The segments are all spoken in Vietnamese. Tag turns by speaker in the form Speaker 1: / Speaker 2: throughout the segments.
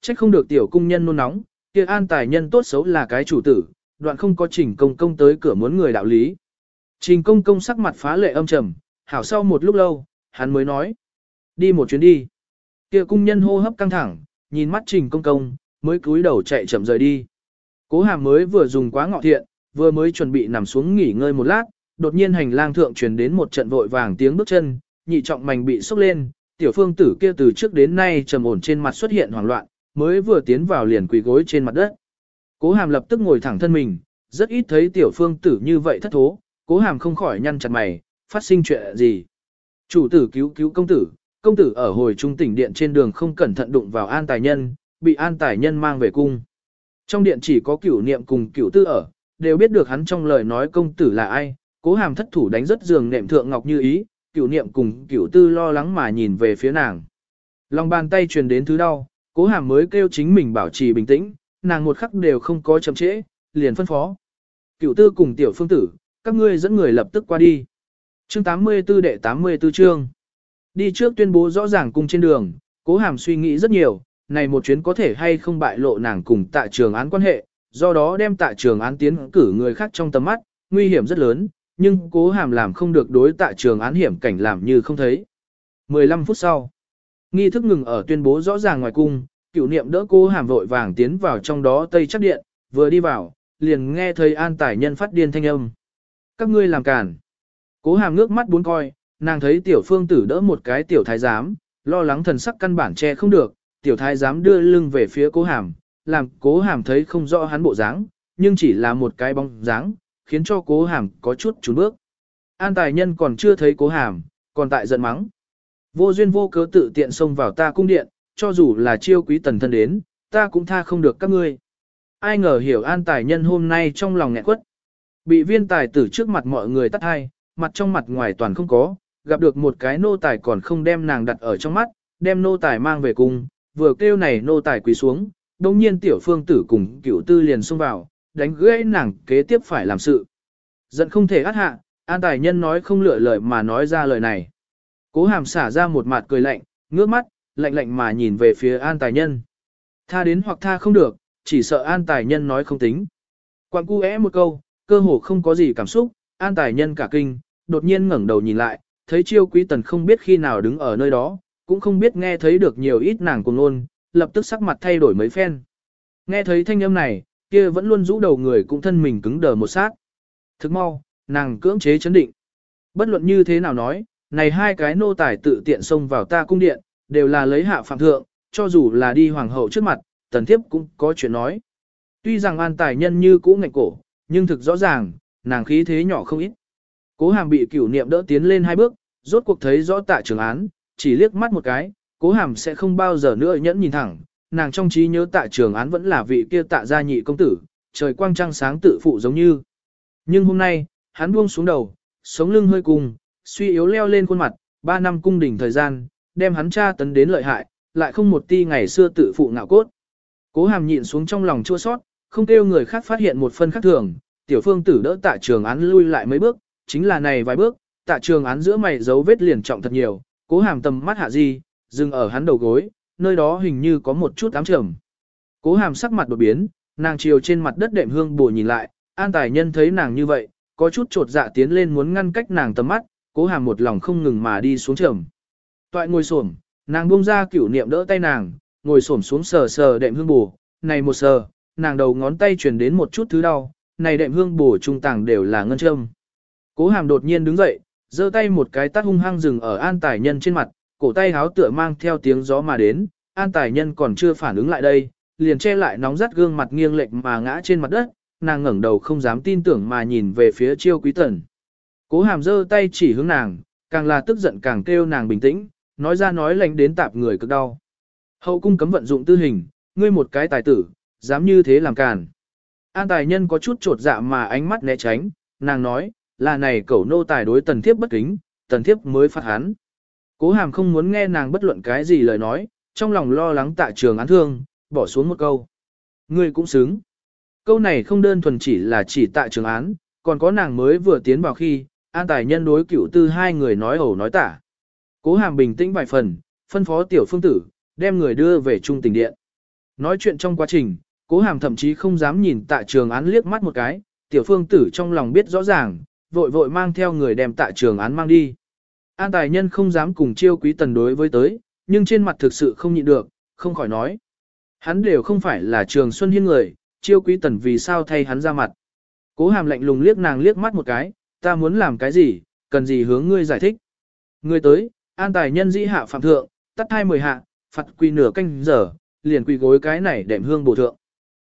Speaker 1: Trách không được tiểu cung nhân nôn nóng, kia an tài nhân tốt xấu là cái chủ tử, đoạn không có trình công công tới cửa muốn người đạo lý. Trình công công sắc mặt phá lệ âm trầm, hảo sau một lúc lâu, hắn mới nói. Đi một chuyến đi. Kia cung nhân hô hấp căng thẳng, nhìn mắt trình công công, mới cúi đầu chạy chậm rời đi. Cố hàm mới vừa dùng quá ngọ thiện, vừa mới chuẩn bị nằm xuống nghỉ ngơi một lát, đột nhiên hành lang thượng truyền đến một trận vội vàng tiếng bước chân, nhị trọng mảnh bị sốc lên, tiểu phương tử kia từ trước đến nay trầm ổn trên mặt xuất hiện hoảng loạn, mới vừa tiến vào liền quỳ gối trên mặt đất. Cố hàm lập tức ngồi thẳng thân mình, rất ít thấy tiểu phương tử như vậy thất thố, cố hàm không khỏi nhăn chặt mày, phát sinh chuyện gì. Chủ tử cứu cứu công tử, công tử ở hồi trung tỉnh điện trên đường không cẩn thận đụng vào an tài nhân, bị an tài nhân mang về cung. Trong điện chỉ có cửu niệm cùng cửu tư ở, đều biết được hắn trong lời nói công tử là ai, cố hàm thất thủ đánh rất giường nệm thượng ngọc như ý, cửu niệm cùng cửu tư lo lắng mà nhìn về phía nàng. Lòng bàn tay truyền đến thứ đau, cố hàm mới kêu chính mình bảo trì bình tĩnh, nàng một khắc đều không có chậm trễ, liền phân phó. Cựu tư cùng tiểu phương tử, các ngươi dẫn người lập tức qua đi. Chương 84 đệ 84 chương. Đi trước tuyên bố rõ ràng cùng trên đường, cố hàm suy nghĩ rất nhiều, này một chuyến có thể hay không bại lộ nàng cùng tạ trường án quan hệ, do đó đem tạ trường án tiến cử người khác trong tầm mắt, nguy hiểm rất lớn, nhưng cố hàm làm không được đối tạ trường án hiểm cảnh làm như không thấy. 15 phút sau, nghi thức ngừng ở tuyên bố rõ ràng ngoài cung, cựu niệm đỡ cô hàm vội vàng tiến vào trong đó tây chắc điện, vừa đi vào, liền nghe thấy an tải nhân phát điên thanh âm. Các ngươi làm cản. Cố hàm ngước mắt bốn coi, nàng thấy tiểu phương tử đỡ một cái tiểu thái giám, lo lắng thần sắc căn bản che không được, tiểu thái giám đưa lưng về phía cố hàm, làm cố hàm thấy không rõ hắn bộ dáng, nhưng chỉ là một cái bóng dáng, khiến cho cố hàm có chút trốn bước. An tài nhân còn chưa thấy cố hàm, còn tại giận mắng. Vô duyên vô cớ tự tiện xông vào ta cung điện, cho dù là chiêu quý tần thân đến, ta cũng tha không được các ngươi. Ai ngờ hiểu an tài nhân hôm nay trong lòng nghẹn quất. Bị viên tài tử trước mặt mọi người tắt hai, mặt trong mặt ngoài toàn không có, gặp được một cái nô tài còn không đem nàng đặt ở trong mắt, đem nô tài mang về cùng. vừa kêu này nô tài quỳ xuống, đồng nhiên tiểu phương tử cùng cựu tư liền xông vào, đánh gãy nàng kế tiếp phải làm sự. Giận không thể át hạ, an tài nhân nói không lựa lời mà nói ra lời này. Cố hàm xả ra một mặt cười lạnh, ngước mắt, lạnh lạnh mà nhìn về phía an tài nhân. Tha đến hoặc tha không được, chỉ sợ an tài nhân nói không tính. Quang cu é một câu, cơ hồ không có gì cảm xúc, an tài nhân cả kinh, đột nhiên ngẩng đầu nhìn lại, thấy chiêu quý tần không biết khi nào đứng ở nơi đó, cũng không biết nghe thấy được nhiều ít nàng cùng ngôn, lập tức sắc mặt thay đổi mấy phen. Nghe thấy thanh âm này, kia vẫn luôn rũ đầu người cũng thân mình cứng đờ một sát. Thức mau, nàng cưỡng chế chấn định. Bất luận như thế nào nói, này hai cái nô tài tự tiện xông vào ta cung điện, đều là lấy hạ phạm thượng, cho dù là đi hoàng hậu trước mặt, tần thiếp cũng có chuyện nói. Tuy rằng an tài nhân như cũ ngạnh cổ, nhưng thực rõ ràng, nàng khí thế nhỏ không ít. Cố hàm bị cửu niệm đỡ tiến lên hai bước, rốt cuộc thấy rõ tạ trường án, chỉ liếc mắt một cái, cố hàm sẽ không bao giờ nữa nhẫn nhìn thẳng, nàng trong trí nhớ tạ trường án vẫn là vị kia tạ gia nhị công tử, trời quang trăng sáng tự phụ giống như. Nhưng hôm nay, hắn buông xuống đầu, sống lưng hơi cùng, suy yếu leo lên khuôn mặt, ba năm cung đỉnh thời gian, đem hắn tra tấn đến lợi hại, lại không một ti ngày xưa tự phụ ngạo cốt. Cố hàm nhịn xuống trong lòng chua sót, không kêu người khác phát hiện một phân khác thường, tiểu phương tử đỡ tạ trường án lui lại mấy bước, chính là này vài bước, tạ trường án giữa mày dấu vết liền trọng thật nhiều, cố hàm tầm mắt hạ di, dừng ở hắn đầu gối, nơi đó hình như có một chút ám trầm. Cố hàm sắc mặt đột biến, nàng chiều trên mặt đất đệm hương bùa nhìn lại, an tài nhân thấy nàng như vậy, có chút trột dạ tiến lên muốn ngăn cách nàng tầm mắt, cố hàm một lòng không ngừng mà đi xuống trầm. Toại ngồi xổm, nàng buông ra cửu niệm đỡ tay nàng, ngồi xổm xuống sờ sờ đệm hương bù, này một sờ, nàng đầu ngón tay truyền đến một chút thứ đau, này đệm hương bù trung tàng đều là ngân châm. Cố hàm đột nhiên đứng dậy, giơ tay một cái tát hung hăng dừng ở an tài nhân trên mặt, cổ tay háo tựa mang theo tiếng gió mà đến, an tài nhân còn chưa phản ứng lại đây, liền che lại nóng rát gương mặt nghiêng lệch mà ngã trên mặt đất, nàng ngẩng đầu không dám tin tưởng mà nhìn về phía chiêu quý tần. Cố hàm giơ tay chỉ hướng nàng, càng là tức giận càng kêu nàng bình tĩnh, nói ra nói lành đến tạp người cực đau. Hậu cung cấm vận dụng tư hình, ngươi một cái tài tử, dám như thế làm càn. An tài nhân có chút trột dạ mà ánh mắt né tránh, nàng nói, là này cẩu nô tài đối tần thiếp bất kính, tần thiếp mới phạt hắn. Cố hàm không muốn nghe nàng bất luận cái gì lời nói, trong lòng lo lắng tạ trường án thương, bỏ xuống một câu. Ngươi cũng xứng. Câu này không đơn thuần chỉ là chỉ tạ trường án, còn có nàng mới vừa tiến vào khi, an tài nhân đối cựu tư hai người nói ẩu nói tả. Cố hàm bình tĩnh vài phần, phân phó tiểu phương tử, đem người đưa về trung tình điện. Nói chuyện trong quá trình, cố hàm thậm chí không dám nhìn tạ trường án liếc mắt một cái, tiểu phương tử trong lòng biết rõ ràng, vội vội mang theo người đem tạ trường án mang đi. An tài nhân không dám cùng chiêu quý tần đối với tới, nhưng trên mặt thực sự không nhịn được, không khỏi nói. Hắn đều không phải là trường xuân hiên người, chiêu quý tần vì sao thay hắn ra mặt. Cố hàm lạnh lùng liếc nàng liếc mắt một cái, ta muốn làm cái gì, cần gì hướng ngươi giải thích. Ngươi tới, an tài nhân dĩ hạ phạm thượng, tắt hai mười hạ, phạt quỳ nửa canh giờ, liền quỳ gối cái này đệm hương bổ thượng.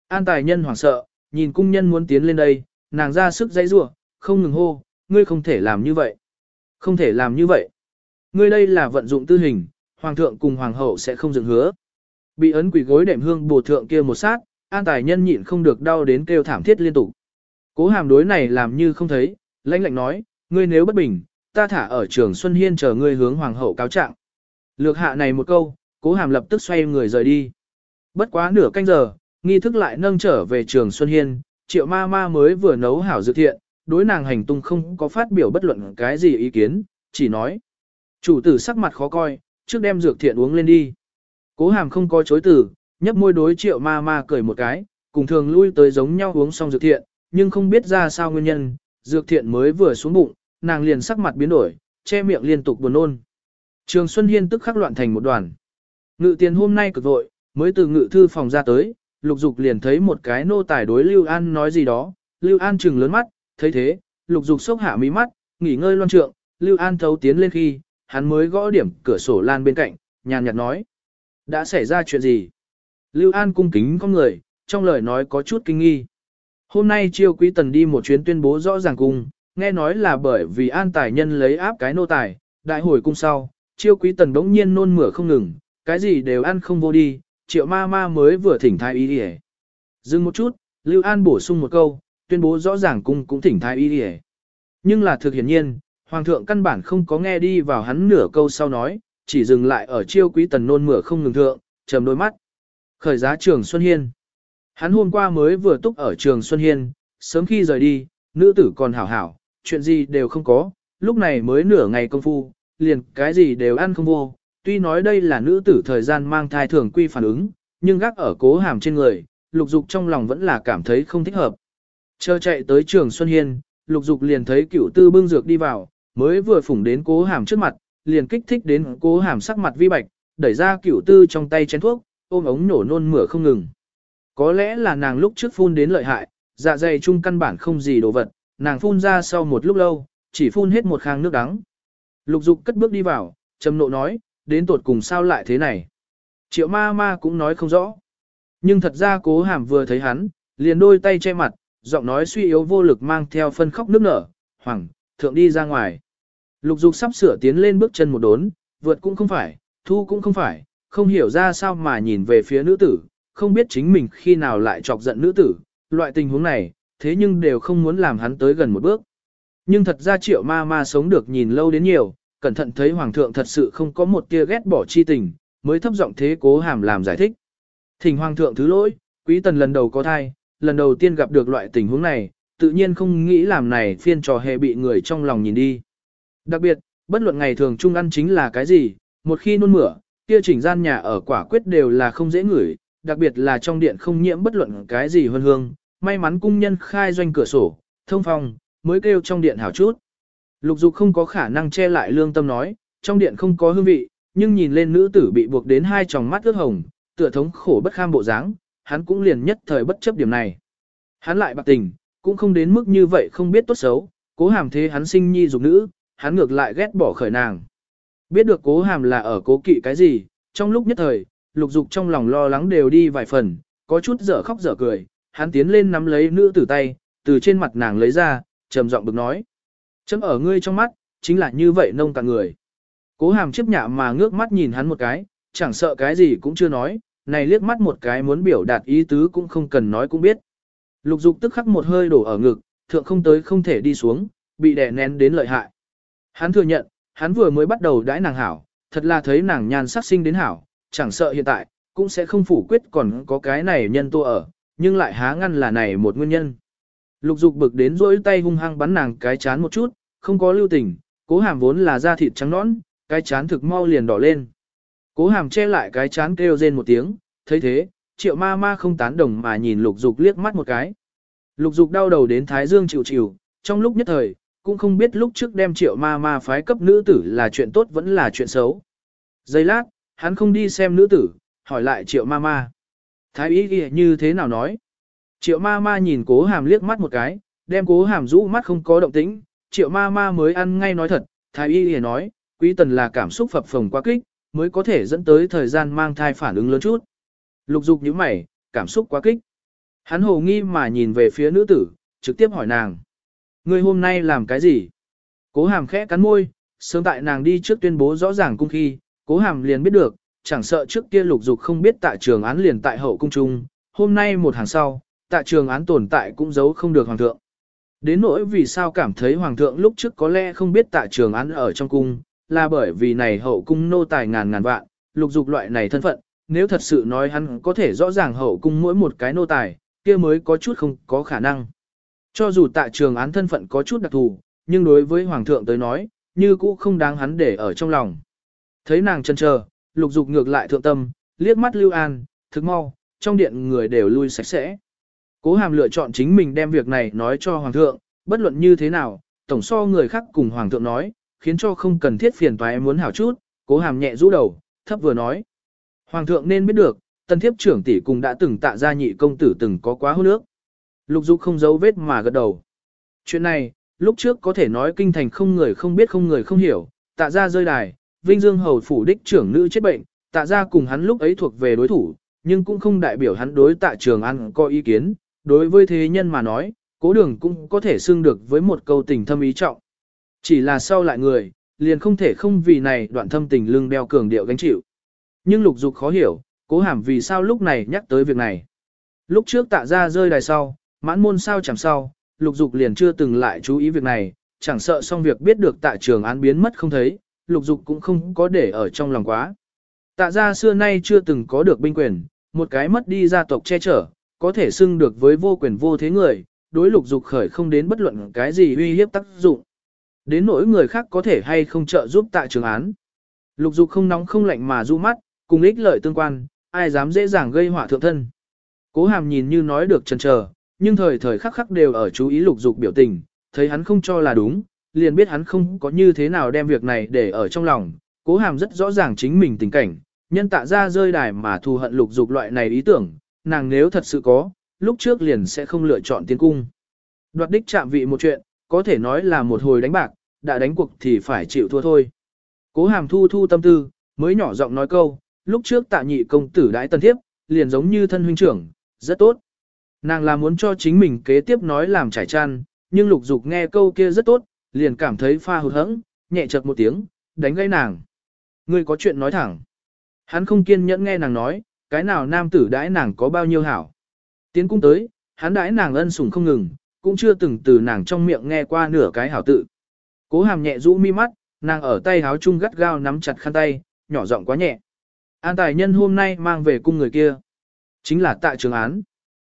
Speaker 1: An tài nhân hoảng sợ, nhìn cung nhân muốn tiến lên đây, nàng ra sức dãy rủa, không ngừng hô, ngươi không thể làm như vậy. Không thể làm như vậy. Ngươi đây là vận dụng tư hình, hoàng thượng cùng hoàng hậu sẽ không dừng hứa. Bị ấn quỷ gối đệm hương bổ thượng kia một sát, an tài nhân nhịn không được đau đến kêu thảm thiết liên tục. Cố hàm đối này làm như không thấy, lãnh lạnh nói, ngươi nếu bất bình, ta thả ở trường Xuân Hiên chờ ngươi hướng hoàng hậu cáo trạng. Lược hạ này một câu, cố hàm lập tức xoay người rời đi. Bất quá nửa canh giờ, nghi thức lại nâng trở về trường Xuân Hiên, triệu ma ma mới vừa nấu hảo dự thiện, đối nàng hành tung không có phát biểu bất luận cái gì ý kiến, chỉ nói. Chủ tử sắc mặt khó coi, trước đem dược thiện uống lên đi. Cố hàm không có chối từ, nhấp môi đối triệu ma ma cười một cái, cùng thường lui tới giống nhau uống xong dược thiện, nhưng không biết ra sao nguyên nhân, dược thiện mới vừa xuống bụng, nàng liền sắc mặt biến đổi, che miệng liên tục buồn nôn. Trường Xuân Hiên tức khắc loạn thành một đoàn. Ngự tiền hôm nay cực vội, mới từ ngự thư phòng ra tới, lục dục liền thấy một cái nô tài đối Lưu An nói gì đó, Lưu An trừng lớn mắt, thấy thế, lục dục sốc hạ mí mắt, nghỉ ngơi loan trượng, Lưu An thấu tiến lên khi, hắn mới gõ điểm cửa sổ lan bên cạnh, nhàn nhạt nói. Đã xảy ra chuyện gì? Lưu An cung kính con người, trong lời nói có chút kinh nghi. Hôm nay chiêu quý tần đi một chuyến tuyên bố rõ ràng cùng nghe nói là bởi vì an tài nhân lấy áp cái nô tài, đại hồi cung sau, chiêu quý tần đống nhiên nôn mửa không ngừng, cái gì đều ăn không vô đi, triệu ma ma mới vừa thỉnh thái y đi Dừng một chút, Lưu An bổ sung một câu, tuyên bố rõ ràng cung cũng thỉnh thái y đi Nhưng là thực hiển nhiên, Hoàng thượng căn bản không có nghe đi vào hắn nửa câu sau nói, chỉ dừng lại ở chiêu quý tần nôn mửa không ngừng thượng, trầm đôi mắt. Khởi giá trường Xuân Hiên. Hắn hôm qua mới vừa túc ở trường Xuân Hiên, sớm khi rời đi, nữ tử còn hảo hảo, chuyện gì đều không có, lúc này mới nửa ngày công phu, liền cái gì đều ăn không vô. Tuy nói đây là nữ tử thời gian mang thai thường quy phản ứng, nhưng gác ở cố hàm trên người, lục dục trong lòng vẫn là cảm thấy không thích hợp. Chờ chạy tới trường Xuân Hiên, lục dục liền thấy cựu tư bưng dược đi vào, mới vừa phủng đến cố hàm trước mặt, liền kích thích đến cố hàm sắc mặt vi bạch, đẩy ra cựu tư trong tay chén thuốc, ôm ống nổ nôn mửa không ngừng. Có lẽ là nàng lúc trước phun đến lợi hại, dạ dày chung căn bản không gì đồ vật, nàng phun ra sau một lúc lâu, chỉ phun hết một khang nước đắng. Lục dục cất bước đi vào, trầm nộ nói, đến tột cùng sao lại thế này. Triệu ma ma cũng nói không rõ. Nhưng thật ra cố hàm vừa thấy hắn, liền đôi tay che mặt, giọng nói suy yếu vô lực mang theo phân khóc nước nở, hoàng, thượng đi ra ngoài. Lục dục sắp sửa tiến lên bước chân một đốn, vượt cũng không phải, thu cũng không phải, không hiểu ra sao mà nhìn về phía nữ tử, không biết chính mình khi nào lại chọc giận nữ tử, loại tình huống này, thế nhưng đều không muốn làm hắn tới gần một bước. Nhưng thật ra triệu ma ma sống được nhìn lâu đến nhiều, cẩn thận thấy hoàng thượng thật sự không có một tia ghét bỏ chi tình, mới thấp giọng thế cố hàm làm giải thích. Thỉnh hoàng thượng thứ lỗi, quý tần lần đầu có thai, lần đầu tiên gặp được loại tình huống này, tự nhiên không nghĩ làm này phiên trò hề bị người trong lòng nhìn đi. Đặc biệt, bất luận ngày thường chung ăn chính là cái gì, một khi nôn mửa, kia chỉnh gian nhà ở quả quyết đều là không dễ ngửi, đặc biệt là trong điện không nhiễm bất luận cái gì hơn hương, may mắn cung nhân khai doanh cửa sổ, thông phòng, mới kêu trong điện hảo chút. Lục dục không có khả năng che lại lương tâm nói, trong điện không có hương vị, nhưng nhìn lên nữ tử bị buộc đến hai tròng mắt ướt hồng, tựa thống khổ bất kham bộ dáng, hắn cũng liền nhất thời bất chấp điểm này. Hắn lại bạc tình, cũng không đến mức như vậy không biết tốt xấu, cố hàm thế hắn sinh nhi dục nữ, hắn ngược lại ghét bỏ khởi nàng. Biết được cố hàm là ở cố kỵ cái gì, trong lúc nhất thời, lục dục trong lòng lo lắng đều đi vài phần, có chút dở khóc dở cười, hắn tiến lên nắm lấy nữ tử tay, từ trên mặt nàng lấy ra, trầm giọng bực nói. Chấm ở ngươi trong mắt, chính là như vậy nông cạn người. Cố hàm chấp nhạ mà ngước mắt nhìn hắn một cái, chẳng sợ cái gì cũng chưa nói, này liếc mắt một cái muốn biểu đạt ý tứ cũng không cần nói cũng biết. Lục dục tức khắc một hơi đổ ở ngực, thượng không tới không thể đi xuống, bị đè nén đến lợi hại. Hắn thừa nhận, hắn vừa mới bắt đầu đãi nàng hảo, thật là thấy nàng nhan sắc sinh đến hảo, chẳng sợ hiện tại, cũng sẽ không phủ quyết còn có cái này nhân tô ở, nhưng lại há ngăn là này một nguyên nhân. Lục dục bực đến rỗi tay hung hăng bắn nàng cái chán một chút, không có lưu tình, cố hàm vốn là da thịt trắng nõn, cái chán thực mau liền đỏ lên. Cố hàm che lại cái chán kêu rên một tiếng, thấy thế, triệu ma ma không tán đồng mà nhìn lục dục liếc mắt một cái. Lục dục đau đầu đến thái dương chịu chịu, trong lúc nhất thời, cũng không biết lúc trước đem triệu ma ma phái cấp nữ tử là chuyện tốt vẫn là chuyện xấu. Giây lát, hắn không đi xem nữ tử, hỏi lại triệu ma ma. Thái ý ghi như thế nào nói? Triệu ma ma nhìn cố hàm liếc mắt một cái, đem cố hàm rũ mắt không có động tĩnh, triệu ma ma mới ăn ngay nói thật, thái y ghi nói, quý tần là cảm xúc phập phồng quá kích, mới có thể dẫn tới thời gian mang thai phản ứng lớn chút. Lục dục như mày, cảm xúc quá kích. Hắn hồ nghi mà nhìn về phía nữ tử, trực tiếp hỏi nàng. Ngươi hôm nay làm cái gì? Cố hàm khẽ cắn môi, sớm tại nàng đi trước tuyên bố rõ ràng cung khi, cố hàm liền biết được, chẳng sợ trước kia lục dục không biết tại trường án liền tại hậu cung trung, hôm nay một hàng sau, tại trường án tồn tại cũng giấu không được hoàng thượng. Đến nỗi vì sao cảm thấy hoàng thượng lúc trước có lẽ không biết tại trường án ở trong cung, là bởi vì này hậu cung nô tài ngàn ngàn vạn, lục dục loại này thân phận, nếu thật sự nói hắn có thể rõ ràng hậu cung mỗi một cái nô tài, kia mới có chút không có khả năng. Cho dù tại trường án thân phận có chút đặc thù, nhưng đối với hoàng thượng tới nói, như cũ không đáng hắn để ở trong lòng. Thấy nàng chân chờ, lục dục ngược lại thượng tâm, liếc mắt lưu an, thức mau, trong điện người đều lui sạch sẽ. Cố hàm lựa chọn chính mình đem việc này nói cho hoàng thượng, bất luận như thế nào, tổng so người khác cùng hoàng thượng nói, khiến cho không cần thiết phiền toái muốn hảo chút, cố hàm nhẹ rũ đầu, thấp vừa nói. Hoàng thượng nên biết được, tân thiếp trưởng tỷ cùng đã từng tạ ra nhị công tử từng có quá hôn nước. Lục dục không giấu vết mà gật đầu. Chuyện này, lúc trước có thể nói kinh thành không người không biết không người không hiểu, tạ ra rơi đài, Vinh Dương Hầu phủ đích trưởng nữ chết bệnh, tạ ra cùng hắn lúc ấy thuộc về đối thủ, nhưng cũng không đại biểu hắn đối tạ trường ăn có ý kiến, đối với thế nhân mà nói, cố đường cũng có thể xưng được với một câu tình thâm ý trọng. Chỉ là sau lại người, liền không thể không vì này đoạn thâm tình lưng đeo cường điệu gánh chịu. Nhưng lục dục khó hiểu, cố hàm vì sao lúc này nhắc tới việc này. Lúc trước tạ ra rơi đài sau, mãn môn sao chẳng sau, lục dục liền chưa từng lại chú ý việc này, chẳng sợ xong việc biết được tạ trường án biến mất không thấy, lục dục cũng không có để ở trong lòng quá. Tạ ra xưa nay chưa từng có được binh quyền, một cái mất đi gia tộc che chở, có thể xưng được với vô quyền vô thế người, đối lục dục khởi không đến bất luận cái gì uy hiếp tác dụng. Đến nỗi người khác có thể hay không trợ giúp tại trường án. Lục dục không nóng không lạnh mà du mắt, cùng ích lợi tương quan, ai dám dễ dàng gây họa thượng thân. Cố hàm nhìn như nói được chần chờ, nhưng thời thời khắc khắc đều ở chú ý lục dục biểu tình, thấy hắn không cho là đúng, liền biết hắn không có như thế nào đem việc này để ở trong lòng. Cố hàm rất rõ ràng chính mình tình cảnh, nhân tạ ra rơi đài mà thù hận lục dục loại này ý tưởng, nàng nếu thật sự có, lúc trước liền sẽ không lựa chọn tiến cung. Đoạt đích chạm vị một chuyện, có thể nói là một hồi đánh bạc, đã đánh cuộc thì phải chịu thua thôi. Cố hàm thu thu tâm tư, mới nhỏ giọng nói câu, lúc trước tạ nhị công tử đãi tân thiếp, liền giống như thân huynh trưởng, rất tốt. Nàng là muốn cho chính mình kế tiếp nói làm trải chăn, nhưng lục dục nghe câu kia rất tốt, liền cảm thấy pha hụt hẫng, nhẹ chợt một tiếng, đánh gãy nàng. Ngươi có chuyện nói thẳng. Hắn không kiên nhẫn nghe nàng nói, cái nào nam tử đãi nàng có bao nhiêu hảo. Tiến cung tới, hắn đãi nàng ân sủng không ngừng, cũng chưa từng từ nàng trong miệng nghe qua nửa cái hảo tự. Cố hàm nhẹ rũ mi mắt, nàng ở tay háo chung gắt gao nắm chặt khăn tay, nhỏ giọng quá nhẹ. An tài nhân hôm nay mang về cung người kia. Chính là tại trường án.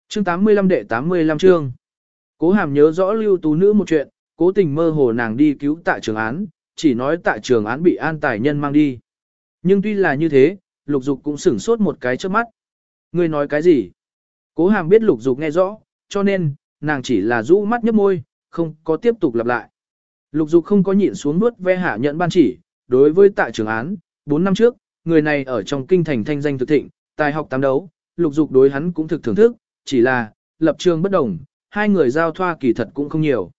Speaker 1: Chương 85 đệ 85 chương. Cố hàm nhớ rõ lưu tú nữ một chuyện, cố tình mơ hồ nàng đi cứu tại trường án, chỉ nói tại trường án bị an tài nhân mang đi. Nhưng tuy là như thế, lục dục cũng sửng sốt một cái trước mắt. Ngươi nói cái gì? Cố hàm biết lục dục nghe rõ, cho nên, nàng chỉ là rũ mắt nhấp môi, không có tiếp tục lặp lại. Lục dục không có nhịn xuống nuốt ve hạ nhận ban chỉ, đối với tại trường án, 4 năm trước, người này ở trong kinh thành thanh danh thực thịnh, tài học tám đấu, lục dục đối hắn cũng thực thưởng thức, chỉ là, lập trường bất đồng, hai người giao thoa kỳ thật cũng không nhiều.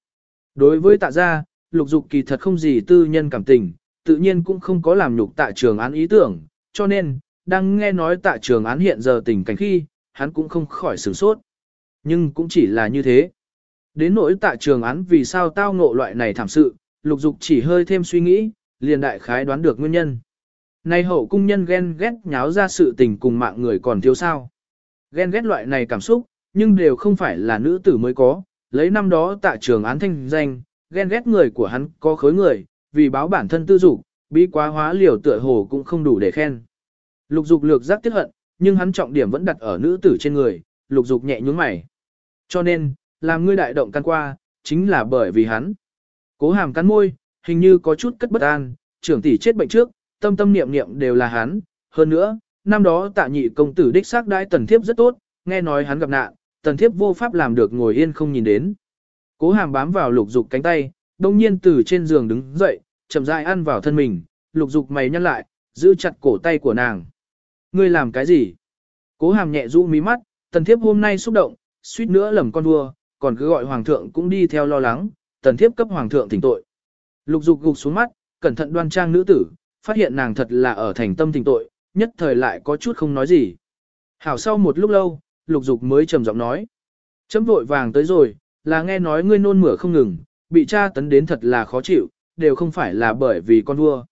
Speaker 1: Đối với tạ gia, lục dục kỳ thật không gì tư nhân cảm tình, tự nhiên cũng không có làm nhục tạ trường án ý tưởng, cho nên, đang nghe nói tạ trường án hiện giờ tình cảnh khi, hắn cũng không khỏi sửng sốt. Nhưng cũng chỉ là như thế. Đến nỗi tạ trường án vì sao tao ngộ loại này thảm sự, lục dục chỉ hơi thêm suy nghĩ, liền đại khái đoán được nguyên nhân. Nay hậu cung nhân ghen ghét nháo ra sự tình cùng mạng người còn thiếu sao. Ghen ghét loại này cảm xúc, nhưng đều không phải là nữ tử mới có, lấy năm đó tạ trường án thanh danh, ghen ghét người của hắn có khối người, vì báo bản thân tư dục, bí quá hóa liều tựa hồ cũng không đủ để khen. Lục dục lược giác tiết hận, nhưng hắn trọng điểm vẫn đặt ở nữ tử trên người, lục dục nhẹ nhướng mày. Cho nên, làm ngươi đại động căn qua, chính là bởi vì hắn. Cố hàm cắn môi, hình như có chút cất bất an, trưởng tỷ chết bệnh trước, tâm tâm niệm niệm đều là hắn, hơn nữa, năm đó tạ nhị công tử đích xác đãi tần thiếp rất tốt, nghe nói hắn gặp nạn, tần thiếp vô pháp làm được ngồi yên không nhìn đến. Cố hàm bám vào lục dục cánh tay, đông nhiên từ trên giường đứng dậy, chậm rãi ăn vào thân mình, lục dục mày nhăn lại, giữ chặt cổ tay của nàng. Ngươi làm cái gì? Cố hàm nhẹ rũ mí mắt, tần thiếp hôm nay xúc động, suýt nữa lầm con vua, còn cứ gọi hoàng thượng cũng đi theo lo lắng, tần thiếp cấp hoàng thượng thỉnh tội. Lục dục gục xuống mắt, cẩn thận đoan trang nữ tử, phát hiện nàng thật là ở thành tâm thỉnh tội, nhất thời lại có chút không nói gì. Hảo sau một lúc lâu, lục dục mới trầm giọng nói. Chấm vội vàng tới rồi, là nghe nói ngươi nôn mửa không ngừng, bị cha tấn đến thật là khó chịu, đều không phải là bởi vì con vua.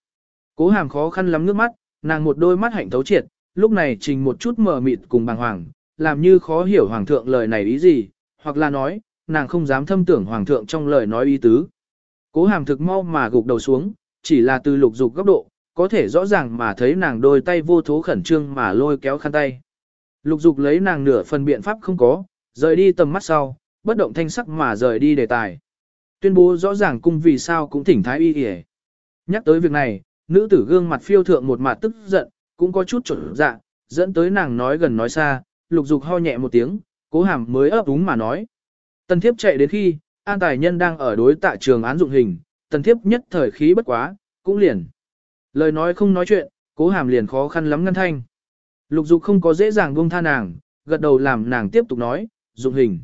Speaker 1: Cố hàm khó khăn lắm nước mắt, nàng một đôi mắt hạnh thấu triệt, lúc này trình một chút mờ mịt cùng bàng hoàng, làm như khó hiểu hoàng thượng lời này ý gì, hoặc là nói, nàng không dám thâm tưởng hoàng thượng trong lời nói ý tứ. Cố hàm thực mau mà gục đầu xuống, chỉ là từ lục dục góc độ, có thể rõ ràng mà thấy nàng đôi tay vô thố khẩn trương mà lôi kéo khăn tay. Lục dục lấy nàng nửa phần biện pháp không có, rời đi tầm mắt sau, bất động thanh sắc mà rời đi đề tài. Tuyên bố rõ ràng cung vì sao cũng thỉnh thái y yể. Nhắc tới việc này, nữ tử gương mặt phiêu thượng một mặt tức giận, cũng có chút trở dạ, dẫn tới nàng nói gần nói xa, lục dục ho nhẹ một tiếng, cố hàm mới ấp úng mà nói. Tần thiếp chạy đến khi, an tài nhân đang ở đối tạ trường án dụng hình, tần thiếp nhất thời khí bất quá, cũng liền. Lời nói không nói chuyện, cố hàm liền khó khăn lắm ngăn thanh. Lục dục không có dễ dàng buông tha nàng, gật đầu làm nàng tiếp tục nói, dụng hình.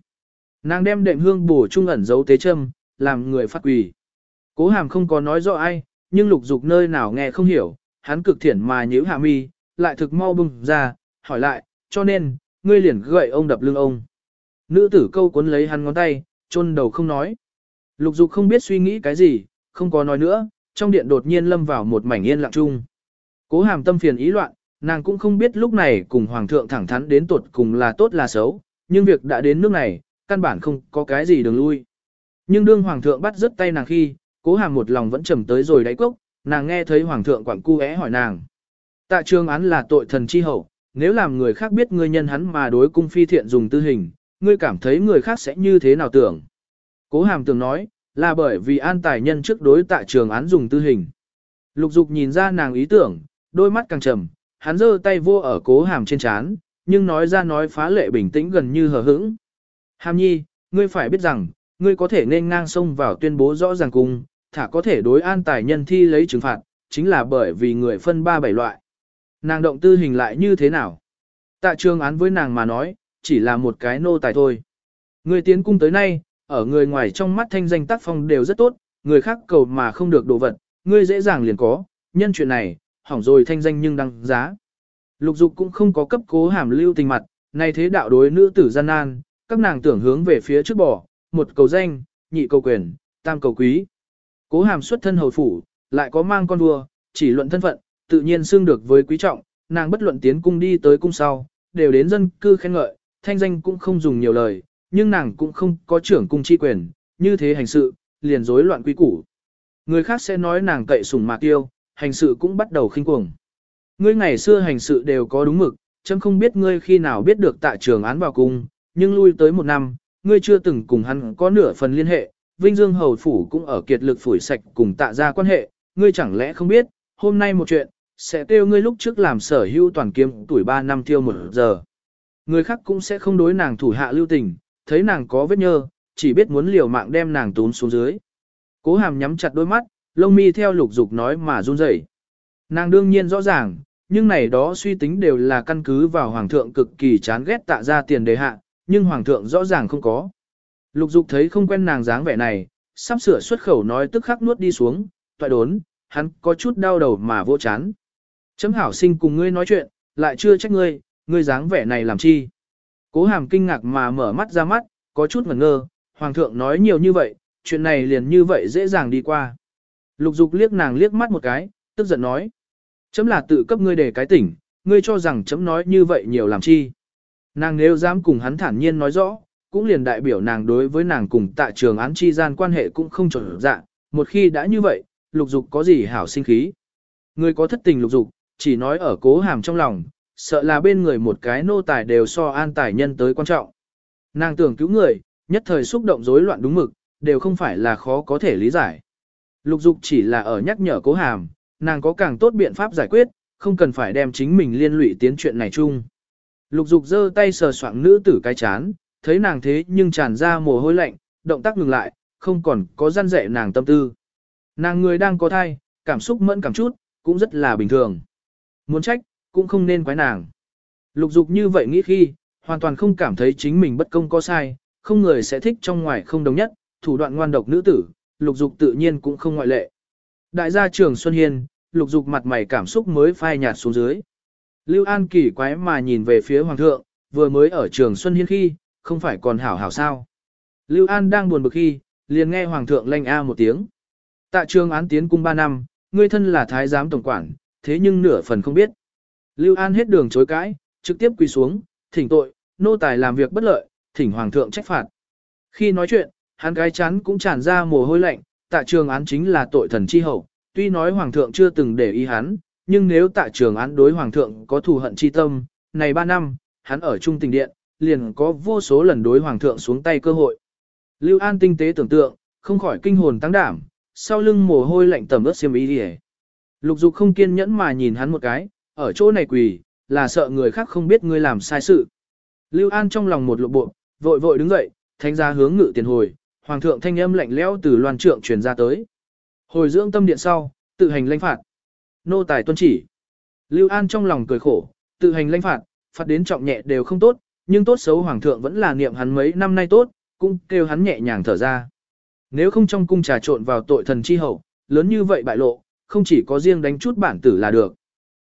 Speaker 1: Nàng đem đệm hương bổ trung ẩn dấu tế châm, làm người phát quỳ. Cố hàm không có nói rõ ai, nhưng lục dục nơi nào nghe không hiểu, hắn cực thiển mà nhíu hạ mi, lại thực mau bùng ra, hỏi lại, cho nên, ngươi liền gậy ông đập lưng ông. Nữ tử câu cuốn lấy hắn ngón tay, chôn đầu không nói. Lục dục không biết suy nghĩ cái gì, không có nói nữa, trong điện đột nhiên lâm vào một mảnh yên lặng chung. Cố hàm tâm phiền ý loạn, nàng cũng không biết lúc này cùng hoàng thượng thẳng thắn đến tuột cùng là tốt là xấu, nhưng việc đã đến nước này, căn bản không có cái gì đường lui. Nhưng đương hoàng thượng bắt rứt tay nàng khi, cố hàm một lòng vẫn trầm tới rồi đáy cốc, nàng nghe thấy hoàng thượng quặng cu é hỏi nàng. Tạ trường án là tội thần chi hậu, nếu làm người khác biết ngươi nhân hắn mà đối cung phi thiện dùng tư hình, ngươi cảm thấy người khác sẽ như thế nào tưởng. Cố hàm tưởng nói, là bởi vì an tài nhân trước đối tạ trường án dùng tư hình. Lục dục nhìn ra nàng ý tưởng, đôi mắt càng trầm, hắn giơ tay vô ở cố hàm trên chán, nhưng nói ra nói phá lệ bình tĩnh gần như hờ hững. Hàm nhi, ngươi phải biết rằng, ngươi có thể nên ngang sông vào tuyên bố rõ ràng cùng, thả có thể đối an tài nhân thi lấy trừng phạt, chính là bởi vì người phân ba bảy loại. Nàng động tư hình lại như thế nào? Tạ trường án với nàng mà nói, chỉ là một cái nô tài thôi. Người tiến cung tới nay, ở người ngoài trong mắt thanh danh tác phong đều rất tốt, người khác cầu mà không được đồ vật, ngươi dễ dàng liền có, nhân chuyện này, hỏng rồi thanh danh nhưng đăng giá. Lục dục cũng không có cấp cố hàm lưu tình mặt, nay thế đạo đối nữ tử gian nan, các nàng tưởng hướng về phía trước bỏ, một cầu danh, nhị cầu quyền, tam cầu quý. Cố hàm xuất thân hầu phủ, lại có mang con vua, chỉ luận thân phận, tự nhiên xương được với quý trọng, nàng bất luận tiến cung đi tới cung sau, đều đến dân cư khen ngợi, thanh danh cũng không dùng nhiều lời, nhưng nàng cũng không có trưởng cung chi quyền, như thế hành sự, liền rối loạn quý củ. Người khác sẽ nói nàng cậy sủng mạc tiêu, hành sự cũng bắt đầu khinh cuồng. Ngươi ngày xưa hành sự đều có đúng mực, chấm không biết ngươi khi nào biết được tại trường án vào cung, nhưng lui tới một năm, ngươi chưa từng cùng hắn có nửa phần liên hệ, Vinh Dương Hầu Phủ cũng ở kiệt lực phủi sạch cùng tạ ra quan hệ, ngươi chẳng lẽ không biết, hôm nay một chuyện, sẽ kêu ngươi lúc trước làm sở hữu toàn kiếm tuổi 3 năm tiêu một giờ. Người khác cũng sẽ không đối nàng thủ hạ lưu tình, thấy nàng có vết nhơ, chỉ biết muốn liều mạng đem nàng tốn xuống dưới. Cố hàm nhắm chặt đôi mắt, lông mi theo lục dục nói mà run rẩy. Nàng đương nhiên rõ ràng, nhưng này đó suy tính đều là căn cứ vào hoàng thượng cực kỳ chán ghét tạ ra tiền đề hạ, nhưng hoàng thượng rõ ràng không có. Lục dục thấy không quen nàng dáng vẻ này, sắp sửa xuất khẩu nói tức khắc nuốt đi xuống, toại đốn, hắn có chút đau đầu mà vô chán. Chấm hảo sinh cùng ngươi nói chuyện, lại chưa trách ngươi, ngươi dáng vẻ này làm chi. Cố hàm kinh ngạc mà mở mắt ra mắt, có chút ngẩn ngơ, hoàng thượng nói nhiều như vậy, chuyện này liền như vậy dễ dàng đi qua. Lục dục liếc nàng liếc mắt một cái, tức giận nói. Chấm là tự cấp ngươi để cái tỉnh, ngươi cho rằng chấm nói như vậy nhiều làm chi. Nàng nếu dám cùng hắn thản nhiên nói rõ, cũng liền đại biểu nàng đối với nàng cùng tại trường án chi gian quan hệ cũng không trở dạ, một khi đã như vậy, lục dục có gì hảo sinh khí. Người có thất tình lục dục, chỉ nói ở cố hàm trong lòng, sợ là bên người một cái nô tài đều so an tài nhân tới quan trọng. Nàng tưởng cứu người, nhất thời xúc động rối loạn đúng mực, đều không phải là khó có thể lý giải. Lục dục chỉ là ở nhắc nhở cố hàm, nàng có càng tốt biện pháp giải quyết, không cần phải đem chính mình liên lụy tiến chuyện này chung. Lục dục giơ tay sờ soạng nữ tử cái chán, thấy nàng thế nhưng tràn ra mồ hôi lạnh, động tác ngừng lại, không còn có gian dạy nàng tâm tư. Nàng người đang có thai, cảm xúc mẫn cảm chút, cũng rất là bình thường. Muốn trách, cũng không nên quái nàng. Lục dục như vậy nghĩ khi, hoàn toàn không cảm thấy chính mình bất công có sai, không người sẽ thích trong ngoài không đồng nhất, thủ đoạn ngoan độc nữ tử, lục dục tự nhiên cũng không ngoại lệ. Đại gia trưởng Xuân Hiên, lục dục mặt mày cảm xúc mới phai nhạt xuống dưới. Lưu An kỳ quái mà nhìn về phía hoàng thượng, vừa mới ở trường Xuân Hiên khi, không phải còn hảo hảo sao. Lưu An đang buồn bực khi, liền nghe hoàng thượng lanh a một tiếng. Tạ trường án tiến cung 3 năm, ngươi thân là thái giám tổng quản, thế nhưng nửa phần không biết. Lưu An hết đường chối cãi, trực tiếp quỳ xuống, thỉnh tội, nô tài làm việc bất lợi, thỉnh hoàng thượng trách phạt. Khi nói chuyện, hắn gái chán cũng tràn ra mồ hôi lạnh, tạ trường án chính là tội thần chi hậu, tuy nói hoàng thượng chưa từng để ý hắn, nhưng nếu tạ trường án đối hoàng thượng có thù hận chi tâm, này 3 năm, hắn ở trung tình điện, liền có vô số lần đối hoàng thượng xuống tay cơ hội. Lưu An tinh tế tưởng tượng, không khỏi kinh hồn tăng đảm, sau lưng mồ hôi lạnh tẩm ướt xiêm y đi Lục dục không kiên nhẫn mà nhìn hắn một cái, ở chỗ này quỳ, là sợ người khác không biết ngươi làm sai sự. Lưu An trong lòng một lộ bộ, vội vội đứng dậy, thánh ra hướng ngự tiền hồi, hoàng thượng thanh âm lạnh lẽo từ loan trượng truyền ra tới. Hồi dưỡng tâm điện sau, tự hành lãnh phạt. Nô tài tuân chỉ. Lưu An trong lòng cười khổ, tự hành lãnh phạt, phạt đến trọng nhẹ đều không tốt, nhưng tốt xấu hoàng thượng vẫn là niệm hắn mấy năm nay tốt, cũng kêu hắn nhẹ nhàng thở ra. Nếu không trong cung trà trộn vào tội thần chi hậu, lớn như vậy bại lộ, không chỉ có riêng đánh chút bản tử là được.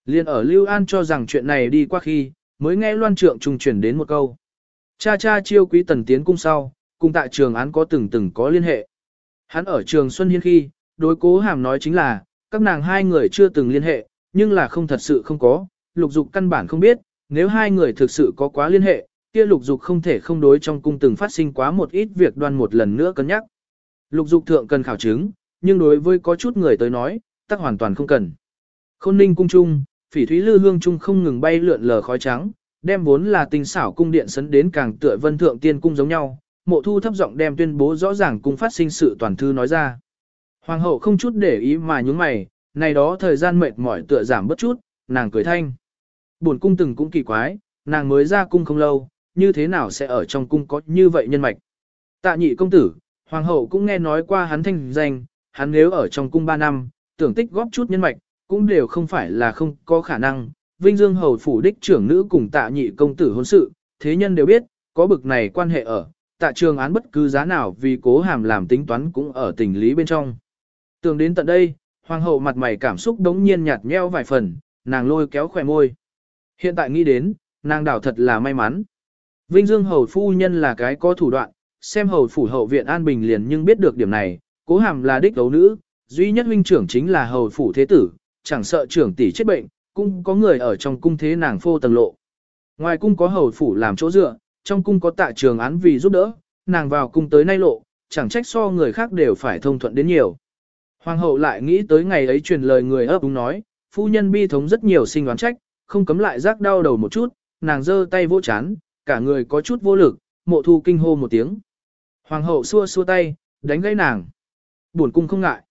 Speaker 1: Liên ở Lưu An cho rằng chuyện này đi qua khi, mới nghe loan trượng trùng truyền đến một câu. Cha cha chiêu quý tần tiến cung sau, cùng tại trường án có từng từng có liên hệ. Hắn ở trường Xuân Hiên khi, đối cố hàm nói chính là, các nàng hai người chưa từng liên hệ, nhưng là không thật sự không có, lục dục căn bản không biết, nếu hai người thực sự có quá liên hệ, kia lục dục không thể không đối trong cung từng phát sinh quá một ít việc đoan một lần nữa cân nhắc. Lục dục thượng cần khảo chứng, nhưng đối với có chút người tới nói, tắc hoàn toàn không cần. Khôn ninh cung trung, phỉ thúy lư hương trung không ngừng bay lượn lờ khói trắng, đem vốn là tinh xảo cung điện sấn đến càng tựa vân thượng tiên cung giống nhau. Mộ thu thấp giọng đem tuyên bố rõ ràng cung phát sinh sự toàn thư nói ra. Hoàng hậu không chút để ý mà nhúng mày, này đó thời gian mệt mỏi tựa giảm bất chút, nàng cười thanh. Buồn cung từng cũng kỳ quái, nàng mới ra cung không lâu, như thế nào sẽ ở trong cung có như vậy nhân mạch. Tạ nhị công tử, hoàng hậu cũng nghe nói qua hắn thanh danh, hắn nếu ở trong cung 3 năm, tưởng tích góp chút nhân mạch, cũng đều không phải là không có khả năng. Vinh Dương hầu phủ đích trưởng nữ cùng tạ nhị công tử hôn sự, thế nhân đều biết, có bực này quan hệ ở, tạ trường án bất cứ giá nào vì cố hàm làm tính toán cũng ở tình lý bên trong. Tưởng đến tận đây, hoàng hậu mặt mày cảm xúc đống nhiên nhạt nheo vài phần, nàng lôi kéo khỏe môi. Hiện tại nghĩ đến, nàng đảo thật là may mắn. Vinh Dương hầu phu nhân là cái có thủ đoạn, xem hầu phủ hậu viện an bình liền nhưng biết được điểm này, cố hàm là đích đấu nữ, duy nhất huynh trưởng chính là hầu phủ thế tử, chẳng sợ trưởng tỷ chết bệnh, cũng có người ở trong cung thế nàng phô tầng lộ. Ngoài cung có hầu phủ làm chỗ dựa, trong cung có tạ trường án vì giúp đỡ, nàng vào cung tới nay lộ, chẳng trách so người khác đều phải thông thuận đến nhiều. Hoàng hậu lại nghĩ tới ngày ấy truyền lời người ấp úng nói, phu nhân bi thống rất nhiều sinh đoán trách, không cấm lại rác đau đầu một chút, nàng giơ tay vỗ chán, cả người có chút vô lực, mộ thu kinh hô một tiếng. Hoàng hậu xua xua tay, đánh gãy nàng. Buồn cung không ngại.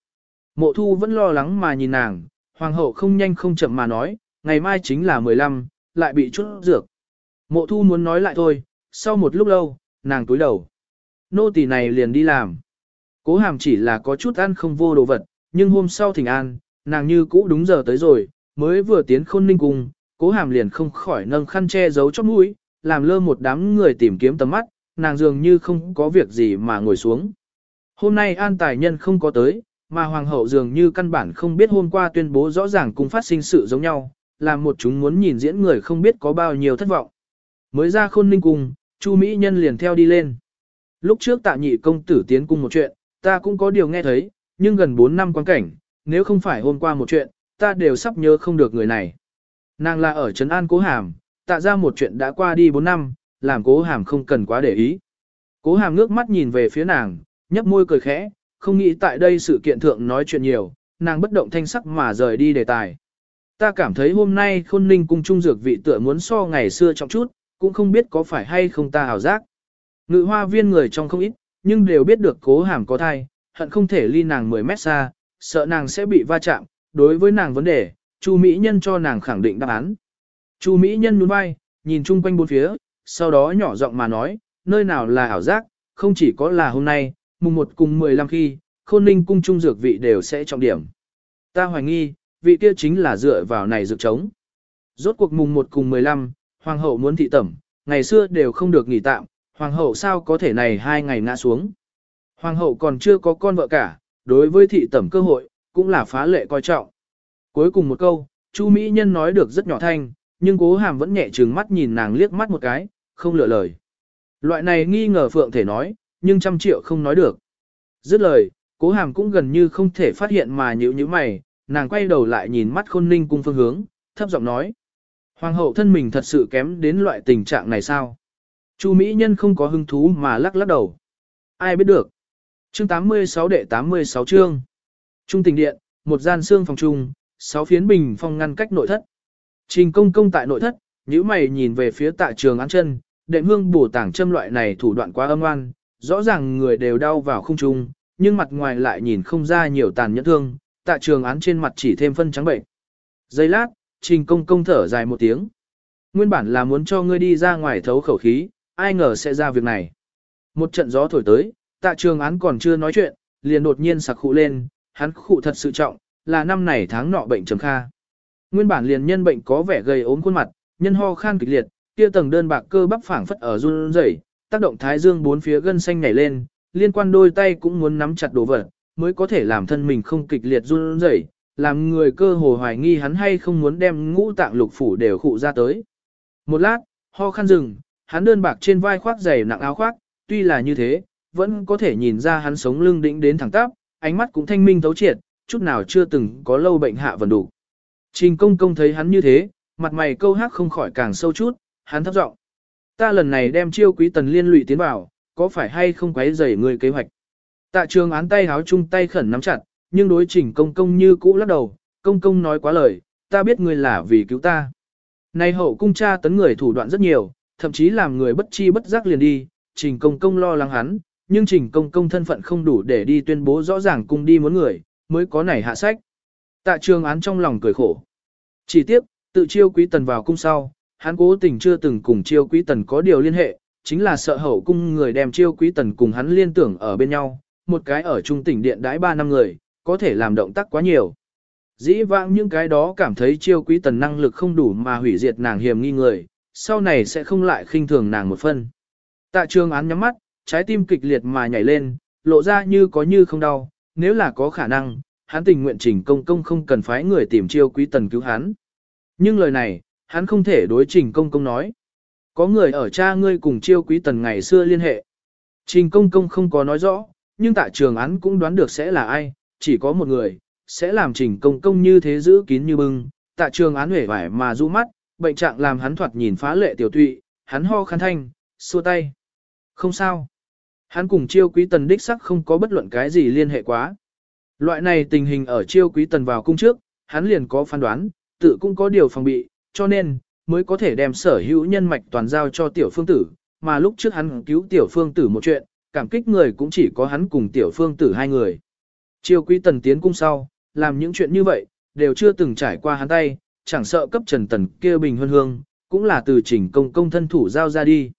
Speaker 1: Mộ thu vẫn lo lắng mà nhìn nàng, hoàng hậu không nhanh không chậm mà nói, ngày mai chính là 15, lại bị chút dược. Mộ thu muốn nói lại thôi, sau một lúc lâu, nàng túi đầu. Nô tỳ này liền đi làm. Cố hàm chỉ là có chút ăn không vô đồ vật, nhưng hôm sau thỉnh an, nàng như cũ đúng giờ tới rồi, mới vừa tiến khôn ninh cung, cố hàm liền không khỏi nâng khăn che giấu chót mũi, làm lơ một đám người tìm kiếm tầm mắt, nàng dường như không có việc gì mà ngồi xuống. Hôm nay an tài nhân không có tới, mà hoàng hậu dường như căn bản không biết hôm qua tuyên bố rõ ràng cùng phát sinh sự giống nhau, làm một chúng muốn nhìn diễn người không biết có bao nhiêu thất vọng. Mới ra khôn ninh cung, Chu Mỹ Nhân liền theo đi lên. Lúc trước tạ nhị công tử tiến cung một chuyện, ta cũng có điều nghe thấy, nhưng gần 4 năm quan cảnh, nếu không phải hôm qua một chuyện, ta đều sắp nhớ không được người này. Nàng là ở Trấn An Cố Hàm, tạ ra một chuyện đã qua đi 4 năm, làm Cố Hàm không cần quá để ý. Cố Hàm ngước mắt nhìn về phía nàng, nhấp môi cười khẽ, không nghĩ tại đây sự kiện thượng nói chuyện nhiều, nàng bất động thanh sắc mà rời đi đề tài. Ta cảm thấy hôm nay khôn ninh cung trung dược vị tựa muốn so ngày xưa trọng chút, cũng không biết có phải hay không ta hào giác. Ngự hoa viên người trong không ít, nhưng đều biết được cố hàm có thai, hận không thể ly nàng 10 mét xa, sợ nàng sẽ bị va chạm, đối với nàng vấn đề, Chu Mỹ Nhân cho nàng khẳng định đáp án. Chu Mỹ Nhân nhún vai, nhìn chung quanh bốn phía, sau đó nhỏ giọng mà nói, nơi nào là ảo giác, không chỉ có là hôm nay, mùng 1 cùng 15 khi, khôn ninh cung trung dược vị đều sẽ trọng điểm. Ta hoài nghi, vị kia chính là dựa vào này dược chống. Rốt cuộc mùng 1 cùng 15, hoàng hậu muốn thị tẩm, ngày xưa đều không được nghỉ tạm, hoàng hậu sao có thể này hai ngày ngã xuống. Hoàng hậu còn chưa có con vợ cả, đối với thị tẩm cơ hội, cũng là phá lệ coi trọng. Cuối cùng một câu, Chu Mỹ Nhân nói được rất nhỏ thanh, nhưng cố hàm vẫn nhẹ trừng mắt nhìn nàng liếc mắt một cái, không lựa lời. Loại này nghi ngờ Phượng thể nói, nhưng trăm triệu không nói được. Dứt lời, cố hàm cũng gần như không thể phát hiện mà nhữ như mày, nàng quay đầu lại nhìn mắt khôn ninh cung phương hướng, thấp giọng nói. Hoàng hậu thân mình thật sự kém đến loại tình trạng này sao? Chu Mỹ Nhân không có hứng thú mà lắc lắc đầu. Ai biết được? Chương 86 đệ 86 chương. Trung tình điện, một gian xương phòng trung, sáu phiến bình phong ngăn cách nội thất. Trình công công tại nội thất, nhíu mày nhìn về phía tạ trường án chân, đệm hương bổ tảng châm loại này thủ đoạn quá âm oan, rõ ràng người đều đau vào không trung, nhưng mặt ngoài lại nhìn không ra nhiều tàn nhẫn thương, tạ trường án trên mặt chỉ thêm phân trắng bệnh. Giây lát, trình công công thở dài một tiếng. Nguyên bản là muốn cho ngươi đi ra ngoài thấu khẩu khí, ai ngờ sẽ ra việc này. Một trận gió thổi tới, tạ trường án còn chưa nói chuyện, liền đột nhiên sặc khụ lên, hắn khụ thật sự trọng, là năm này tháng nọ bệnh trầm kha. Nguyên bản liền nhân bệnh có vẻ gầy ốm khuôn mặt, nhân ho khan kịch liệt, kia tầng đơn bạc cơ bắp phảng phất ở run rẩy, tác động thái dương bốn phía gân xanh nhảy lên, liên quan đôi tay cũng muốn nắm chặt đồ vật, mới có thể làm thân mình không kịch liệt run rẩy, làm người cơ hồ hoài nghi hắn hay không muốn đem ngũ tạng lục phủ đều khụ ra tới. Một lát, ho khan dừng, hắn đơn bạc trên vai khoác dày nặng áo khoác, tuy là như thế, vẫn có thể nhìn ra hắn sống lưng đĩnh đến thẳng tắp, ánh mắt cũng thanh minh thấu triệt, chút nào chưa từng có lâu bệnh hạ vần đủ. Trình công công thấy hắn như thế, mặt mày câu hắc không khỏi càng sâu chút, hắn thấp giọng. Ta lần này đem chiêu quý tần liên lụy tiến vào, có phải hay không quấy rầy người kế hoạch? Tạ trường án tay háo chung tay khẩn nắm chặt, nhưng đối trình công công như cũ lắc đầu, công công nói quá lời, ta biết ngươi là vì cứu ta. Này hậu cung cha tấn người thủ đoạn rất nhiều, thậm chí làm người bất chi bất giác liền đi, trình công công lo lắng hắn, nhưng trình công công thân phận không đủ để đi tuyên bố rõ ràng cung đi muốn người, mới có nảy hạ sách. Tạ trường án trong lòng cười khổ. Chỉ tiếp tự chiêu quý tần vào cung sau, hắn cố tình chưa từng cùng chiêu quý tần có điều liên hệ, chính là sợ hậu cung người đem chiêu quý tần cùng hắn liên tưởng ở bên nhau, một cái ở trung tỉnh điện đãi ba năm người, có thể làm động tác quá nhiều. Dĩ vãng những cái đó cảm thấy chiêu quý tần năng lực không đủ mà hủy diệt nàng hiểm nghi người, sau này sẽ không lại khinh thường nàng một phân. Tạ trường án nhắm mắt, trái tim kịch liệt mà nhảy lên, lộ ra như có như không đau, nếu là có khả năng, hắn tình nguyện trình công công không cần phái người tìm chiêu quý tần cứu hắn. Nhưng lời này, hắn không thể đối trình công công nói. Có người ở cha ngươi cùng chiêu quý tần ngày xưa liên hệ. Trình công công không có nói rõ, nhưng tạ trường án cũng đoán được sẽ là ai, chỉ có một người, sẽ làm trình công công như thế giữ kín như bưng. Tạ trường án hể vải mà du mắt, bệnh trạng làm hắn thoạt nhìn phá lệ tiểu tụy, hắn ho khăn thanh, xua tay. Không sao. Hắn cùng chiêu quý tần đích sắc không có bất luận cái gì liên hệ quá. Loại này tình hình ở chiêu quý tần vào cung trước, hắn liền có phán đoán, tự cũng có điều phòng bị, cho nên, mới có thể đem sở hữu nhân mạch toàn giao cho tiểu phương tử, mà lúc trước hắn cứu tiểu phương tử một chuyện, cảm kích người cũng chỉ có hắn cùng tiểu phương tử hai người. Chiêu quý tần tiến cung sau, làm những chuyện như vậy, đều chưa từng trải qua hắn tay, chẳng sợ cấp trần tần kia bình hương hương, cũng là từ trình công công thân thủ giao ra đi.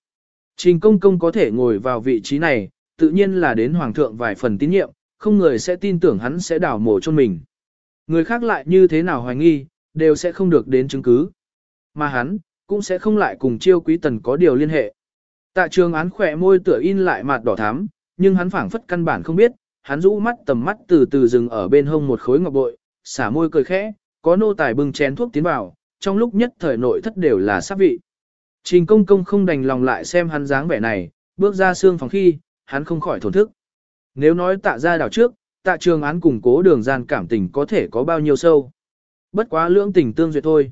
Speaker 1: Trình công công có thể ngồi vào vị trí này, tự nhiên là đến hoàng thượng vài phần tín nhiệm, không người sẽ tin tưởng hắn sẽ đảo mổ cho mình. Người khác lại như thế nào hoài nghi, đều sẽ không được đến chứng cứ. Mà hắn, cũng sẽ không lại cùng chiêu quý tần có điều liên hệ. Tạ trường án khỏe môi tựa in lại mặt đỏ thắm, nhưng hắn phảng phất căn bản không biết, hắn rũ mắt tầm mắt từ từ dừng ở bên hông một khối ngọc bội, xả môi cười khẽ, có nô tài bưng chén thuốc tiến vào, trong lúc nhất thời nội thất đều là sát vị. Trình công công không đành lòng lại xem hắn dáng vẻ này, bước ra xương phòng khi, hắn không khỏi thổn thức. Nếu nói tạ ra đảo trước, tạ trường án củng cố đường gian cảm tình có thể có bao nhiêu sâu. Bất quá lưỡng tình tương duyệt thôi.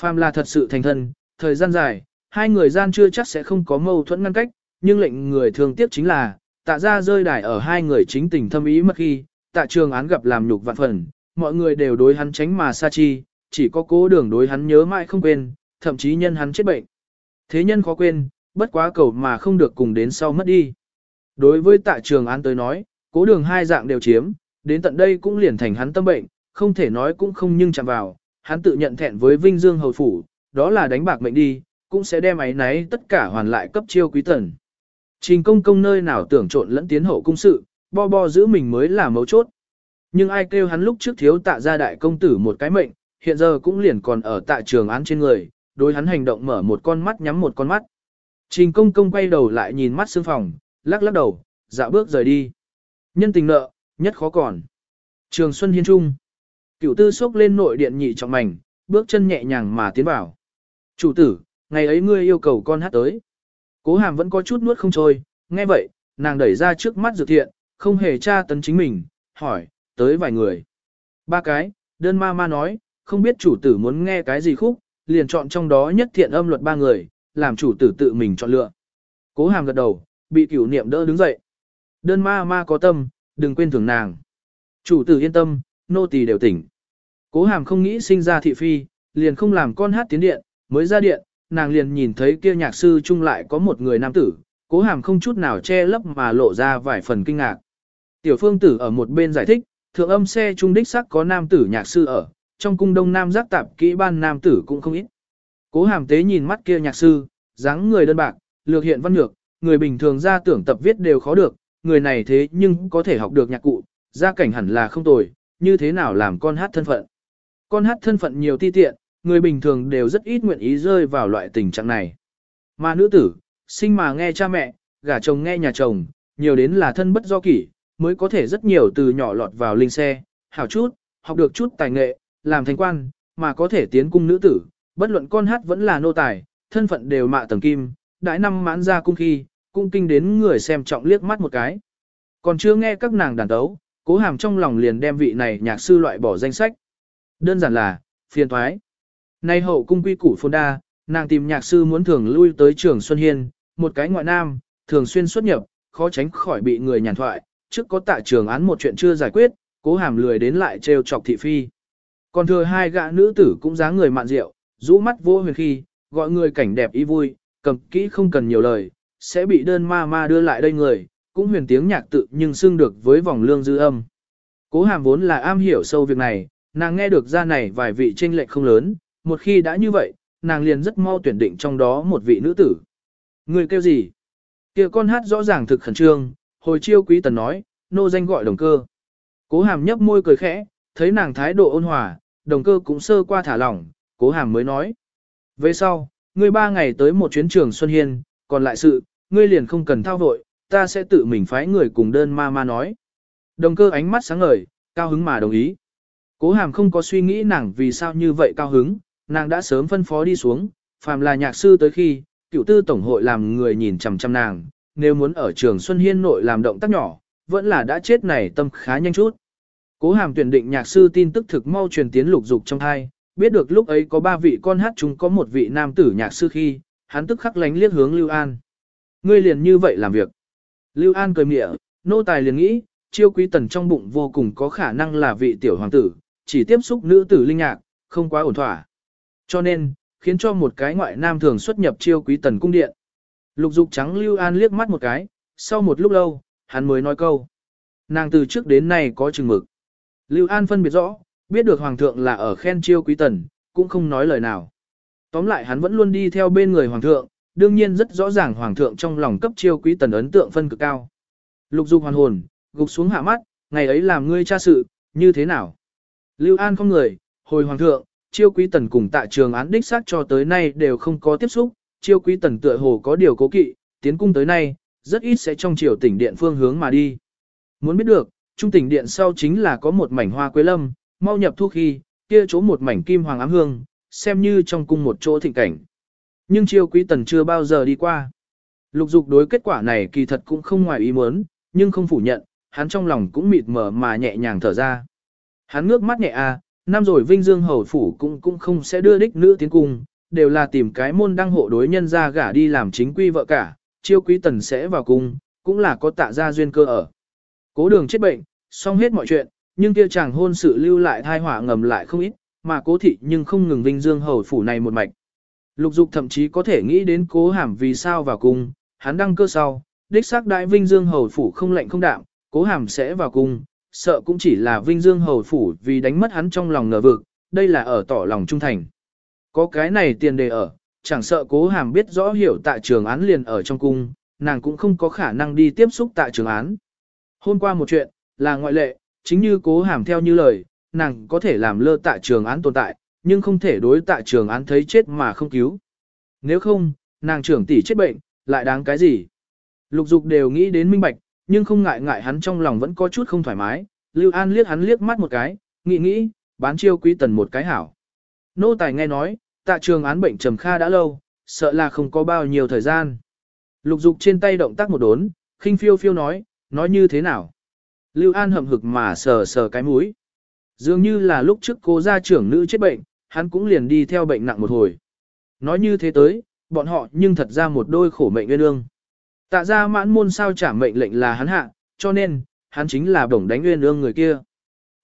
Speaker 1: Phàm là thật sự thành thân, thời gian dài, hai người gian chưa chắc sẽ không có mâu thuẫn ngăn cách, nhưng lệnh người thường tiếc chính là, tạ ra rơi đài ở hai người chính tình thâm ý mất khi, tạ trường án gặp làm nhục vạn phần, mọi người đều đối hắn tránh mà xa chi, chỉ có cố đường đối hắn nhớ mãi không quên, thậm chí nhân hắn chết bệnh. Thế nhân khó quên, bất quá cầu mà không được cùng đến sau mất đi. Đối với tạ trường án tới nói, cố đường hai dạng đều chiếm, đến tận đây cũng liền thành hắn tâm bệnh, không thể nói cũng không nhưng chạm vào, hắn tự nhận thẹn với Vinh Dương hầu phủ, đó là đánh bạc mệnh đi, cũng sẽ đem ấy nấy tất cả hoàn lại cấp chiêu quý tần. Trình công công nơi nào tưởng trộn lẫn tiến hậu cung sự, bo bo giữ mình mới là mấu chốt. Nhưng ai kêu hắn lúc trước thiếu tạ ra đại công tử một cái mệnh, hiện giờ cũng liền còn ở tại trường án trên người, đối hắn hành động mở một con mắt nhắm một con mắt. Trình công công quay đầu lại nhìn mắt xương phòng, lắc lắc đầu, dạo bước rời đi. Nhân tình nợ, nhất khó còn. Trường Xuân Hiên Trung. Cửu tư xốc lên nội điện nhị trọng mảnh, bước chân nhẹ nhàng mà tiến vào. Chủ tử, ngày ấy ngươi yêu cầu con hát tới. Cố hàm vẫn có chút nuốt không trôi, nghe vậy, nàng đẩy ra trước mắt dược thiện, không hề tra tấn chính mình, hỏi, tới vài người. Ba cái, đơn ma ma nói, không biết chủ tử muốn nghe cái gì khúc, liền chọn trong đó nhất thiện âm luật ba người, làm chủ tử tự mình chọn lựa. Cố hàm gật đầu, bị cửu niệm đỡ đứng dậy. Đơn ma ma có tâm, đừng quên thưởng nàng. Chủ tử yên tâm, nô tỳ đều tỉnh. Cố hàm không nghĩ sinh ra thị phi, liền không làm con hát tiến điện, mới ra điện, nàng liền nhìn thấy kia nhạc sư chung lại có một người nam tử, cố hàm không chút nào che lấp mà lộ ra vài phần kinh ngạc. Tiểu phương tử ở một bên giải thích, thượng âm xe trung đích sắc có nam tử nhạc sư ở, trong cung đông nam giác tạp kỹ ban nam tử cũng không ít. Cố hàm tế nhìn mắt kia nhạc sư, dáng người đơn bạc, lược hiện văn nhược, người bình thường ra tưởng tập viết đều khó được, người này thế nhưng có thể học được nhạc cụ, gia cảnh hẳn là không tồi, như thế nào làm con hát thân phận. Con hát thân phận nhiều ti tiện, người bình thường đều rất ít nguyện ý rơi vào loại tình trạng này. Mà nữ tử, sinh mà nghe cha mẹ, gả chồng nghe nhà chồng, nhiều đến là thân bất do kỷ, mới có thể rất nhiều từ nhỏ lọt vào linh xe, hảo chút, học được chút tài nghệ, làm thành quan, mà có thể tiến cung nữ tử, bất luận con hát vẫn là nô tài, thân phận đều mạ tầng kim, đãi năm mãn ra cung khi, cung kinh đến người xem trọng liếc mắt một cái. Còn chưa nghe các nàng đàn tấu, cố hàm trong lòng liền đem vị này nhạc sư loại bỏ danh sách. Đơn giản là, phiền thoái. Nay hậu cung quy củ phồn đa, nàng tìm nhạc sư muốn thường lui tới trường Xuân Hiên, một cái ngoại nam, thường xuyên xuất nhập, khó tránh khỏi bị người nhàn thoại, trước có tạ trường án một chuyện chưa giải quyết, cố hàm lười đến lại trêu chọc thị phi. Còn thừa hai gã nữ tử cũng dáng người mạn rượu, rũ mắt vô huyền khi, gọi người cảnh đẹp ý vui, cầm kỹ không cần nhiều lời, sẽ bị đơn ma ma đưa lại đây người, cũng huyền tiếng nhạc tự nhưng xưng được với vòng lương dư âm. Cố hàm vốn là am hiểu sâu việc này, nàng nghe được ra này vài vị tranh lệch không lớn, một khi đã như vậy, nàng liền rất mau tuyển định trong đó một vị nữ tử. Người kêu gì? kia con hát rõ ràng thực khẩn trương, hồi chiêu quý tần nói, nô danh gọi đồng cơ. Cố hàm nhấp môi cười khẽ, thấy nàng thái độ ôn hòa, đồng cơ cũng sơ qua thả lỏng, cố hàm mới nói. Về sau, ngươi ba ngày tới một chuyến trường Xuân Hiên, còn lại sự, ngươi liền không cần thao vội, ta sẽ tự mình phái người cùng đơn ma ma nói. Đồng cơ ánh mắt sáng ngời, cao hứng mà đồng ý. Cố hàm không có suy nghĩ nàng vì sao như vậy cao hứng, nàng đã sớm phân phó đi xuống, phàm là nhạc sư tới khi, cựu tư tổng hội làm người nhìn chằm chằm nàng, nếu muốn ở trường Xuân Hiên nội làm động tác nhỏ, vẫn là đã chết này tâm khá nhanh chút. Cố hàm tuyển định nhạc sư tin tức thực mau truyền tiến lục dục trong hai, biết được lúc ấy có ba vị con hát chúng có một vị nam tử nhạc sư khi, hắn tức khắc lánh liếc hướng Lưu An. Ngươi liền như vậy làm việc. Lưu An cười mỉa, nô tài liền nghĩ, chiêu quý tần trong bụng vô cùng có khả năng là vị tiểu hoàng tử, chỉ tiếp xúc nữ tử linh nhạc, không quá ổn thỏa. Cho nên, khiến cho một cái ngoại nam thường xuất nhập chiêu quý tần cung điện. Lục dục trắng Lưu An liếc mắt một cái, sau một lúc lâu, hắn mới nói câu. Nàng từ trước đến nay có chừng mực. Lưu An phân biệt rõ, biết được Hoàng thượng là ở khen chiêu quý tần, cũng không nói lời nào. Tóm lại hắn vẫn luôn đi theo bên người Hoàng thượng, đương nhiên rất rõ ràng Hoàng thượng trong lòng cấp chiêu quý tần ấn tượng phân cực cao. Lục dục hoàn hồn, gục xuống hạ mắt, ngày ấy làm ngươi tra sự, như thế nào? Lưu An không người, hồi Hoàng thượng, chiêu quý tần cùng tại trường án đích xác cho tới nay đều không có tiếp xúc, chiêu quý tần tựa hồ có điều cố kỵ, tiến cung tới nay, rất ít sẽ trong chiều tỉnh điện phương hướng mà đi. Muốn biết được, trung tỉnh điện sau chính là có một mảnh hoa quế lâm, mau nhập thu khi, kia chỗ một mảnh kim hoàng ám hương, xem như trong cung một chỗ thịnh cảnh. Nhưng chiêu quý tần chưa bao giờ đi qua. Lục dục đối kết quả này kỳ thật cũng không ngoài ý muốn, nhưng không phủ nhận, hắn trong lòng cũng mịt mờ mà nhẹ nhàng thở ra. Hắn ngước mắt nhẹ a, năm rồi Vinh Dương hầu phủ cũng cũng không sẽ đưa đích nữ tiến cung, đều là tìm cái môn đăng hộ đối nhân ra gả đi làm chính quy vợ cả, chiêu quý tần sẽ vào cung, cũng là có tạ gia duyên cơ ở. Cố đường chết bệnh, xong hết mọi chuyện, nhưng kia chàng hôn sự lưu lại thai họa ngầm lại không ít, mà cố thị nhưng không ngừng vinh dương hầu phủ này một mạch. Lục dục thậm chí có thể nghĩ đến cố hàm vì sao vào cung, hắn đăng cơ sau, đích xác đại vinh dương hầu phủ không lạnh không đạm, cố hàm sẽ vào cung, sợ cũng chỉ là vinh dương hầu phủ vì đánh mất hắn trong lòng ngờ vực, đây là ở tỏ lòng trung thành. Có cái này tiền đề ở, chẳng sợ cố hàm biết rõ hiểu tại trường án liền ở trong cung, nàng cũng không có khả năng đi tiếp xúc tại trường án. Hôm qua một chuyện, là ngoại lệ, chính như cố hàm theo như lời, nàng có thể làm lơ tại trường án tồn tại, nhưng không thể đối tại trường án thấy chết mà không cứu. Nếu không, nàng trưởng tỷ chết bệnh, lại đáng cái gì? Lục dục đều nghĩ đến minh bạch, nhưng không ngại ngại hắn trong lòng vẫn có chút không thoải mái, Lưu An liếc hắn liếc mắt một cái, nghĩ nghĩ, bán chiêu quý tần một cái hảo. Nô tài nghe nói, tạ trường án bệnh trầm kha đã lâu, sợ là không có bao nhiêu thời gian. Lục dục trên tay động tác một đốn, khinh phiêu phiêu nói, nói như thế nào? Lưu An hậm hực mà sờ sờ cái mũi. Dường như là lúc trước cô gia trưởng nữ chết bệnh, hắn cũng liền đi theo bệnh nặng một hồi. Nói như thế tới, bọn họ nhưng thật ra một đôi khổ mệnh nguyên ương. Tạ ra mãn môn sao trả mệnh lệnh là hắn hạ, cho nên, hắn chính là bổng đánh nguyên ương người kia.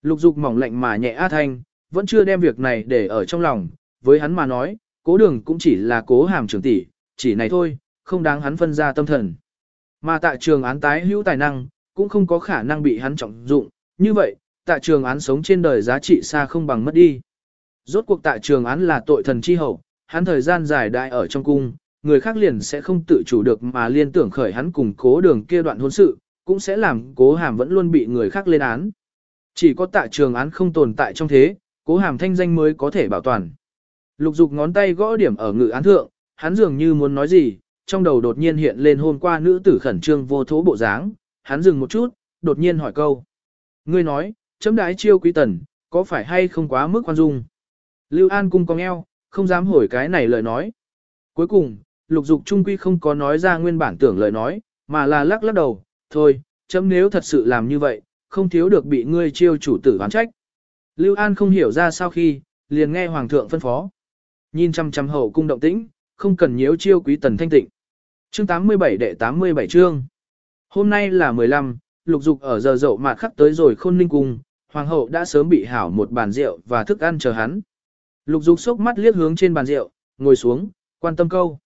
Speaker 1: Lục dục mỏng lệnh mà nhẹ A Thanh, vẫn chưa đem việc này để ở trong lòng, với hắn mà nói, cố đường cũng chỉ là cố hàm trưởng tỷ, chỉ này thôi, không đáng hắn phân ra tâm thần. Mà tại trường án tái hữu tài năng, cũng không có khả năng bị hắn trọng dụng, như vậy, tại trường án sống trên đời giá trị xa không bằng mất đi. Rốt cuộc tại trường án là tội thần chi hậu, hắn thời gian dài đại ở trong cung, người khác liền sẽ không tự chủ được mà liên tưởng khởi hắn cùng cố đường kia đoạn hôn sự, cũng sẽ làm cố hàm vẫn luôn bị người khác lên án. Chỉ có tại trường án không tồn tại trong thế, cố hàm thanh danh mới có thể bảo toàn. Lục dục ngón tay gõ điểm ở ngự án thượng, hắn dường như muốn nói gì, trong đầu đột nhiên hiện lên hôm qua nữ tử khẩn trương vô thố bộ dáng, hắn dừng một chút, đột nhiên hỏi câu. Ngươi nói, chấm đái chiêu quý tần, có phải hay không quá mức khoan dung? Lưu An cung cong eo, không dám hỏi cái này lời nói. Cuối cùng, lục dục trung quy không có nói ra nguyên bản tưởng lời nói, mà là lắc lắc đầu, thôi, chấm nếu thật sự làm như vậy, không thiếu được bị ngươi chiêu chủ tử oán trách. Lưu An không hiểu ra sao khi, liền nghe Hoàng thượng phân phó. Nhìn chăm chăm hậu cung động tĩnh, không cần nhiễu chiêu quý tần thanh tịnh. Chương 87 đệ 87 chương. Hôm nay là 15, lục dục ở giờ dậu mà khắc tới rồi khôn ninh cung, hoàng hậu đã sớm bị hảo một bàn rượu và thức ăn chờ hắn. Lục dục sốc mắt liếc hướng trên bàn rượu, ngồi xuống, quan tâm câu.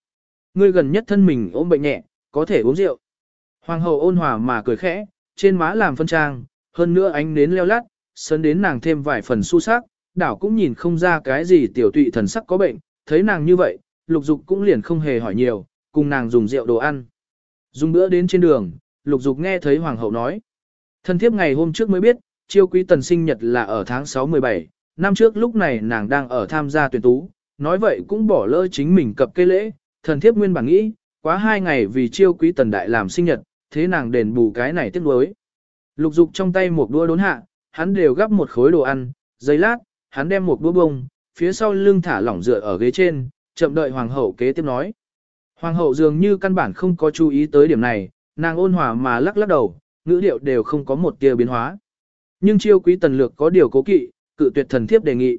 Speaker 1: Ngươi gần nhất thân mình ốm bệnh nhẹ, có thể uống rượu. Hoàng hậu ôn hòa mà cười khẽ, trên má làm phân trang, hơn nữa ánh nến leo lát, sấn đến nàng thêm vài phần su sắc, đảo cũng nhìn không ra cái gì tiểu tụy thần sắc có bệnh, thấy nàng như vậy, lục dục cũng liền không hề hỏi nhiều, cùng nàng dùng rượu đồ ăn. Dùng bữa đến trên đường, lục dục nghe thấy hoàng hậu nói. Thân thiếp ngày hôm trước mới biết, chiêu quý tần sinh nhật là ở tháng 6-17, năm trước lúc này nàng đang ở tham gia tuyển tú, nói vậy cũng bỏ lỡ chính mình cập cây lễ, thần thiếp nguyên bản nghĩ, quá hai ngày vì chiêu quý tần đại làm sinh nhật, thế nàng đền bù cái này tiếc nuối. Lục dục trong tay một đũa đốn hạ, hắn đều gắp một khối đồ ăn, giấy lát, hắn đem một đũa bông, phía sau lưng thả lỏng dựa ở ghế trên, chậm đợi hoàng hậu kế tiếp nói. Hoàng hậu dường như căn bản không có chú ý tới điểm này, nàng ôn hòa mà lắc lắc đầu, ngữ điệu đều không có một tia biến hóa. Nhưng chiêu quý tần lược có điều cố kỵ, cự tuyệt thần thiếp đề nghị.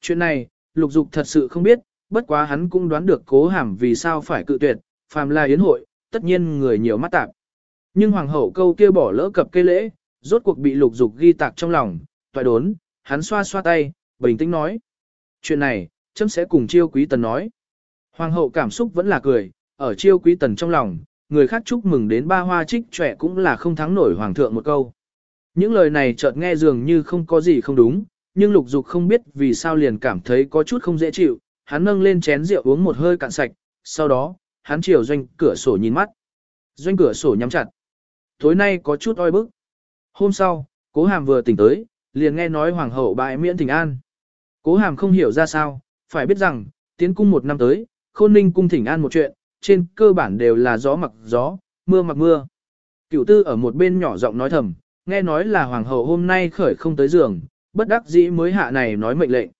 Speaker 1: Chuyện này, lục dục thật sự không biết, bất quá hắn cũng đoán được cố hàm vì sao phải cự tuyệt, phàm là yến hội, tất nhiên người nhiều mắt tạp. Nhưng hoàng hậu câu kia bỏ lỡ cập cây lễ, rốt cuộc bị lục dục ghi tạc trong lòng, toại đốn, hắn xoa xoa tay, bình tĩnh nói. Chuyện này, chấm sẽ cùng chiêu quý tần nói. Hoàng hậu cảm xúc vẫn là cười, ở chiêu quý tần trong lòng, người khác chúc mừng đến ba hoa trích trẻ cũng là không thắng nổi hoàng thượng một câu. Những lời này chợt nghe dường như không có gì không đúng, nhưng lục dục không biết vì sao liền cảm thấy có chút không dễ chịu, hắn nâng lên chén rượu uống một hơi cạn sạch, sau đó, hắn chiều doanh cửa sổ nhìn mắt. Doanh cửa sổ nhắm chặt. Tối nay có chút oi bức. Hôm sau, cố hàm vừa tỉnh tới, liền nghe nói hoàng hậu bại miễn thỉnh an. Cố hàm không hiểu ra sao, phải biết rằng, tiến cung một năm tới, khôn ninh cung thỉnh an một chuyện, trên cơ bản đều là gió mặc gió, mưa mặc mưa. Cửu tư ở một bên nhỏ giọng nói thầm, nghe nói là hoàng hậu hôm nay khởi không tới giường, bất đắc dĩ mới hạ này nói mệnh lệnh.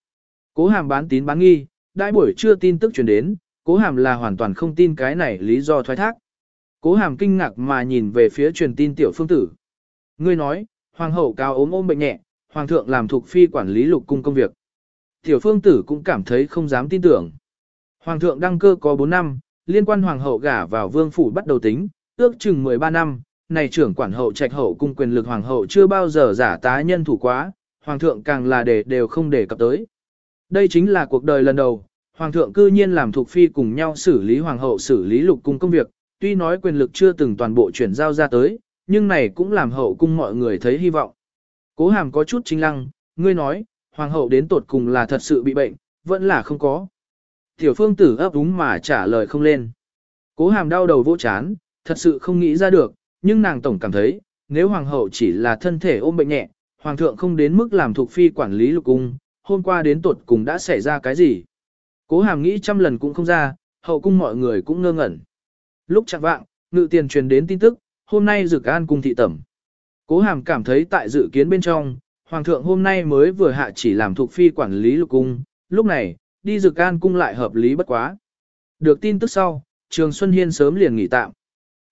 Speaker 1: Cố hàm bán tín bán nghi, đại buổi chưa tin tức truyền đến, cố hàm là hoàn toàn không tin cái này lý do thoái thác. Cố hàm kinh ngạc mà nhìn về phía truyền tin tiểu phương tử. Ngươi nói, hoàng hậu cao ốm ôm bệnh nhẹ, hoàng thượng làm thuộc phi quản lý lục cung công việc. Tiểu phương tử cũng cảm thấy không dám tin tưởng. Hoàng thượng đăng cơ có 4 năm, liên quan hoàng hậu gả vào vương phủ bắt đầu tính, ước chừng 13 năm, này trưởng quản hậu trạch hậu cung quyền lực hoàng hậu chưa bao giờ giả tá nhân thủ quá, hoàng thượng càng là để đều không để cập tới. Đây chính là cuộc đời lần đầu, hoàng thượng cư nhiên làm thuộc phi cùng nhau xử lý hoàng hậu xử lý lục cung công việc, tuy nói quyền lực chưa từng toàn bộ chuyển giao ra tới, nhưng này cũng làm hậu cung mọi người thấy hy vọng. Cố hàm có chút chính lăng, ngươi nói, hoàng hậu đến tột cùng là thật sự bị bệnh, vẫn là không có. Tiểu phương tử ấp úng mà trả lời không lên. Cố hàm đau đầu vô chán, thật sự không nghĩ ra được, nhưng nàng tổng cảm thấy, nếu hoàng hậu chỉ là thân thể ôm bệnh nhẹ, hoàng thượng không đến mức làm thuộc phi quản lý lục cung, hôm qua đến tột cùng đã xảy ra cái gì. Cố hàm nghĩ trăm lần cũng không ra, hậu cung mọi người cũng ngơ ngẩn. Lúc chẳng vạng, ngự tiền truyền đến tin tức, hôm nay dược an cung thị tẩm. Cố hàm cảm thấy tại dự kiến bên trong, hoàng thượng hôm nay mới vừa hạ chỉ làm thuộc phi quản lý lục cung, lúc này, đi dược an cung lại hợp lý bất quá. Được tin tức sau, Trường Xuân Hiên sớm liền nghỉ tạm.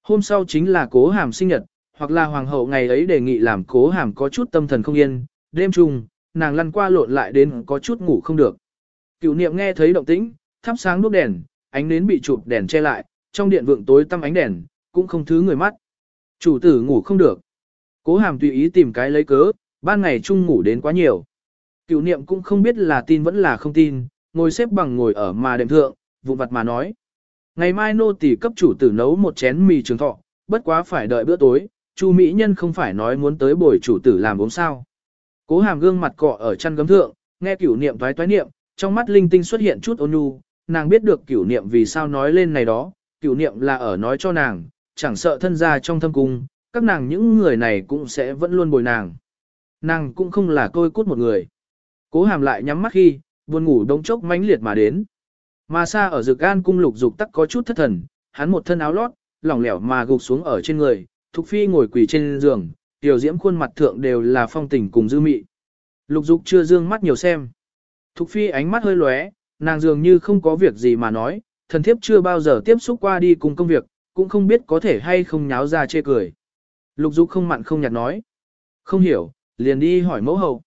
Speaker 1: Hôm sau chính là cố hàm sinh nhật, hoặc là hoàng hậu ngày ấy đề nghị làm cố hàm có chút tâm thần không yên, đêm trùng, nàng lăn qua lộn lại đến có chút ngủ không được. Cửu niệm nghe thấy động tĩnh, thắp sáng đuốc đèn, ánh nến bị chụp đèn che lại, trong điện vượng tối tăm ánh đèn, cũng không thứ người mắt. Chủ tử ngủ không được. Cố hàm tùy ý tìm cái lấy cớ, ban ngày chung ngủ đến quá nhiều. Cửu niệm cũng không biết là tin vẫn là không tin, ngồi xếp bằng ngồi ở mà đệm thượng, vụ vặt mà nói. Ngày mai nô tỳ cấp chủ tử nấu một chén mì trường thọ, bất quá phải đợi bữa tối, Chu Mỹ Nhân không phải nói muốn tới bồi chủ tử làm uống sao. Cố hàm gương mặt cọ ở chăn gấm thượng, nghe cửu niệm toái toái niệm, trong mắt linh tinh xuất hiện chút ôn nhu, nàng biết được cửu niệm vì sao nói lên này đó, cửu niệm là ở nói cho nàng, chẳng sợ thân gia trong thâm cung, các nàng những người này cũng sẽ vẫn luôn bồi nàng. Nàng cũng không là côi cút một người. Cố hàm lại nhắm mắt khi, buồn ngủ đông chốc mãnh liệt mà đến. Mà xa ở dược gan cung lục dục tắc có chút thất thần, hắn một thân áo lót, lỏng lẻo mà gục xuống ở trên người, Thục Phi ngồi quỳ trên giường, tiểu diễm khuôn mặt thượng đều là phong tình cùng dư mị. Lục dục chưa dương mắt nhiều xem. Thục Phi ánh mắt hơi lóe, nàng dường như không có việc gì mà nói, thần thiếp chưa bao giờ tiếp xúc qua đi cùng công việc, cũng không biết có thể hay không nháo ra chê cười. Lục dục không mặn không nhạt nói. Không hiểu, liền đi hỏi mẫu hậu.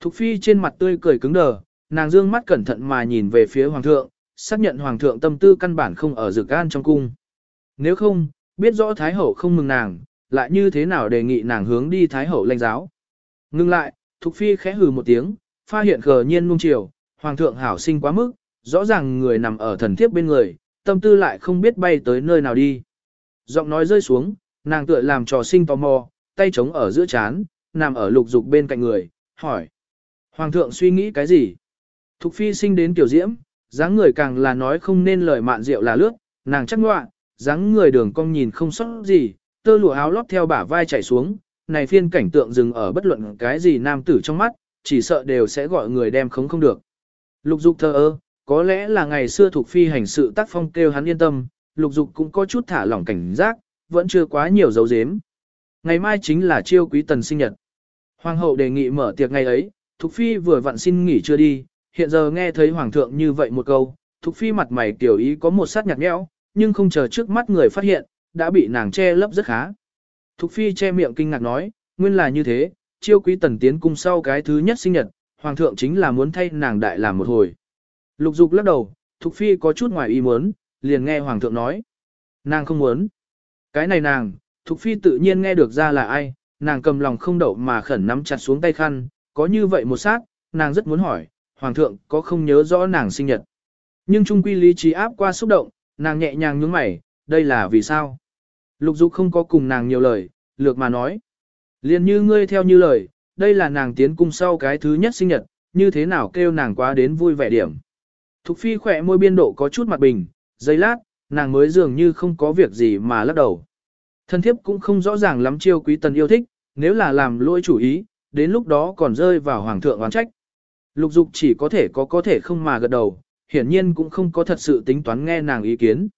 Speaker 1: Thục Phi trên mặt tươi cười cứng đờ, nàng dương mắt cẩn thận mà nhìn về phía hoàng thượng, xác nhận hoàng thượng tâm tư căn bản không ở dược gan trong cung. Nếu không, biết rõ Thái Hậu không mừng nàng, lại như thế nào đề nghị nàng hướng đi Thái Hậu lãnh giáo. Ngưng lại, Thục Phi khẽ hừ một tiếng, pha hiện khờ nhiên nung chiều, hoàng thượng hảo sinh quá mức, rõ ràng người nằm ở thần thiếp bên người, tâm tư lại không biết bay tới nơi nào đi. Giọng nói rơi xuống, nàng tựa làm trò sinh tò mò, tay trống ở giữa chán, nằm ở lục dục bên cạnh người, hỏi. Hoàng thượng suy nghĩ cái gì? Thục phi sinh đến tiểu diễm, dáng người càng là nói không nên lời mạn rượu là lướt, nàng chắc ngoạ, dáng người đường cong nhìn không sót gì, tơ lụa áo lót theo bả vai chảy xuống, này phiên cảnh tượng dừng ở bất luận cái gì nam tử trong mắt, chỉ sợ đều sẽ gọi người đem khống không được. Lục dục thơ ơ, có lẽ là ngày xưa thuộc phi hành sự tác phong kêu hắn yên tâm, lục dục cũng có chút thả lỏng cảnh giác, vẫn chưa quá nhiều dấu dếm. Ngày mai chính là chiêu quý tần sinh nhật. Hoàng hậu đề nghị mở tiệc ngày ấy, Thục Phi vừa vặn xin nghỉ chưa đi, hiện giờ nghe thấy Hoàng thượng như vậy một câu, Thục Phi mặt mày tiểu ý có một sát nhạt nhẽo, nhưng không chờ trước mắt người phát hiện, đã bị nàng che lấp rất khá. Thục Phi che miệng kinh ngạc nói, nguyên là như thế, chiêu quý tần tiến cung sau cái thứ nhất sinh nhật, Hoàng thượng chính là muốn thay nàng đại làm một hồi. Lục dục lắc đầu, Thục Phi có chút ngoài ý muốn, liền nghe Hoàng thượng nói. Nàng không muốn. Cái này nàng, Thục Phi tự nhiên nghe được ra là ai, nàng cầm lòng không đậu mà khẩn nắm chặt xuống tay khăn, có như vậy một sát, nàng rất muốn hỏi, Hoàng thượng có không nhớ rõ nàng sinh nhật. Nhưng trung quy lý trí áp qua xúc động, nàng nhẹ nhàng nhướng mày, đây là vì sao? Lục dục không có cùng nàng nhiều lời, lược mà nói. liền như ngươi theo như lời, đây là nàng tiến cung sau cái thứ nhất sinh nhật, như thế nào kêu nàng quá đến vui vẻ điểm. Thục phi khỏe môi biên độ có chút mặt bình, giây lát, nàng mới dường như không có việc gì mà lắc đầu. Thân thiếp cũng không rõ ràng lắm chiêu quý tần yêu thích, nếu là làm lỗi chủ ý, đến lúc đó còn rơi vào hoàng thượng oán trách. Lục dục chỉ có thể có có thể không mà gật đầu, hiển nhiên cũng không có thật sự tính toán nghe nàng ý kiến.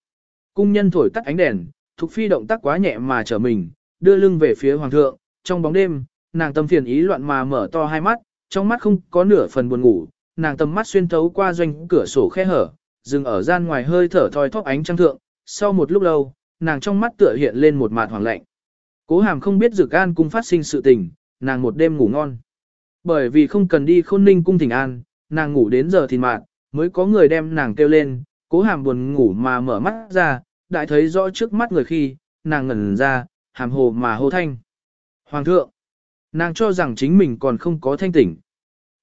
Speaker 1: Cung nhân thổi tắt ánh đèn, Thục Phi động tác quá nhẹ mà trở mình, đưa lưng về phía hoàng thượng, trong bóng đêm, nàng tâm phiền ý loạn mà mở to hai mắt, trong mắt không có nửa phần buồn ngủ, nàng tầm mắt xuyên thấu qua doanh cửa sổ khe hở, dừng ở gian ngoài hơi thở thoi thóp ánh trăng thượng, sau một lúc lâu, nàng trong mắt tựa hiện lên một mạt hoàng lạnh. Cố Hàm không biết Dược An cung phát sinh sự tình, nàng một đêm ngủ ngon. Bởi vì không cần đi khôn ninh cung thỉnh an, nàng ngủ đến giờ thì mạt, mới có người đem nàng kêu lên, cố hàm buồn ngủ mà mở mắt ra, đại thấy rõ trước mắt người khi, nàng ngẩn ra, hàm hồ mà hô thanh. Hoàng thượng, nàng cho rằng chính mình còn không có thanh tỉnh.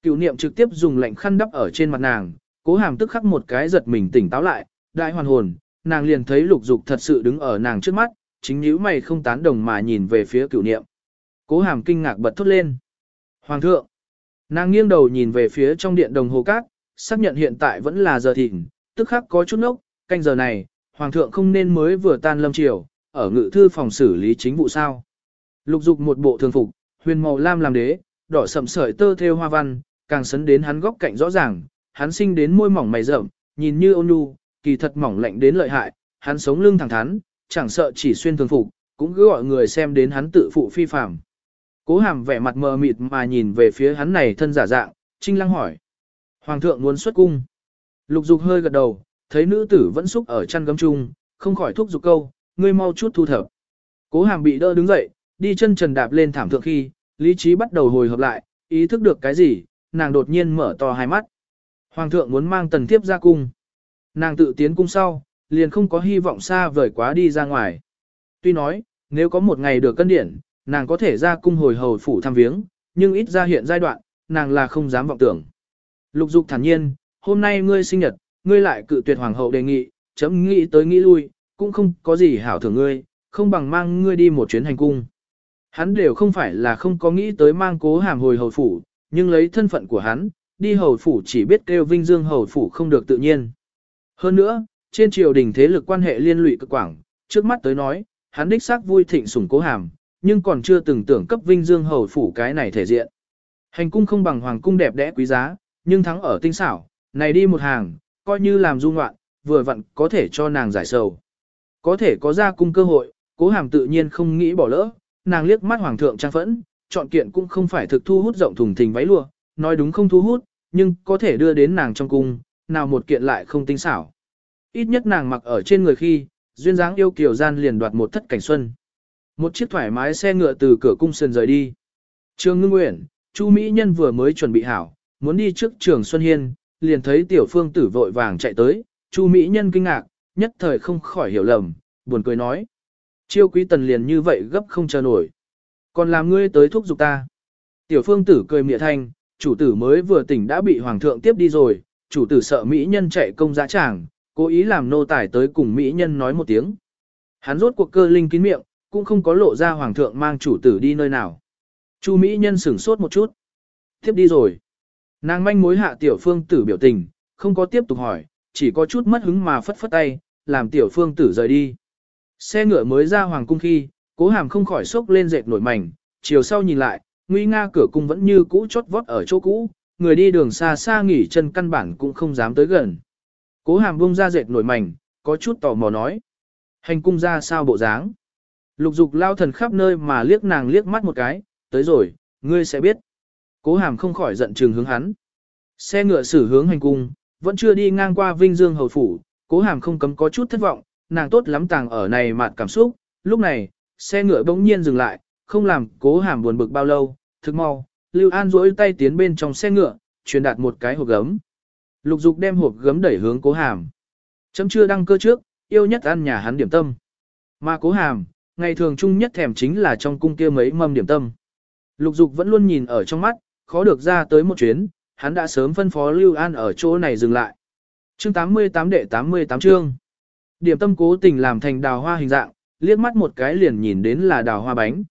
Speaker 1: Cựu niệm trực tiếp dùng lệnh khăn đắp ở trên mặt nàng, cố hàm tức khắc một cái giật mình tỉnh táo lại, đại hoàn hồn, nàng liền thấy lục dục thật sự đứng ở nàng trước mắt, chính nhíu mày không tán đồng mà nhìn về phía cựu niệm. Cố hàm kinh ngạc bật thốt lên. Hoàng thượng, Nàng nghiêng đầu nhìn về phía trong điện đồng hồ cát, xác nhận hiện tại vẫn là giờ thịnh, tức khắc có chút nốc, canh giờ này, hoàng thượng không nên mới vừa tan lâm triều, ở ngự thư phòng xử lý chính vụ sao. Lục dục một bộ thường phục, huyền màu lam làm đế, đỏ sậm sợi tơ theo hoa văn, càng sấn đến hắn góc cạnh rõ ràng, hắn sinh đến môi mỏng mày rậm, nhìn như ôn nhu, kỳ thật mỏng lạnh đến lợi hại, hắn sống lưng thẳng thắn, chẳng sợ chỉ xuyên thường phục, cũng cứ gọi người xem đến hắn tự phụ phi phàm. Cố hàm vẻ mặt mờ mịt mà nhìn về phía hắn này thân giả dạng, trinh lăng hỏi. Hoàng thượng muốn xuất cung. Lục dục hơi gật đầu, thấy nữ tử vẫn xúc ở chăn gấm chung, không khỏi thúc giục câu, ngươi mau chút thu thập. Cố hàm bị đỡ đứng dậy, đi chân trần đạp lên thảm thượng khi, lý trí bắt đầu hồi hợp lại, ý thức được cái gì, nàng đột nhiên mở to hai mắt. Hoàng thượng muốn mang tần thiếp ra cung. Nàng tự tiến cung sau, liền không có hy vọng xa vời quá đi ra ngoài. Tuy nói, nếu có một ngày được cân điển, nàng có thể ra cung hồi hầu phủ thăm viếng, nhưng ít ra hiện giai đoạn, nàng là không dám vọng tưởng. Lục dục thản nhiên, hôm nay ngươi sinh nhật, ngươi lại cự tuyệt hoàng hậu đề nghị, chấm nghĩ tới nghĩ lui, cũng không có gì hảo thưởng ngươi, không bằng mang ngươi đi một chuyến hành cung. Hắn đều không phải là không có nghĩ tới mang cố hàm hồi hầu phủ, nhưng lấy thân phận của hắn, đi hầu phủ chỉ biết kêu vinh dương hầu phủ không được tự nhiên. Hơn nữa, trên triều đình thế lực quan hệ liên lụy cực quảng, trước mắt tới nói, hắn đích xác vui thịnh sủng cố hàm, nhưng còn chưa từng tưởng cấp vinh dương hầu phủ cái này thể diện. Hành cung không bằng hoàng cung đẹp đẽ quý giá, nhưng thắng ở tinh xảo, này đi một hàng, coi như làm du ngoạn, vừa vặn có thể cho nàng giải sầu. Có thể có ra cung cơ hội, cố hàm tự nhiên không nghĩ bỏ lỡ, nàng liếc mắt hoàng thượng trang phẫn, chọn kiện cũng không phải thực thu hút rộng thùng thình váy lụa, nói đúng không thu hút, nhưng có thể đưa đến nàng trong cung, nào một kiện lại không tinh xảo. Ít nhất nàng mặc ở trên người khi, duyên dáng yêu kiều gian liền đoạt một thất cảnh xuân. Một chiếc thoải mái xe ngựa từ cửa cung sườn rời đi. Trường Ngưng Nguyễn, Chu Mỹ Nhân vừa mới chuẩn bị hảo, muốn đi trước trường Xuân Hiên, liền thấy tiểu phương tử vội vàng chạy tới, Chu Mỹ Nhân kinh ngạc, nhất thời không khỏi hiểu lầm, buồn cười nói. Chiêu quý tần liền như vậy gấp không chờ nổi. Còn làm ngươi tới thúc giục ta. Tiểu phương tử cười mỉa thanh, chủ tử mới vừa tỉnh đã bị hoàng thượng tiếp đi rồi, chủ tử sợ Mỹ Nhân chạy công dã tràng, cố ý làm nô tài tới cùng Mỹ Nhân nói một tiếng. Hắn rốt cuộc cơ linh kín miệng, cũng không có lộ ra hoàng thượng mang chủ tử đi nơi nào. Chu Mỹ Nhân sửng sốt một chút. Tiếp đi rồi. Nàng manh mối hạ tiểu phương tử biểu tình, không có tiếp tục hỏi, chỉ có chút mất hứng mà phất phất tay, làm tiểu phương tử rời đi. Xe ngựa mới ra hoàng cung khi, cố hàm không khỏi sốc lên dệt nổi mảnh, chiều sau nhìn lại, nguy nga cửa cung vẫn như cũ chốt vót ở chỗ cũ, người đi đường xa xa nghỉ chân căn bản cũng không dám tới gần. Cố hàm bung ra dệt nổi mảnh, có chút tò mò nói. Hành cung ra sao bộ dáng? Lục dục lao thần khắp nơi mà liếc nàng liếc mắt một cái, tới rồi, ngươi sẽ biết. Cố hàm không khỏi giận trừng hướng hắn. Xe ngựa xử hướng hành cung, vẫn chưa đi ngang qua Vinh Dương Hầu Phủ, cố hàm không cấm có chút thất vọng, nàng tốt lắm tàng ở này mạt cảm xúc. Lúc này, xe ngựa bỗng nhiên dừng lại, không làm cố hàm buồn bực bao lâu, thức mau, Lưu An duỗi tay tiến bên trong xe ngựa, truyền đạt một cái hộp gấm. Lục dục đem hộp gấm đẩy hướng cố hàm. Chấm chưa đăng cơ trước, yêu nhất ăn nhà hắn điểm tâm. Mà cố hàm, ngày thường chung nhất thèm chính là trong cung kia mấy mâm điểm tâm. Lục dục vẫn luôn nhìn ở trong mắt, khó được ra tới một chuyến, hắn đã sớm phân phó Lưu An ở chỗ này dừng lại. Chương 88 đệ 88 chương. Điểm tâm cố tình làm thành đào hoa hình dạng, liếc mắt một cái liền nhìn đến là đào hoa bánh.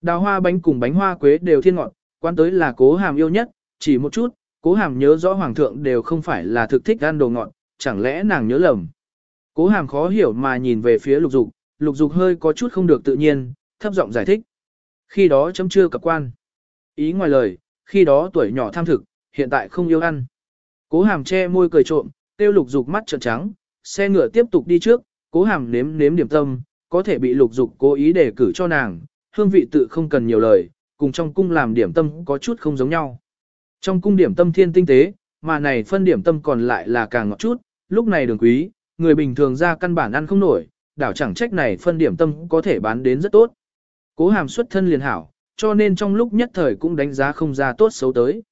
Speaker 1: Đào hoa bánh cùng bánh hoa quế đều thiên ngọt, quan tới là cố hàm yêu nhất, chỉ một chút, cố hàm nhớ rõ hoàng thượng đều không phải là thực thích ăn đồ ngọt, chẳng lẽ nàng nhớ lầm. Cố hàm khó hiểu mà nhìn về phía lục dục, lục dục hơi có chút không được tự nhiên, thấp giọng giải thích. Khi đó chấm chưa cập quan. Ý ngoài lời, khi đó tuổi nhỏ tham thực, hiện tại không yêu ăn. Cố hàm che môi cười trộm, tiêu lục dục mắt trợn trắng, xe ngựa tiếp tục đi trước, cố hàm nếm nếm điểm tâm, có thể bị lục dục cố ý để cử cho nàng, hương vị tự không cần nhiều lời, cùng trong cung làm điểm tâm có chút không giống nhau. Trong cung điểm tâm thiên tinh tế, mà này phân điểm tâm còn lại là càng ngọt chút, lúc này đường quý, người bình thường ra căn bản ăn không nổi, đảo chẳng trách này phân điểm tâm có thể bán đến rất tốt. Cố hàm xuất thân liền hảo, cho nên trong lúc nhất thời cũng đánh giá không ra tốt xấu tới.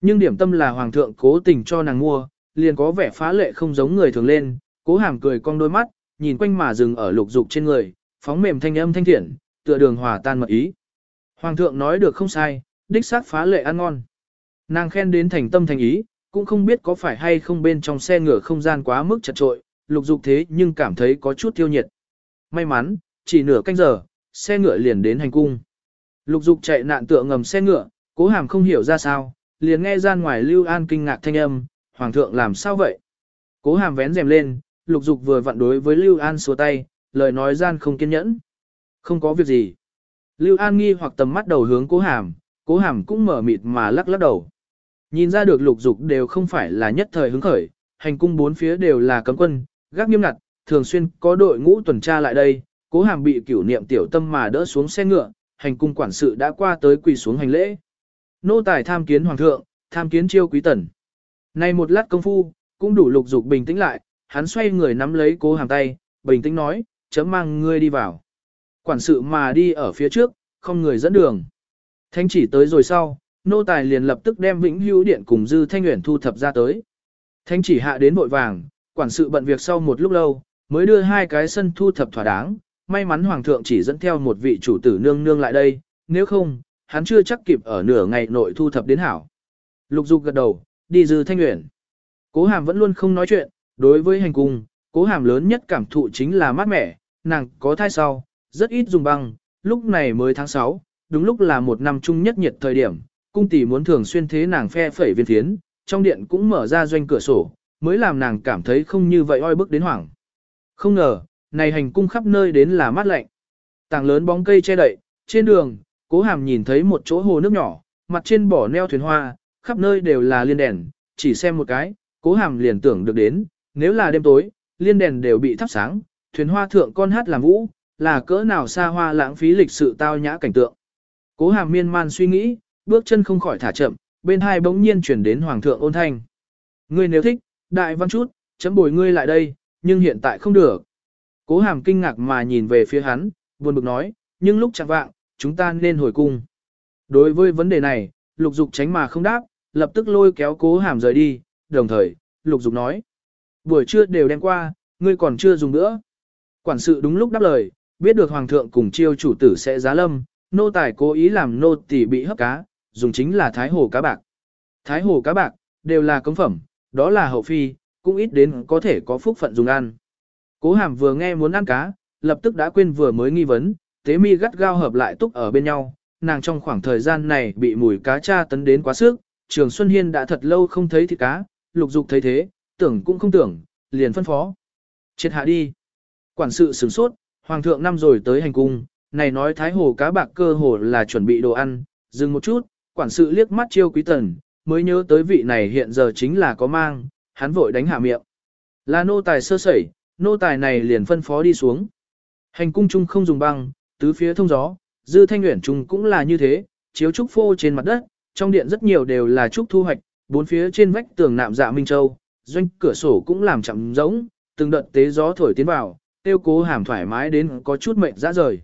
Speaker 1: Nhưng điểm tâm là hoàng thượng cố tình cho nàng mua, liền có vẻ phá lệ không giống người thường lên, cố hàm cười cong đôi mắt, nhìn quanh mà dừng ở lục dục trên người, phóng mềm thanh âm thanh thiện, tựa đường hòa tan mật ý. Hoàng thượng nói được không sai, đích xác phá lệ ăn ngon. Nàng khen đến thành tâm thành ý, cũng không biết có phải hay không bên trong xe ngựa không gian quá mức chật trội, lục dục thế nhưng cảm thấy có chút tiêu nhiệt. May mắn, chỉ nửa canh giờ, xe ngựa liền đến hành cung. Lục dục chạy nạn tựa ngầm xe ngựa, cố hàm không hiểu ra sao, liền nghe gian ngoài Lưu An kinh ngạc thanh âm, Hoàng thượng làm sao vậy? Cố hàm vén rèm lên, lục dục vừa vặn đối với Lưu An xua tay, lời nói gian không kiên nhẫn. Không có việc gì. Lưu An nghi hoặc tầm mắt đầu hướng cố hàm, cố hàm cũng mở mịt mà lắc lắc đầu. Nhìn ra được lục dục đều không phải là nhất thời hứng khởi, hành cung bốn phía đều là cấm quân, gác nghiêm ngặt, thường xuyên có đội ngũ tuần tra lại đây, cố hàm bị cửu niệm tiểu tâm mà đỡ xuống xe ngựa, hành cung quản sự đã qua tới quỳ xuống hành lễ. Nô tài tham kiến hoàng thượng, tham kiến chiêu quý tần. Nay một lát công phu, cũng đủ lục dục bình tĩnh lại, hắn xoay người nắm lấy cố hàm tay, bình tĩnh nói, chấm mang ngươi đi vào. Quản sự mà đi ở phía trước, không người dẫn đường. Thanh chỉ tới rồi sau, nô tài liền lập tức đem vĩnh hữu điện cùng dư thanh nguyện thu thập ra tới. Thanh chỉ hạ đến vội vàng, quản sự bận việc sau một lúc lâu, mới đưa hai cái sân thu thập thỏa đáng, may mắn hoàng thượng chỉ dẫn theo một vị chủ tử nương nương lại đây, nếu không, hắn chưa chắc kịp ở nửa ngày nội thu thập đến hảo. Lục dục gật đầu, đi dư thanh nguyện. Cố hàm vẫn luôn không nói chuyện, đối với hành cung, cố hàm lớn nhất cảm thụ chính là mát mẻ, nàng có thai sau, rất ít dùng băng, lúc này mới tháng 6, đúng lúc là một năm chung nhất nhiệt thời điểm, cung tỷ muốn thường xuyên thế nàng phe phẩy viên thiến, trong điện cũng mở ra doanh cửa sổ, mới làm nàng cảm thấy không như vậy oi bức đến hoảng. Không ngờ, này hành cung khắp nơi đến là mát lạnh. Tảng lớn bóng cây che đậy, trên đường, cố hàm nhìn thấy một chỗ hồ nước nhỏ, mặt trên bỏ neo thuyền hoa, khắp nơi đều là liên đèn, chỉ xem một cái, cố hàm liền tưởng được đến, nếu là đêm tối, liên đèn đều bị thắp sáng, thuyền hoa thượng con hát làm vũ, là cỡ nào xa hoa lãng phí lịch sự tao nhã cảnh tượng. Cố hàm miên man suy nghĩ, bước chân không khỏi thả chậm, bên hai bỗng nhiên chuyển đến hoàng thượng ôn thanh. Ngươi nếu thích, đại văn chút, chấm bồi ngươi lại đây, nhưng hiện tại không được. Cố hàm kinh ngạc mà nhìn về phía hắn, buồn bực nói, nhưng lúc chẳng vạng, chúng ta nên hồi cung. Đối với vấn đề này, lục dục tránh mà không đáp, lập tức lôi kéo cố hàm rời đi, đồng thời, lục dục nói. Buổi trưa đều đem qua, ngươi còn chưa dùng nữa. Quản sự đúng lúc đáp lời, biết được hoàng thượng cùng chiêu chủ tử sẽ giá lâm, nô tài cố ý làm nô tỷ bị hấp cá, dùng chính là thái hồ cá bạc. Thái hồ cá bạc, đều là cống phẩm, đó là hậu phi, cũng ít đến có thể có phúc phận dùng ăn. Cố hàm vừa nghe muốn ăn cá, lập tức đã quên vừa mới nghi vấn, tế mi gắt gao hợp lại túc ở bên nhau, nàng trong khoảng thời gian này bị mùi cá cha tấn đến quá sức, trường Xuân Hiên đã thật lâu không thấy thịt cá, lục dục thấy thế, tưởng cũng không tưởng, liền phân phó. Triệt hạ đi. Quản sự sửng sốt, hoàng thượng năm rồi tới hành cung, này nói thái hồ cá bạc cơ hồ là chuẩn bị đồ ăn, dừng một chút, quản sự liếc mắt chiêu quý tần, mới nhớ tới vị này hiện giờ chính là có mang, hắn vội đánh hạ miệng. Là nô tài sơ sẩy, nô tài này liền phân phó đi xuống. Hành cung chung không dùng băng, tứ phía thông gió, dư thanh nguyện chung cũng là như thế, chiếu trúc phô trên mặt đất, trong điện rất nhiều đều là trúc thu hoạch, bốn phía trên vách tường nạm dạ minh châu, doanh cửa sổ cũng làm chậm giống, từng đợt tế gió thổi tiến vào, tiêu cố hàm thoải mái đến có chút mệnh ra rời.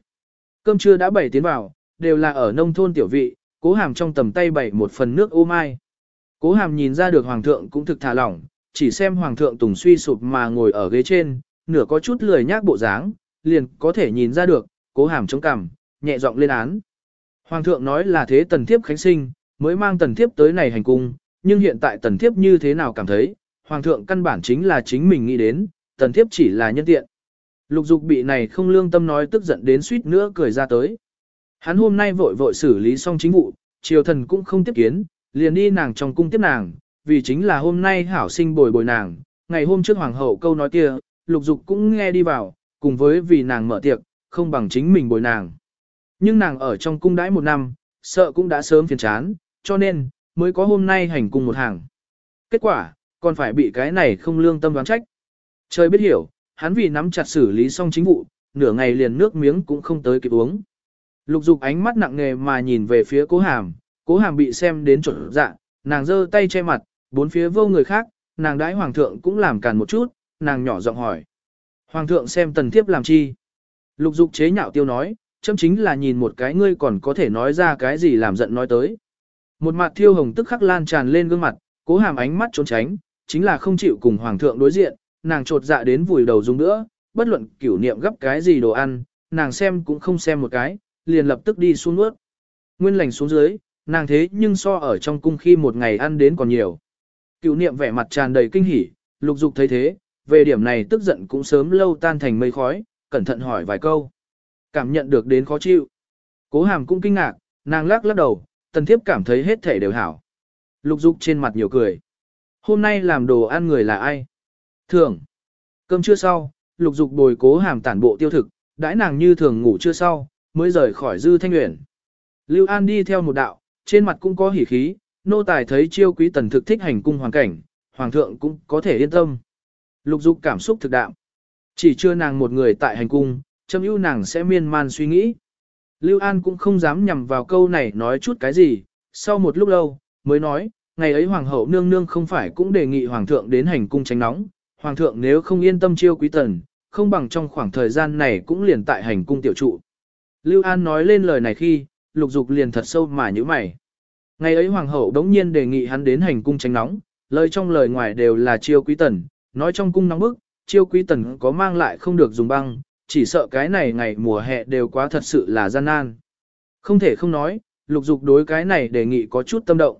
Speaker 1: Cơm trưa đã bảy tiến vào, đều là ở nông thôn tiểu vị, cố hàm trong tầm tay bảy một phần nước ô mai. Cố hàm nhìn ra được hoàng thượng cũng thực thả lỏng, chỉ xem hoàng thượng tùng suy sụp mà ngồi ở ghế trên, nửa có chút lười nhác bộ dáng, liền có thể nhìn ra được, cố hàm chống cằm, nhẹ giọng lên án. Hoàng thượng nói là thế tần thiếp khánh sinh, mới mang tần thiếp tới này hành cung, nhưng hiện tại tần thiếp như thế nào cảm thấy, hoàng thượng căn bản chính là chính mình nghĩ đến, tần thiếp chỉ là nhân tiện. Lục dục bị này không lương tâm nói tức giận đến suýt nữa cười ra tới. Hắn hôm nay vội vội xử lý xong chính vụ, triều thần cũng không tiếp kiến, liền đi nàng trong cung tiếp nàng, vì chính là hôm nay hảo sinh bồi bồi nàng, ngày hôm trước hoàng hậu câu nói kia, lục dục cũng nghe đi vào, cùng với vì nàng mở tiệc, không bằng chính mình bồi nàng. Nhưng nàng ở trong cung đãi một năm, sợ cũng đã sớm phiền chán, cho nên, mới có hôm nay hành cung một hàng. Kết quả, còn phải bị cái này không lương tâm đoán trách. Trời biết hiểu, hắn vì nắm chặt xử lý xong chính vụ, nửa ngày liền nước miếng cũng không tới kịp uống. Lục dục ánh mắt nặng nề mà nhìn về phía cố hàm, cố hàm bị xem đến trộn dạ, nàng giơ tay che mặt, bốn phía vô người khác, nàng đãi hoàng thượng cũng làm càn một chút, nàng nhỏ giọng hỏi. Hoàng thượng xem tần thiếp làm chi? Lục dục chế nhạo tiêu nói, châm chính là nhìn một cái ngươi còn có thể nói ra cái gì làm giận nói tới. Một mặt thiêu hồng tức khắc lan tràn lên gương mặt, cố hàm ánh mắt trốn tránh, chính là không chịu cùng hoàng thượng đối diện, nàng trột dạ đến vùi đầu dùng nữa, bất luận cửu niệm gấp cái gì đồ ăn, nàng xem cũng không xem một cái, liền lập tức đi xuống nuốt. Nguyên lành xuống dưới, nàng thế nhưng so ở trong cung khi một ngày ăn đến còn nhiều. Cựu niệm vẻ mặt tràn đầy kinh hỉ, lục dục thấy thế, về điểm này tức giận cũng sớm lâu tan thành mây khói, cẩn thận hỏi vài câu. Cảm nhận được đến khó chịu. Cố hàm cũng kinh ngạc, nàng lắc lắc đầu, tần thiếp cảm thấy hết thể đều hảo. Lục dục trên mặt nhiều cười. Hôm nay làm đồ ăn người là ai? Thường. Cơm trưa sau, lục dục bồi cố hàm tản bộ tiêu thực, đãi nàng như thường ngủ trưa sau, mới rời khỏi dư thanh nguyện. Lưu An đi theo một đạo, trên mặt cũng có hỉ khí, nô tài thấy chiêu quý tần thực thích hành cung hoàn cảnh, hoàng thượng cũng có thể yên tâm. Lục dục cảm xúc thực đạm. Chỉ chưa nàng một người tại hành cung, châm ưu nàng sẽ miên man suy nghĩ. Lưu An cũng không dám nhằm vào câu này nói chút cái gì, sau một lúc lâu, mới nói, ngày ấy hoàng hậu nương nương không phải cũng đề nghị hoàng thượng đến hành cung tránh nóng, hoàng thượng nếu không yên tâm chiêu quý tần, không bằng trong khoảng thời gian này cũng liền tại hành cung tiểu trụ. Lưu An nói lên lời này khi, lục dục liền thật sâu mà như mày. Ngày ấy hoàng hậu đống nhiên đề nghị hắn đến hành cung tránh nóng, lời trong lời ngoài đều là chiêu quý tần, nói trong cung nóng bức, chiêu quý tần có mang lại không được dùng băng, chỉ sợ cái này ngày mùa hè đều quá thật sự là gian nan. Không thể không nói, lục dục đối cái này đề nghị có chút tâm động.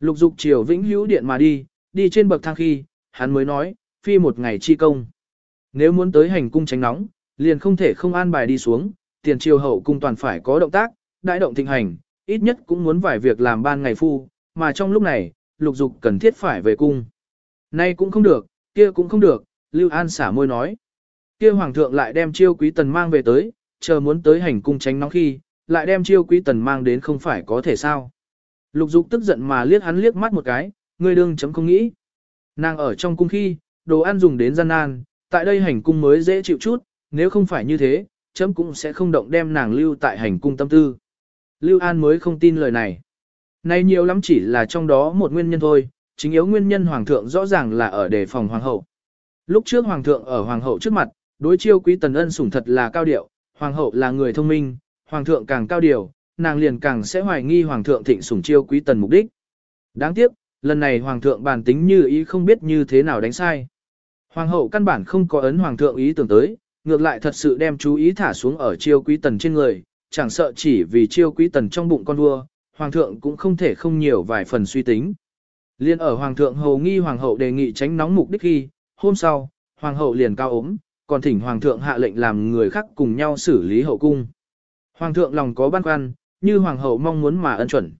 Speaker 1: Lục dục chiều vĩnh hữu điện mà đi, đi trên bậc thang khi, hắn mới nói, phi một ngày chi công. Nếu muốn tới hành cung tránh nóng, liền không thể không an bài đi xuống, tiền triều hậu cung toàn phải có động tác, đại động thịnh hành, ít nhất cũng muốn vài việc làm ban ngày phu, mà trong lúc này, lục dục cần thiết phải về cung. Nay cũng không được, kia cũng không được, Lưu An xả môi nói. Kia hoàng thượng lại đem chiêu quý tần mang về tới, chờ muốn tới hành cung tránh nóng khi, lại đem chiêu quý tần mang đến không phải có thể sao. Lục dục tức giận mà liếc hắn liếc mắt một cái, ngươi đương chấm không nghĩ. Nàng ở trong cung khi, đồ ăn dùng đến gian nan, tại đây hành cung mới dễ chịu chút, nếu không phải như thế, chấm cũng sẽ không động đem nàng lưu tại hành cung tâm tư. Lưu An mới không tin lời này. Nay nhiều lắm chỉ là trong đó một nguyên nhân thôi, chính yếu nguyên nhân hoàng thượng rõ ràng là ở đề phòng hoàng hậu. Lúc trước hoàng thượng ở hoàng hậu trước mặt, đối chiêu quý tần ân sủng thật là cao điệu, hoàng hậu là người thông minh, hoàng thượng càng cao điều, nàng liền càng sẽ hoài nghi hoàng thượng thịnh sủng chiêu quý tần mục đích. Đáng tiếc, lần này hoàng thượng bản tính như ý không biết như thế nào đánh sai. Hoàng hậu căn bản không có ấn hoàng thượng ý tưởng tới, ngược lại thật sự đem chú ý thả xuống ở chiêu quý tần trên người, chẳng sợ chỉ vì chiêu quý tần trong bụng con vua, hoàng thượng cũng không thể không nhiều vài phần suy tính. Liên ở hoàng thượng hầu nghi hoàng hậu đề nghị tránh nóng mục đích khi, hôm sau, hoàng hậu liền cao ốm, còn thỉnh hoàng thượng hạ lệnh làm người khác cùng nhau xử lý hậu cung. Hoàng thượng lòng có băn khoăn, như hoàng hậu mong muốn mà ân chuẩn.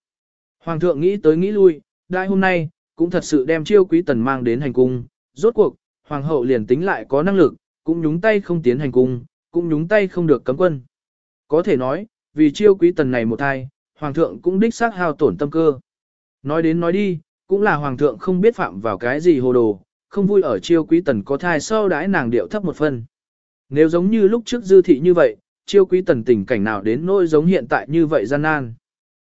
Speaker 1: Hoàng thượng nghĩ tới nghĩ lui, đại hôm nay, cũng thật sự đem chiêu quý tần mang đến hành cung, rốt cuộc, hoàng hậu liền tính lại có năng lực, cũng nhúng tay không tiến hành cung, cũng nhúng tay không được cấm quân. Có thể nói, vì chiêu quý tần này một thai, hoàng thượng cũng đích xác hao tổn tâm cơ. Nói đến nói đi, cũng là hoàng thượng không biết phạm vào cái gì hồ đồ, không vui ở chiêu quý tần có thai sau đãi nàng điệu thấp một phần Nếu giống như lúc trước dư thị như vậy, chiêu quý tần tình cảnh nào đến nỗi giống hiện tại như vậy gian nan.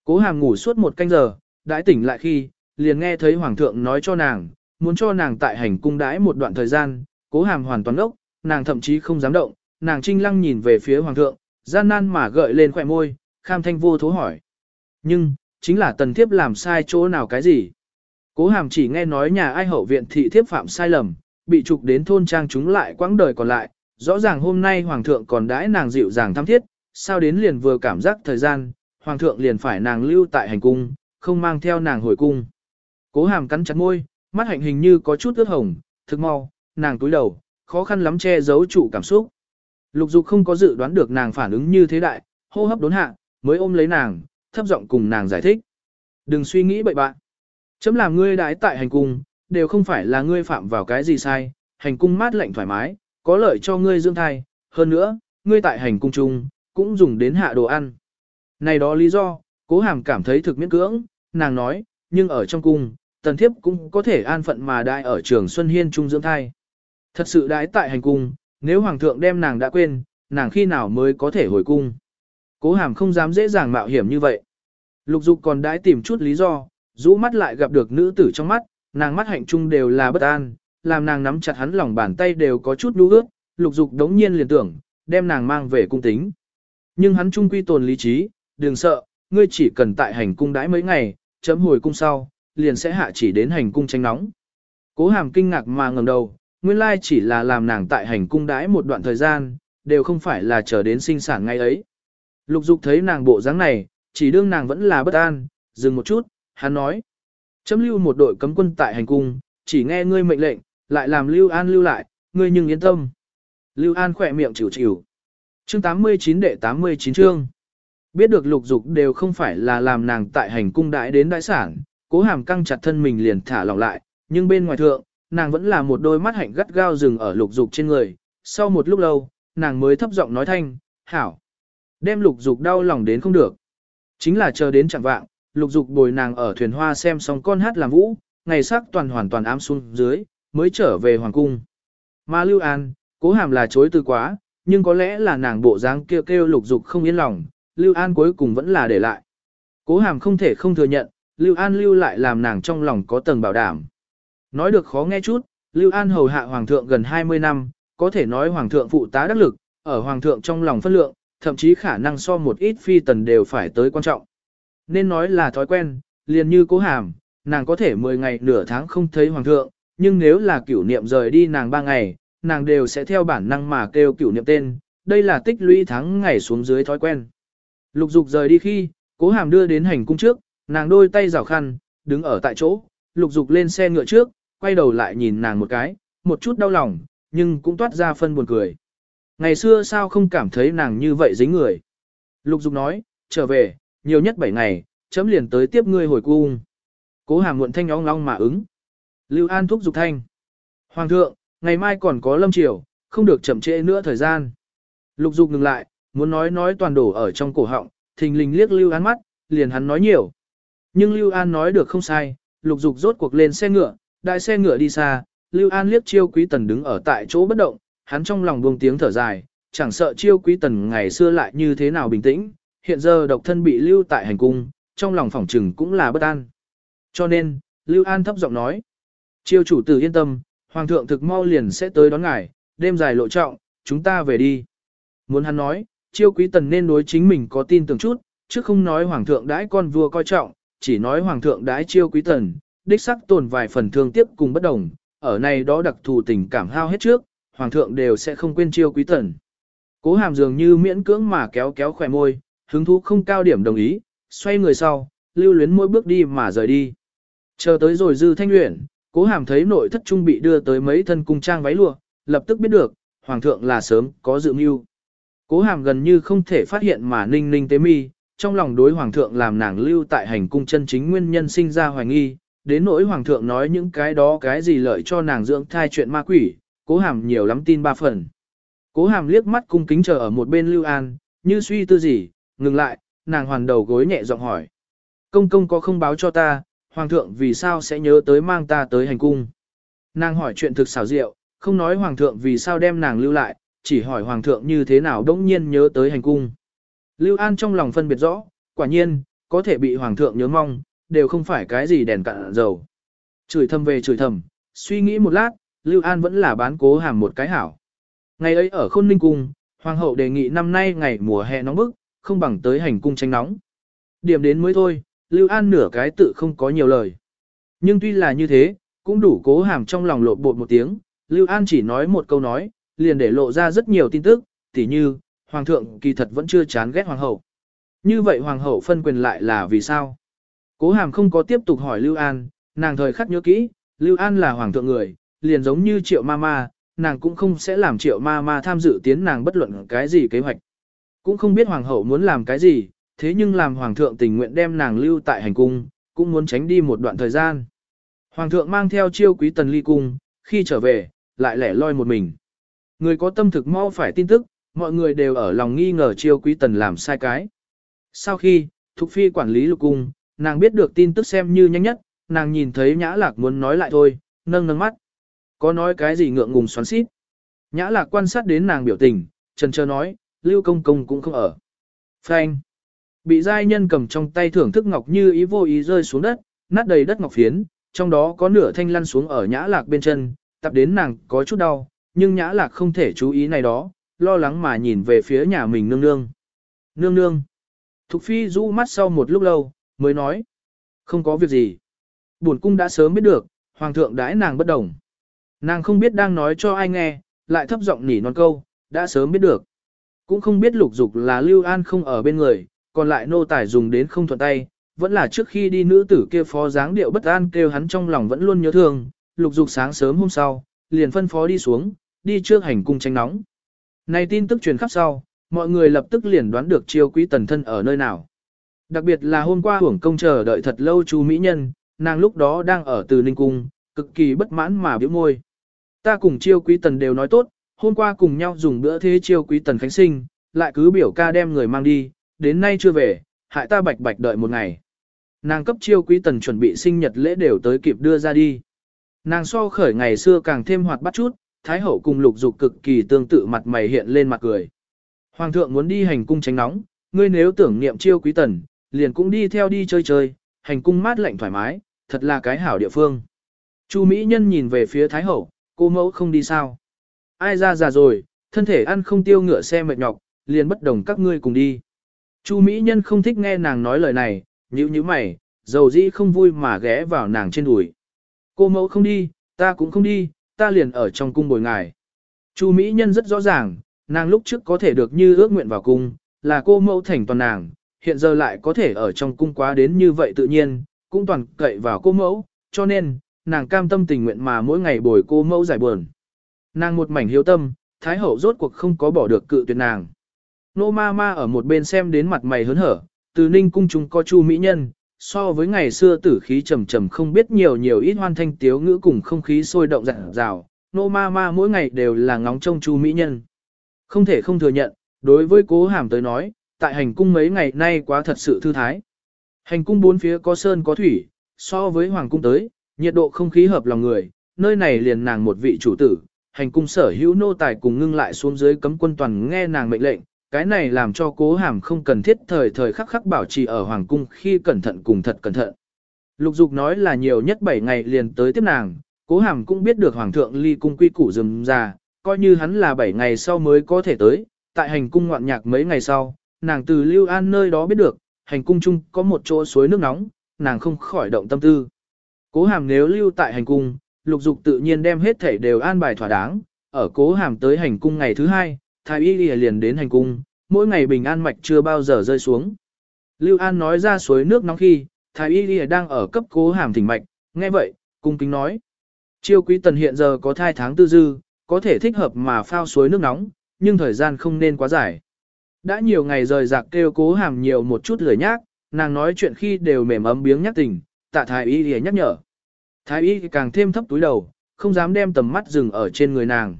Speaker 1: Cố hàm ngủ suốt một canh giờ, đãi tỉnh lại khi, liền nghe thấy hoàng thượng nói cho nàng, muốn cho nàng tại hành cung đãi một đoạn thời gian, cố hàm hoàn toàn ốc, nàng thậm chí không dám động, nàng trinh lăng nhìn về phía hoàng thượng, gian nan mà gợi lên khỏe môi, kham thanh vô thố hỏi. Nhưng, chính là tần thiếp làm sai chỗ nào cái gì? Cố hàm chỉ nghe nói nhà ai hậu viện thị thiếp phạm sai lầm, bị trục đến thôn trang chúng lại quãng đời còn lại, rõ ràng hôm nay hoàng thượng còn đãi nàng dịu dàng thăm thiết, sao đến liền vừa cảm giác thời gian, hoàng thượng liền phải nàng lưu tại hành cung, không mang theo nàng hồi cung. Cố hàm cắn chặt môi, mắt hạnh hình như có chút ướt hồng, thực mau, nàng túi đầu, khó khăn lắm che giấu chủ cảm xúc. Lục dục không có dự đoán được nàng phản ứng như thế đại, hô hấp đốn hạ, mới ôm lấy nàng, thấp giọng cùng nàng giải thích. Đừng suy nghĩ bậy bạn. Chấm làm ngươi đãi tại hành cung, đều không phải là ngươi phạm vào cái gì sai, hành cung mát lạnh thoải mái, có lợi cho ngươi dưỡng thai, hơn nữa, ngươi tại hành cung chung, cũng dùng đến hạ đồ ăn. Này đó lý do, cố hàm cảm thấy thực miễn cưỡng, nàng nói, nhưng ở trong cung, tần thiếp cũng có thể an phận mà đại ở trường Xuân Hiên trung dưỡng thai. Thật sự đãi tại hành cung, nếu hoàng thượng đem nàng đã quên, nàng khi nào mới có thể hồi cung. Cố hàm không dám dễ dàng mạo hiểm như vậy. Lục dục còn đãi tìm chút lý do, rũ mắt lại gặp được nữ tử trong mắt, nàng mắt hạnh trung đều là bất an, làm nàng nắm chặt hắn lòng bàn tay đều có chút nhu ước, lục dục đống nhiên liền tưởng, đem nàng mang về cung tính. Nhưng hắn trung quy tồn lý trí, đừng sợ, ngươi chỉ cần tại hành cung đãi mấy ngày, chấm hồi cung sau, liền sẽ hạ chỉ đến hành cung tranh nóng. Cố hàm kinh ngạc mà ngẩng đầu, nguyên lai chỉ là làm nàng tại hành cung đãi một đoạn thời gian, đều không phải là chờ đến sinh sản ngay ấy. Lục dục thấy nàng bộ dáng này, chỉ đương nàng vẫn là bất an, dừng một chút, hắn nói. Chấm lưu một đội cấm quân tại hành cung, chỉ nghe ngươi mệnh lệnh, lại làm Lưu An lưu lại, ngươi nhưng yên tâm. Lưu An khỏe miệng chịu chịu. Chương 89 đệ 89 chương. Biết được lục dục đều không phải là làm nàng tại hành cung đãi đến đại sản, cố hàm căng chặt thân mình liền thả lỏng lại, nhưng bên ngoài thượng, nàng vẫn là một đôi mắt hạnh gắt gao rừng ở lục dục trên người. Sau một lúc lâu, nàng mới thấp giọng nói thanh, hảo. Đem lục dục đau lòng đến không được. Chính là chờ đến chẳng vạng, lục dục bồi nàng ở thuyền hoa xem xong con hát làm vũ, ngày sắc toàn hoàn toàn ám xuống dưới, mới trở về hoàng cung. Mà Lưu An, cố hàm là chối từ quá, nhưng có lẽ là nàng bộ dáng kêu kêu lục dục không yên lòng, Lưu An cuối cùng vẫn là để lại. Cố hàm không thể không thừa nhận, Lưu An lưu lại làm nàng trong lòng có tầng bảo đảm. Nói được khó nghe chút, Lưu An hầu hạ hoàng thượng gần 20 năm, có thể nói hoàng thượng phụ tá đắc lực, ở hoàng thượng trong lòng phân lượng, thậm chí khả năng so một ít phi tần đều phải tới quan trọng. Nên nói là thói quen, liền như cố hàm, nàng có thể 10 ngày nửa tháng không thấy hoàng thượng, nhưng nếu là cửu niệm rời đi nàng 3 ngày, nàng đều sẽ theo bản năng mà kêu cửu niệm tên, đây là tích lũy tháng ngày xuống dưới thói quen. Lục dục rời đi khi, cố hàm đưa đến hành cung trước, nàng đôi tay rào khăn, đứng ở tại chỗ, lục dục lên xe ngựa trước, quay đầu lại nhìn nàng một cái, một chút đau lòng, nhưng cũng toát ra phân buồn cười. Ngày xưa sao không cảm thấy nàng như vậy dính người. Lục dục nói, trở về, nhiều nhất 7 ngày, chấm liền tới tiếp ngươi hồi cung. Cố hàm muộn thanh óng long mà ứng. Lưu An thúc dục thanh. Hoàng thượng, ngày mai còn có lâm triều, không được chậm trễ nữa thời gian. Lục dục ngừng lại, muốn nói nói toàn đổ ở trong cổ họng, thình lình liếc Lưu An mắt, liền hắn nói nhiều. Nhưng Lưu An nói được không sai, lục dục rốt cuộc lên xe ngựa, đại xe ngựa đi xa, Lưu An liếc chiêu quý tần đứng ở tại chỗ bất động, hắn trong lòng buông tiếng thở dài, chẳng sợ chiêu quý tần ngày xưa lại như thế nào bình tĩnh, hiện giờ độc thân bị lưu tại hành cung, trong lòng phỏng trừng cũng là bất an. Cho nên, Lưu An thấp giọng nói, chiêu chủ tử yên tâm, hoàng thượng thực mau liền sẽ tới đón ngài, đêm dài lộ trọng, chúng ta về đi. Muốn hắn nói, chiêu quý tần nên đối chính mình có tin tưởng chút, chứ không nói hoàng thượng đãi con vua coi trọng, chỉ nói hoàng thượng đãi chiêu quý tần, đích sắc tồn vài phần thương tiếc cùng bất đồng, ở này đó đặc thù tình cảm hao hết trước, hoàng thượng đều sẽ không quên chiêu quý tần. Cố hàm dường như miễn cưỡng mà kéo kéo khỏe môi, hứng thú không cao điểm đồng ý, xoay người sau, lưu luyến mỗi bước đi mà rời đi. Chờ tới rồi dư thanh luyện, cố hàm thấy nội thất trung bị đưa tới mấy thân cung trang váy lụa, lập tức biết được, hoàng thượng là sớm có dự mưu. Cố hàm gần như không thể phát hiện mà ninh ninh tế mi, trong lòng đối hoàng thượng làm nàng lưu tại hành cung chân chính nguyên nhân sinh ra hoài nghi, đến nỗi hoàng thượng nói những cái đó cái gì lợi cho nàng dưỡng thai chuyện ma quỷ, cố hàm nhiều lắm tin ba phần. Cố hàm liếc mắt cung kính chờ ở một bên lưu an, như suy tư gì, ngừng lại, nàng hoàn đầu gối nhẹ giọng hỏi. Công công có không báo cho ta, hoàng thượng vì sao sẽ nhớ tới mang ta tới hành cung. Nàng hỏi chuyện thực xảo diệu, không nói hoàng thượng vì sao đem nàng lưu lại, chỉ hỏi hoàng thượng như thế nào đống nhiên nhớ tới hành cung. Lưu An trong lòng phân biệt rõ, quả nhiên, có thể bị hoàng thượng nhớ mong, đều không phải cái gì đèn cạn dầu. Chửi thầm về chửi thầm, suy nghĩ một lát, Lưu An vẫn là bán cố hàm một cái hảo. Ngày ấy ở Khôn Ninh Cung, Hoàng hậu đề nghị năm nay ngày mùa hè nóng bức, không bằng tới hành cung tranh nóng. Điểm đến mới thôi, Lưu An nửa cái tự không có nhiều lời. Nhưng tuy là như thế, cũng đủ cố hàm trong lòng lộ bột một tiếng, Lưu An chỉ nói một câu nói, liền để lộ ra rất nhiều tin tức, tỉ như, Hoàng thượng kỳ thật vẫn chưa chán ghét Hoàng hậu. Như vậy Hoàng hậu phân quyền lại là vì sao? Cố hàm không có tiếp tục hỏi Lưu An, nàng thời khắc nhớ kỹ, Lưu An là Hoàng thượng người, liền giống như triệu ma ma, nàng cũng không sẽ làm triệu ma ma tham dự tiến nàng bất luận cái gì kế hoạch. Cũng không biết Hoàng hậu muốn làm cái gì, thế nhưng làm Hoàng thượng tình nguyện đem nàng lưu tại hành cung, cũng muốn tránh đi một đoạn thời gian. Hoàng thượng mang theo chiêu quý tần ly cung, khi trở về, lại lẻ loi một mình. Người có tâm thực mau phải tin tức, mọi người đều ở lòng nghi ngờ chiêu quý tần làm sai cái. Sau khi, Thục Phi quản lý lục cung, nàng biết được tin tức xem như nhanh nhất, nàng nhìn thấy Nhã Lạc muốn nói lại thôi, nâng nâng mắt. Có nói cái gì ngượng ngùng xoắn xít. Nhã Lạc quan sát đến nàng biểu tình, trần trơ nói, Lưu Công Công cũng không ở. Phanh. Bị giai nhân cầm trong tay thưởng thức ngọc như ý vô ý rơi xuống đất, nát đầy đất ngọc phiến, trong đó có nửa thanh lăn xuống ở Nhã Lạc bên chân, tập đến nàng có chút đau, nhưng Nhã Lạc không thể chú ý này đó, lo lắng mà nhìn về phía nhà mình nương nương. Nương nương. Thục Phi rũ mắt sau một lúc lâu, mới nói. Không có việc gì. Bổn cung đã sớm biết được, Hoàng thượng đãi nàng bất đồng. Nàng không biết đang nói cho ai nghe, lại thấp giọng nỉ non câu, đã sớm biết được. Cũng không biết lục dục là Lưu An không ở bên người, còn lại nô tài dùng đến không thuận tay, vẫn là trước khi đi nữ tử kia phó dáng điệu bất an kêu hắn trong lòng vẫn luôn nhớ thương, lục dục sáng sớm hôm sau, liền phân phó đi xuống, đi trước hành cung tranh nóng. Này tin tức truyền khắp sau, mọi người lập tức liền đoán được chiêu quý tần thân ở nơi nào. Đặc biệt là hôm qua hưởng công chờ đợi thật lâu chú Mỹ Nhân, nàng lúc đó đang ở từ Ninh Cung, cực kỳ bất mãn mà biểu môi. Ta cùng chiêu quý tần đều nói tốt, hôm qua cùng nhau dùng bữa thế chiêu quý tần khánh sinh, lại cứ biểu ca đem người mang đi, đến nay chưa về, hại ta bạch bạch đợi một ngày. Nàng cấp chiêu quý tần chuẩn bị sinh nhật lễ đều tới kịp đưa ra đi. Nàng so khởi ngày xưa càng thêm hoạt bát chút, thái hậu cùng lục dục cực kỳ tương tự mặt mày hiện lên mặt cười. Hoàng thượng muốn đi hành cung tránh nóng, ngươi nếu tưởng niệm chiêu quý tần, liền cũng đi theo đi chơi chơi, hành cung mát lạnh thoải mái, thật là cái hảo địa phương. Chu Mỹ Nhân nhìn về phía Thái Hậu, cô mẫu không đi sao. Ai ra già rồi, thân thể ăn không tiêu ngựa xe mệt nhọc, liền bất đồng các ngươi cùng đi. Chu Mỹ Nhân không thích nghe nàng nói lời này, nhíu nhíu mày, dầu dĩ không vui mà ghé vào nàng trên đùi. Cô mẫu không đi, ta cũng không đi, ta liền ở trong cung bồi ngài. Chu Mỹ Nhân rất rõ ràng, nàng lúc trước có thể được như ước nguyện vào cung, là cô mẫu thành toàn nàng, hiện giờ lại có thể ở trong cung quá đến như vậy tự nhiên, cũng toàn cậy vào cô mẫu, cho nên, nàng cam tâm tình nguyện mà mỗi ngày bồi cô mẫu giải buồn. Nàng một mảnh hiếu tâm, Thái Hậu rốt cuộc không có bỏ được cự tuyệt nàng. Nô ma ma ở một bên xem đến mặt mày hớn hở, từ ninh cung chúng có chu mỹ nhân, so với ngày xưa tử khí trầm trầm không biết nhiều nhiều ít hoan thanh tiếu ngữ cùng không khí sôi động rạng rào, nô ma ma mỗi ngày đều là ngóng trông chu mỹ nhân. Không thể không thừa nhận, đối với cố hàm tới nói, tại hành cung mấy ngày nay quá thật sự thư thái. Hành cung bốn phía có sơn có thủy, so với hoàng cung tới, nhiệt độ không khí hợp lòng người, nơi này liền nàng một vị chủ tử, hành cung sở hữu nô tài cùng ngưng lại xuống dưới cấm quân toàn nghe nàng mệnh lệnh, cái này làm cho cố hàm không cần thiết thời thời khắc khắc bảo trì ở hoàng cung khi cẩn thận cùng thật cẩn thận. Lục dục nói là nhiều nhất 7 ngày liền tới tiếp nàng, cố hàm cũng biết được hoàng thượng ly cung quy củ rừng ra, coi như hắn là 7 ngày sau mới có thể tới, tại hành cung ngoạn nhạc mấy ngày sau, nàng từ Lưu An nơi đó biết được, hành cung chung có một chỗ suối nước nóng, nàng không khỏi động tâm tư. Cố hàm nếu lưu tại hành cung, lục dục tự nhiên đem hết thảy đều an bài thỏa đáng, ở cố hàm tới hành cung ngày thứ hai, thái y liền đến hành cung, mỗi ngày bình an mạch chưa bao giờ rơi xuống. Lưu An nói ra suối nước nóng khi, thái y đang ở cấp cố hàm thỉnh mạch, nghe vậy, cung kính nói. Chiêu quý tần hiện giờ có thai tháng tư dư, có thể thích hợp mà phao suối nước nóng, nhưng thời gian không nên quá dài. Đã nhiều ngày rời rạc kêu cố hàm nhiều một chút lười nhác, nàng nói chuyện khi đều mềm ấm biếng nhắc tình, tạ thái y thì nhắc nhở. Thái y càng thêm thấp túi đầu, không dám đem tầm mắt dừng ở trên người nàng.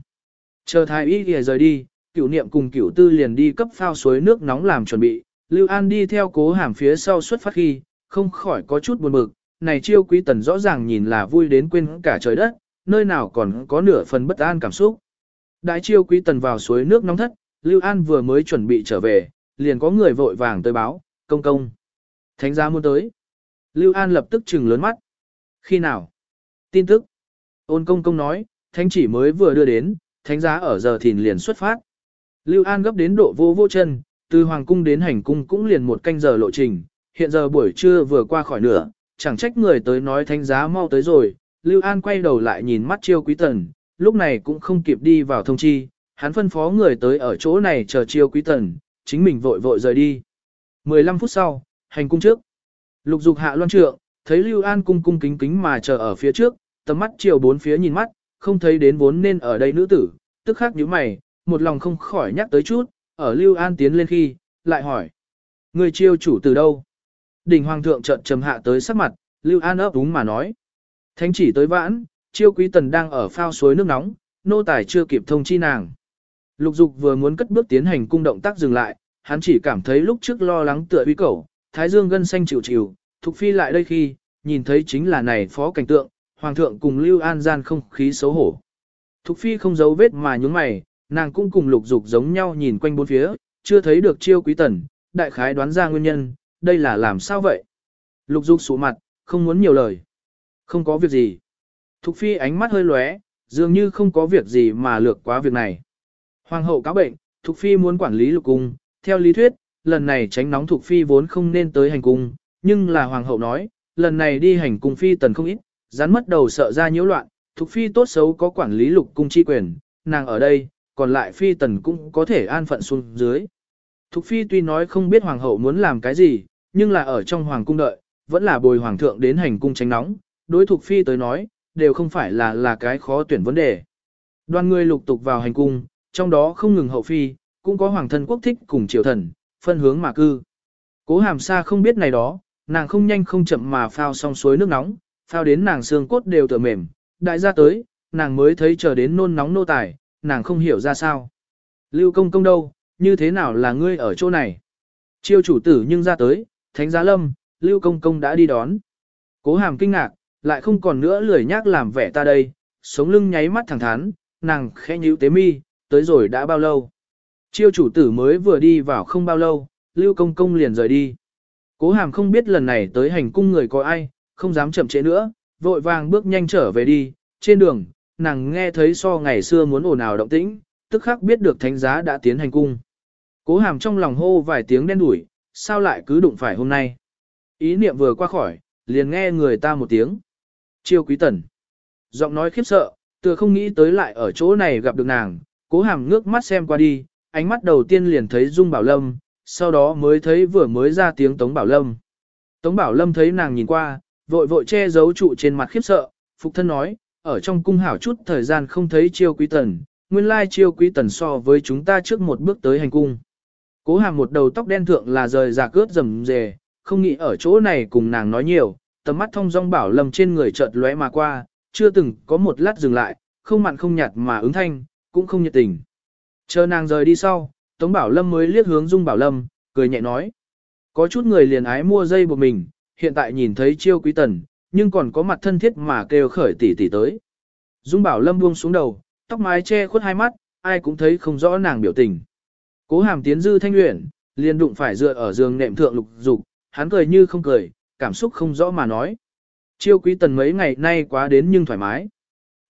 Speaker 1: Chờ thái y thì rời đi, cửu niệm cùng cửu tư liền đi cấp phao suối nước nóng làm chuẩn bị, Lưu An đi theo cố hàm phía sau xuất phát khi, không khỏi có chút buồn bực, này chiêu quý tần rõ ràng nhìn là vui đến quên cả trời đất, nơi nào còn có nửa phần bất an cảm xúc. Đại chiêu quý tần vào suối nước nóng thất, Lưu An vừa mới chuẩn bị trở về, liền có người vội vàng tới báo, công công. Thánh gia muốn tới. Lưu An lập tức trừng lớn mắt. Khi nào? Tin tức. Ôn công công nói, thánh chỉ mới vừa đưa đến, thánh giá ở giờ thìn liền xuất phát. Lưu An gấp đến độ vô vô chân, từ hoàng cung đến hành cung cũng liền một canh giờ lộ trình, hiện giờ buổi trưa vừa qua khỏi nửa, chẳng trách người tới nói thánh giá mau tới rồi. Lưu An quay đầu lại nhìn mắt chiêu quý tần, lúc này cũng không kịp đi vào thông chi, hắn phân phó người tới ở chỗ này chờ chiêu quý tần, chính mình vội vội rời đi. 15 phút sau, hành cung trước. Lục dục hạ loan trượng, thấy Lưu An cung cung kính kính mà chờ ở phía trước, tầm mắt chiều bốn phía nhìn mắt, không thấy đến vốn nên ở đây nữ tử, tức khắc nhíu mày, một lòng không khỏi nhắc tới chút, ở Lưu An tiến lên khi, lại hỏi. Người chiêu chủ từ đâu? Đỉnh Hoàng thượng trợn trầm hạ tới sắc mặt, Lưu An ấp đúng mà nói. Thánh chỉ tới vãn, chiêu quý tần đang ở phao suối nước nóng, nô tài chưa kịp thông chi nàng. Lục dục vừa muốn cất bước tiến hành cung động tác dừng lại, hắn chỉ cảm thấy lúc trước lo lắng tựa uy cẩu, thái dương gân xanh chịu chịu, thục phi lại đây khi, nhìn thấy chính là này phó cảnh tượng, hoàng thượng cùng lưu an gian không khí xấu hổ. Thục phi không giấu vết mà nhúng mày, nàng cũng cùng lục dục giống nhau nhìn quanh bốn phía, chưa thấy được chiêu quý tần, đại khái đoán ra nguyên nhân, đây là làm sao vậy? Lục dục sụ mặt, không muốn nhiều lời. Không có việc gì. Thục phi ánh mắt hơi lóe, dường như không có việc gì mà lược quá việc này. Hoàng hậu cáo bệnh, Thục Phi muốn quản lý lục cung, theo lý thuyết, lần này tránh nóng Thục Phi vốn không nên tới hành cung, nhưng là Hoàng hậu nói, lần này đi hành cung Phi tần không ít, rắn mất đầu sợ ra nhiễu loạn, Thục Phi tốt xấu có quản lý lục cung chi quyền, nàng ở đây, còn lại Phi tần cũng có thể an phận xuống dưới. Thục Phi tuy nói không biết Hoàng hậu muốn làm cái gì, nhưng là ở trong Hoàng cung đợi, vẫn là bồi Hoàng thượng đến hành cung tránh nóng, đối Thục Phi tới nói, đều không phải là là cái khó tuyển vấn đề. Đoàn người lục tục vào hành cung, trong đó không ngừng hậu phi, cũng có hoàng thân quốc thích cùng triều thần, phân hướng mà cư. Cố hàm xa không biết này đó, nàng không nhanh không chậm mà phao xong suối nước nóng, phao đến nàng xương cốt đều tựa mềm, đại gia tới, nàng mới thấy chờ đến nôn nóng nô tài, nàng không hiểu ra sao. Lưu công công đâu, như thế nào là ngươi ở chỗ này? Chiêu chủ tử nhưng ra tới, thánh giá lâm, lưu công công đã đi đón. Cố hàm kinh ngạc, lại không còn nữa lười nhác làm vẻ ta đây, sống lưng nháy mắt thẳng thắn, nàng khẽ nhíu tế mi, tới rồi đã bao lâu. Chiêu chủ tử mới vừa đi vào không bao lâu, lưu công công liền rời đi. Cố hàm không biết lần này tới hành cung người có ai, không dám chậm trễ nữa, vội vàng bước nhanh trở về đi, trên đường, nàng nghe thấy so ngày xưa muốn ồn ào động tĩnh, tức khắc biết được thánh giá đã tiến hành cung. Cố hàm trong lòng hô vài tiếng đen đủi, sao lại cứ đụng phải hôm nay. Ý niệm vừa qua khỏi, liền nghe người ta một tiếng. Chiêu quý tần. Giọng nói khiếp sợ, tựa không nghĩ tới lại ở chỗ này gặp được nàng, cố hàm ngước mắt xem qua đi, ánh mắt đầu tiên liền thấy Dung Bảo Lâm, sau đó mới thấy vừa mới ra tiếng Tống Bảo Lâm. Tống Bảo Lâm thấy nàng nhìn qua, vội vội che giấu trụ trên mặt khiếp sợ, phục thân nói, ở trong cung hảo chút thời gian không thấy chiêu quý tần, nguyên lai chiêu quý tần so với chúng ta trước một bước tới hành cung. Cố hàm một đầu tóc đen thượng là rời giả cướp rầm rề, không nghĩ ở chỗ này cùng nàng nói nhiều, tầm mắt thông dong bảo lâm trên người chợt lóe mà qua, chưa từng có một lát dừng lại, không mặn không nhạt mà ứng thanh, cũng không nhiệt tình. Chờ nàng rời đi sau, Tống Bảo Lâm mới liếc hướng Dung Bảo Lâm, cười nhẹ nói. Có chút người liền ái mua dây buộc mình, hiện tại nhìn thấy chiêu quý tần, nhưng còn có mặt thân thiết mà kêu khởi tỷ tỷ tới. Dung Bảo Lâm buông xuống đầu, tóc mái che khuất hai mắt, ai cũng thấy không rõ nàng biểu tình. Cố hàm tiến dư thanh luyện, liền đụng phải dựa ở giường nệm thượng lục dục, hắn cười như không cười, cảm xúc không rõ mà nói. Chiêu quý tần mấy ngày nay quá đến nhưng thoải mái.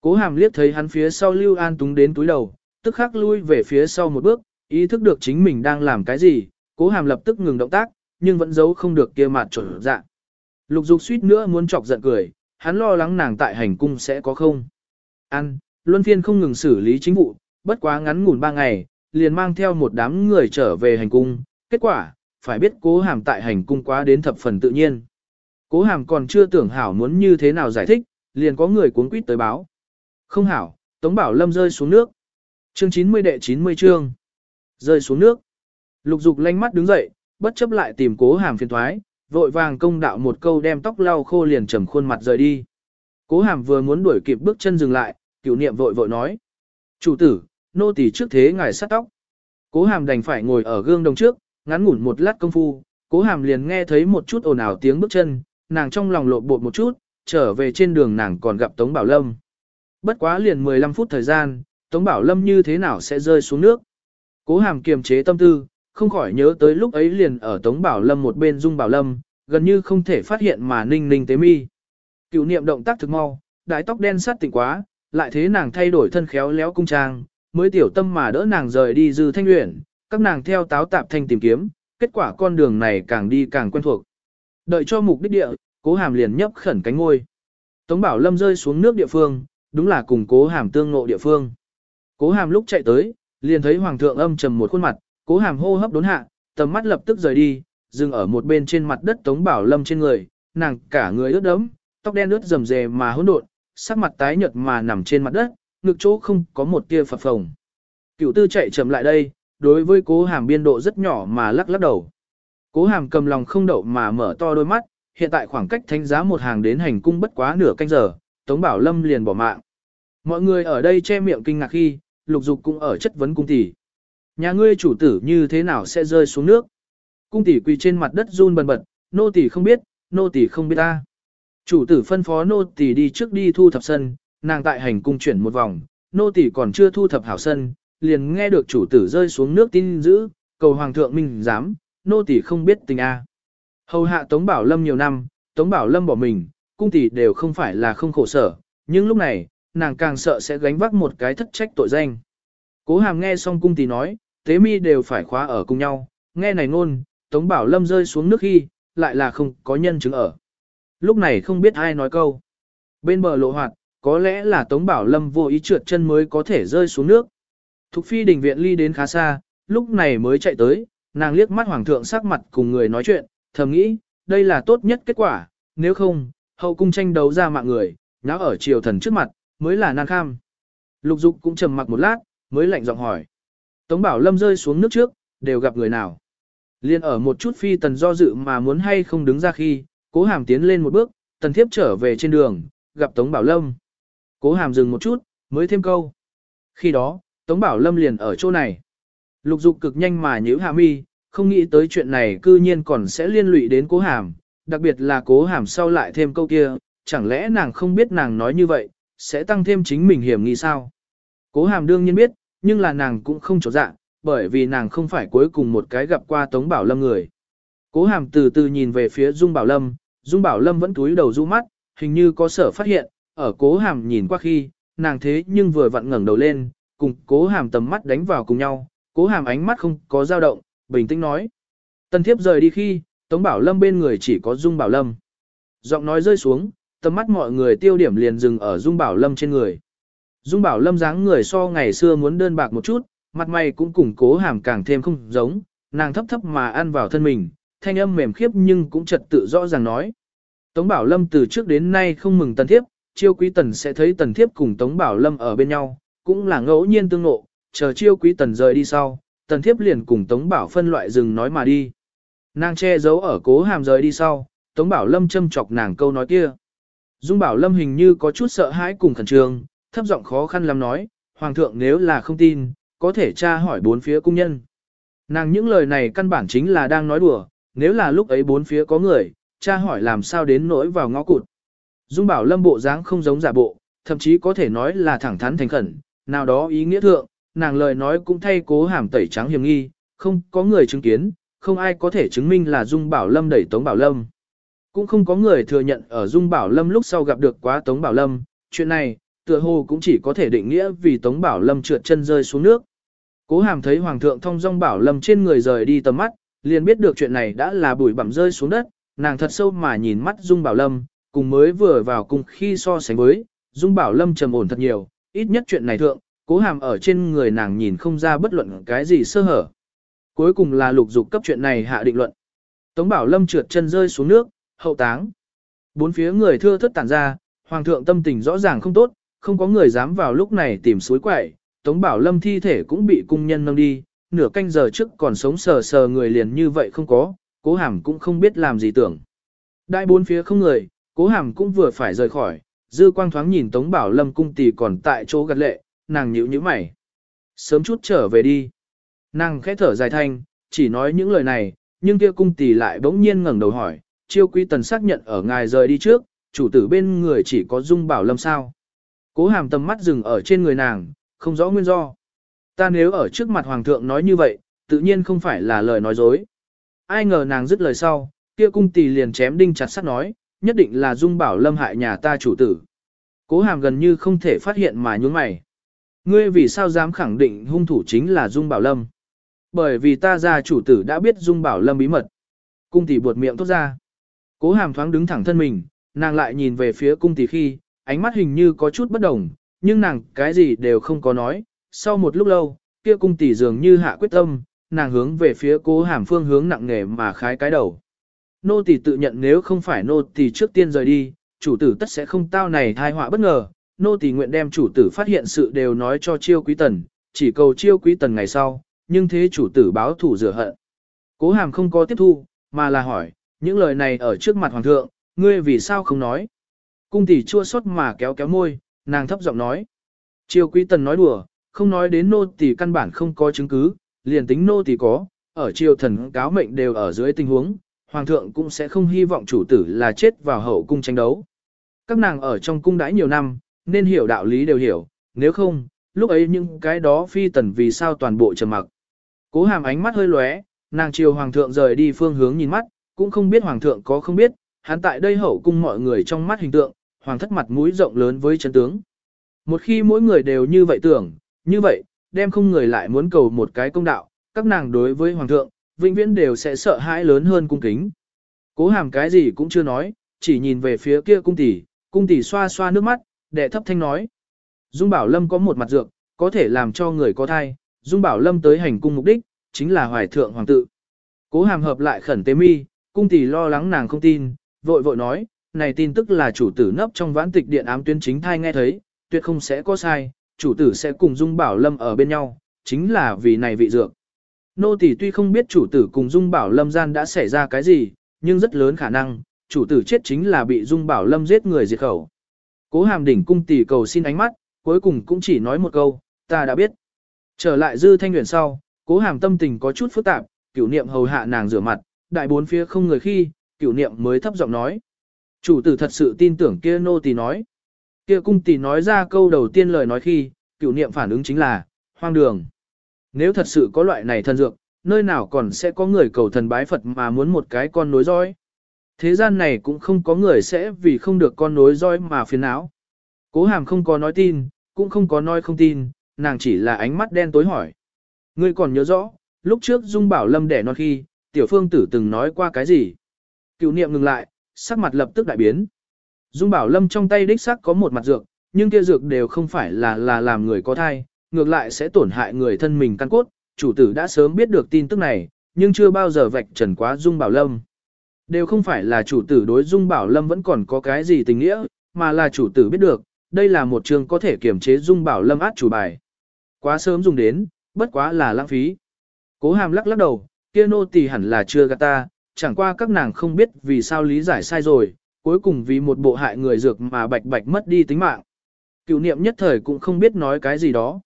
Speaker 1: Cố hàm liếc thấy hắn phía sau Lưu An túng đến túi đầu, tức khắc lui về phía sau một bước, ý thức được chính mình đang làm cái gì, cố hàm lập tức ngừng động tác, nhưng vẫn giấu không được kia mặt trở dạ. Lục dục suýt nữa muốn chọc giận cười, hắn lo lắng nàng tại hành cung sẽ có không. Ăn, Luân Phiên không ngừng xử lý chính vụ, bất quá ngắn ngủn ba ngày, liền mang theo một đám người trở về hành cung, kết quả, phải biết cố hàm tại hành cung quá đến thập phần tự nhiên. Cố hàm còn chưa tưởng hảo muốn như thế nào giải thích, liền có người cuốn quýt tới báo. Không hảo, Tống Bảo Lâm rơi xuống nước. Chương 90 đệ 90 chương. Rơi xuống nước. Lục dục lanh mắt đứng dậy, bất chấp lại tìm cố hàm phiền thoái, vội vàng công đạo một câu đem tóc lau khô liền trầm khuôn mặt rời đi. Cố hàm vừa muốn đuổi kịp bước chân dừng lại, cửu niệm vội vội nói. Chủ tử, nô tỳ trước thế ngài sát tóc. Cố hàm đành phải ngồi ở gương đồng trước, ngắn ngủn một lát công phu, cố hàm liền nghe thấy một chút ồn ào tiếng bước chân, nàng trong lòng lộn bột một chút, trở về trên đường nàng còn gặp Tống Bảo Lâm. Bất quá liền 15 phút thời gian, Tống Bảo Lâm như thế nào sẽ rơi xuống nước. Cố hàm kiềm chế tâm tư, không khỏi nhớ tới lúc ấy liền ở Tống Bảo Lâm một bên Dung Bảo Lâm, gần như không thể phát hiện mà ninh ninh tế mi. Cựu niệm động tác thực mau, đại tóc đen sát tỉnh quá, lại thế nàng thay đổi thân khéo léo cung trang, mới tiểu tâm mà đỡ nàng rời đi dư thanh luyện, các nàng theo táo tạp thanh tìm kiếm, kết quả con đường này càng đi càng quen thuộc. Đợi cho mục đích địa, cố hàm liền nhấp khẩn cánh ngôi. Tống Bảo Lâm rơi xuống nước địa phương, đúng là cùng cố hàm tương ngộ địa phương. Cố hàm lúc chạy tới, liền thấy hoàng thượng âm trầm một khuôn mặt, cố hàm hô hấp đốn hạ, tầm mắt lập tức rời đi, dừng ở một bên trên mặt đất Tống Bảo Lâm trên người, nàng cả người ướt đẫm, tóc đen ướt rầm rề mà hỗn độn, sắc mặt tái nhợt mà nằm trên mặt đất, ngực chỗ không có một tia phập phồng. Cửu tư chạy chậm lại đây, đối với cố hàm biên độ rất nhỏ mà lắc lắc đầu. Cố hàm cầm lòng không đậu mà mở to đôi mắt, hiện tại khoảng cách thánh giá một hàng đến hành cung bất quá nửa canh giờ, Tống Bảo Lâm liền bỏ mạng. Mọi người ở đây che miệng kinh ngạc khi, lục dục cũng ở chất vấn cung tỷ. Nhà ngươi chủ tử như thế nào sẽ rơi xuống nước? Cung tỷ quỳ trên mặt đất run bần bật, nô tỷ không biết, nô tỷ không biết ta. Chủ tử phân phó nô tỷ đi trước đi thu thập sân, nàng tại hành cung chuyển một vòng, nô tỷ còn chưa thu thập hảo sân, liền nghe được chủ tử rơi xuống nước tin dữ. cầu hoàng thượng minh dám, nô tỷ không biết tình a. Hầu hạ Tống Bảo Lâm nhiều năm, Tống Bảo Lâm bỏ mình, cung tỷ đều không phải là không khổ sở, nhưng lúc này, nàng càng sợ sẽ gánh vác một cái thất trách tội danh. Cố hàm nghe xong cung tỷ nói, tế mi đều phải khóa ở cùng nhau, nghe này ngôn, Tống Bảo Lâm rơi xuống nước khi, lại là không có nhân chứng ở. Lúc này không biết ai nói câu. Bên bờ lộ hoạt, có lẽ là Tống Bảo Lâm vô ý trượt chân mới có thể rơi xuống nước. Thục phi đình viện ly đến khá xa, lúc này mới chạy tới, nàng liếc mắt hoàng thượng sắc mặt cùng người nói chuyện, thầm nghĩ, đây là tốt nhất kết quả, nếu không, hậu cung tranh đấu ra mạng người, nháo ở triều thần trước mặt, mới là nan kham. Lục dục cũng trầm mặc một lát, mới lạnh giọng hỏi. Tống bảo lâm rơi xuống nước trước, đều gặp người nào. Liên ở một chút phi tần do dự mà muốn hay không đứng ra khi, cố hàm tiến lên một bước, tần thiếp trở về trên đường, gặp Tống Bảo Lâm. Cố hàm dừng một chút, mới thêm câu. Khi đó, Tống Bảo Lâm liền ở chỗ này. Lục dục cực nhanh mà nhíu hạ mi, không nghĩ tới chuyện này cư nhiên còn sẽ liên lụy đến cố hàm, đặc biệt là cố hàm sau lại thêm câu kia, chẳng lẽ nàng không biết nàng nói như vậy, sẽ tăng thêm chính mình hiểm nghi sao? Cố hàm đương nhiên biết, nhưng là nàng cũng không trột dạ, bởi vì nàng không phải cuối cùng một cái gặp qua Tống Bảo Lâm người. Cố hàm từ từ nhìn về phía Dung Bảo Lâm, Dung Bảo Lâm vẫn túi đầu du mắt, hình như có sở phát hiện, ở cố hàm nhìn qua khi, nàng thế nhưng vừa vặn ngẩng đầu lên, cùng cố hàm tầm mắt đánh vào cùng nhau, cố hàm ánh mắt không có dao động, bình tĩnh nói. Tần thiếp rời đi khi, Tống Bảo Lâm bên người chỉ có Dung Bảo Lâm. Giọng nói rơi xuống, tầm mắt mọi người tiêu điểm liền dừng ở Dung Bảo Lâm trên người. Dung Bảo Lâm dáng người so ngày xưa muốn đơn bạc một chút, mặt mày cũng củng cố hàm càng thêm không giống, nàng thấp thấp mà ăn vào thân mình, thanh âm mềm khiếp nhưng cũng trật tự rõ ràng nói. Tống Bảo Lâm từ trước đến nay không mừng tần thiếp, chiêu quý tần sẽ thấy tần thiếp cùng Tống Bảo Lâm ở bên nhau, cũng là ngẫu nhiên tương ngộ, chờ chiêu quý tần rời đi sau, tần thiếp liền cùng Tống Bảo phân loại rừng nói mà đi. Nàng che giấu ở cố hàm rời đi sau, Tống Bảo Lâm châm chọc nàng câu nói kia. Dung Bảo Lâm hình như có chút sợ hãi cùng khẩn trương, thấp giọng khó khăn lắm nói, Hoàng thượng nếu là không tin, có thể tra hỏi bốn phía cung nhân. Nàng những lời này căn bản chính là đang nói đùa, nếu là lúc ấy bốn phía có người, tra hỏi làm sao đến nỗi vào ngõ cụt. Dung Bảo Lâm bộ dáng không giống giả bộ, thậm chí có thể nói là thẳng thắn thành khẩn, nào đó ý nghĩa thượng, nàng lời nói cũng thay cố hàm tẩy trắng hiểm nghi, không có người chứng kiến, không ai có thể chứng minh là Dung Bảo Lâm đẩy Tống Bảo Lâm. Cũng không có người thừa nhận ở Dung Bảo Lâm lúc sau gặp được quá Tống Bảo Lâm, chuyện này, tựa hồ cũng chỉ có thể định nghĩa vì Tống Bảo Lâm trượt chân rơi xuống nước. Cố hàm thấy Hoàng thượng thông dong Bảo Lâm trên người rời đi tầm mắt, liền biết được chuyện này đã là bụi bặm rơi xuống đất, nàng thật sâu mà nhìn mắt Dung Bảo Lâm, cùng mới vừa vào cùng khi so sánh với, Dung Bảo Lâm trầm ổn thật nhiều, ít nhất chuyện này thượng, cố hàm ở trên người nàng nhìn không ra bất luận cái gì sơ hở. Cuối cùng là lục dục cấp chuyện này hạ định luận. Tống Bảo Lâm trượt chân rơi xuống nước, hậu táng. Bốn phía người thưa thất tản ra, hoàng thượng tâm tình rõ ràng không tốt, không có người dám vào lúc này tìm suối quậy, Tống Bảo Lâm thi thể cũng bị cung nhân nâng đi, nửa canh giờ trước còn sống sờ sờ người liền như vậy không có, cố hàm cũng không biết làm gì tưởng. Đại bốn phía không người, cố hàm cũng vừa phải rời khỏi, dư quang thoáng nhìn Tống Bảo Lâm cung tỷ còn tại chỗ gật lệ, nàng nhíu nhíu mày. Sớm chút trở về đi. Nàng khẽ thở dài thanh, chỉ nói những lời này, nhưng kia cung tỷ lại bỗng nhiên ngẩng đầu hỏi, chiêu quý tần xác nhận ở ngài rời đi trước, chủ tử bên người chỉ có dung bảo lâm sao. Cố hàm tầm mắt dừng ở trên người nàng, không rõ nguyên do. Ta nếu ở trước mặt hoàng thượng nói như vậy, tự nhiên không phải là lời nói dối. Ai ngờ nàng dứt lời sau, kia cung tỷ liền chém đinh chặt sắt nói, nhất định là dung bảo lâm hại nhà ta chủ tử. Cố hàm gần như không thể phát hiện mà nhún mày. Ngươi vì sao dám khẳng định hung thủ chính là Dung Bảo Lâm? Bởi vì ta gia chủ tử đã biết Dung Bảo Lâm bí mật. Cung tỷ buột miệng tốt ra. Cố hàm thoáng đứng thẳng thân mình, nàng lại nhìn về phía cung tỷ khi, ánh mắt hình như có chút bất đồng, nhưng nàng cái gì đều không có nói. Sau một lúc lâu, kia cung tỷ dường như hạ quyết tâm, nàng hướng về phía cố hàm phương hướng nặng nề mà khái cái đầu. Nô tỷ tự nhận nếu không phải nô tỷ trước tiên rời đi, chủ tử tất sẽ không tao này thai họa bất ngờ, nô tỷ nguyện đem chủ tử phát hiện sự đều nói cho chiêu quý tần, chỉ cầu chiêu quý tần ngày sau, nhưng thế chủ tử báo thủ rửa hận. Cố hàm không có tiếp thu, mà là hỏi, những lời này ở trước mặt hoàng thượng, ngươi vì sao không nói? Cung tỷ chua xót mà kéo kéo môi, nàng thấp giọng nói. triều quý tần nói đùa, không nói đến nô tỷ căn bản không có chứng cứ, liền tính nô tỷ có, ở triều thần cáo mệnh đều ở dưới tình huống, hoàng thượng cũng sẽ không hy vọng chủ tử là chết vào hậu cung tranh đấu. Các nàng ở trong cung đãi nhiều năm, nên hiểu đạo lý đều hiểu, nếu không, lúc ấy những cái đó phi tần vì sao toàn bộ trầm mặc. Cố hàm ánh mắt hơi lóe, nàng chiều hoàng thượng rời đi phương hướng nhìn mắt, cũng không biết hoàng thượng có không biết, hắn tại đây hậu cung mọi người trong mắt hình tượng, hoàng thất mặt mũi rộng lớn với chân tướng. Một khi mỗi người đều như vậy tưởng, như vậy, đem không người lại muốn cầu một cái công đạo, các nàng đối với hoàng thượng, vĩnh viễn đều sẽ sợ hãi lớn hơn cung kính. Cố hàm cái gì cũng chưa nói, chỉ nhìn về phía kia cung tỷ, cung tỷ xoa xoa nước mắt, đệ thấp thanh nói. Dung Bảo Lâm có một mặt dược, có thể làm cho người có thai, Dung Bảo Lâm tới hành cung mục đích, chính là hoài thượng hoàng tự. Cố hàm hợp lại khẩn tế mi, cung tỷ lo lắng nàng không tin, vội vội nói, này tin tức là chủ tử nấp trong vãn tịch điện ám tuyến chính thai nghe thấy, tuyệt không sẽ có sai, chủ tử sẽ cùng Dung Bảo Lâm ở bên nhau, chính là vì này vị dược. Nô tỷ tuy không biết chủ tử cùng Dung Bảo Lâm gian đã xảy ra cái gì, nhưng rất lớn khả năng, chủ tử chết chính là bị Dung Bảo Lâm giết người diệt khẩu. Cố hàm đỉnh cung tỷ cầu xin ánh mắt, cuối cùng cũng chỉ nói một câu, ta đã biết. Trở lại dư thanh nguyện sau, cố hàm tâm tình có chút phức tạp, cửu niệm hầu hạ nàng rửa mặt, đại bốn phía không người khi, cửu niệm mới thấp giọng nói. Chủ tử thật sự tin tưởng kia nô tỳ nói. Kia cung tỳ nói ra câu đầu tiên lời nói khi, cửu niệm phản ứng chính là, hoang đường. Nếu thật sự có loại này thân dược, nơi nào còn sẽ có người cầu thần bái Phật mà muốn một cái con nối dõi. Thế gian này cũng không có người sẽ vì không được con nối dõi mà phiền não. Cố hàm không có nói tin, cũng không có nói không tin, nàng chỉ là ánh mắt đen tối hỏi. Ngươi còn nhớ rõ, lúc trước Dung Bảo Lâm đẻ non khi, tiểu phương tử từng nói qua cái gì? Cựu niệm ngừng lại, sắc mặt lập tức đại biến. Dung Bảo Lâm trong tay đích sắc có một mặt dược, nhưng kia dược đều không phải là là làm người có thai, ngược lại sẽ tổn hại người thân mình căn cốt. Chủ tử đã sớm biết được tin tức này, nhưng chưa bao giờ vạch trần quá Dung Bảo Lâm. Đều không phải là chủ tử đối Dung Bảo Lâm vẫn còn có cái gì tình nghĩa, mà là chủ tử biết được, đây là một trường có thể kiểm chế Dung Bảo Lâm át chủ bài. Quá sớm dùng đến, bất quá là lãng phí. Cố hàm lắc lắc đầu, kia nô tỳ hẳn là chưa gạt ta, chẳng qua các nàng không biết vì sao lý giải sai rồi, cuối cùng vì một bộ hại người dược mà bạch bạch mất đi tính mạng. Cựu niệm nhất thời cũng không biết nói cái gì đó.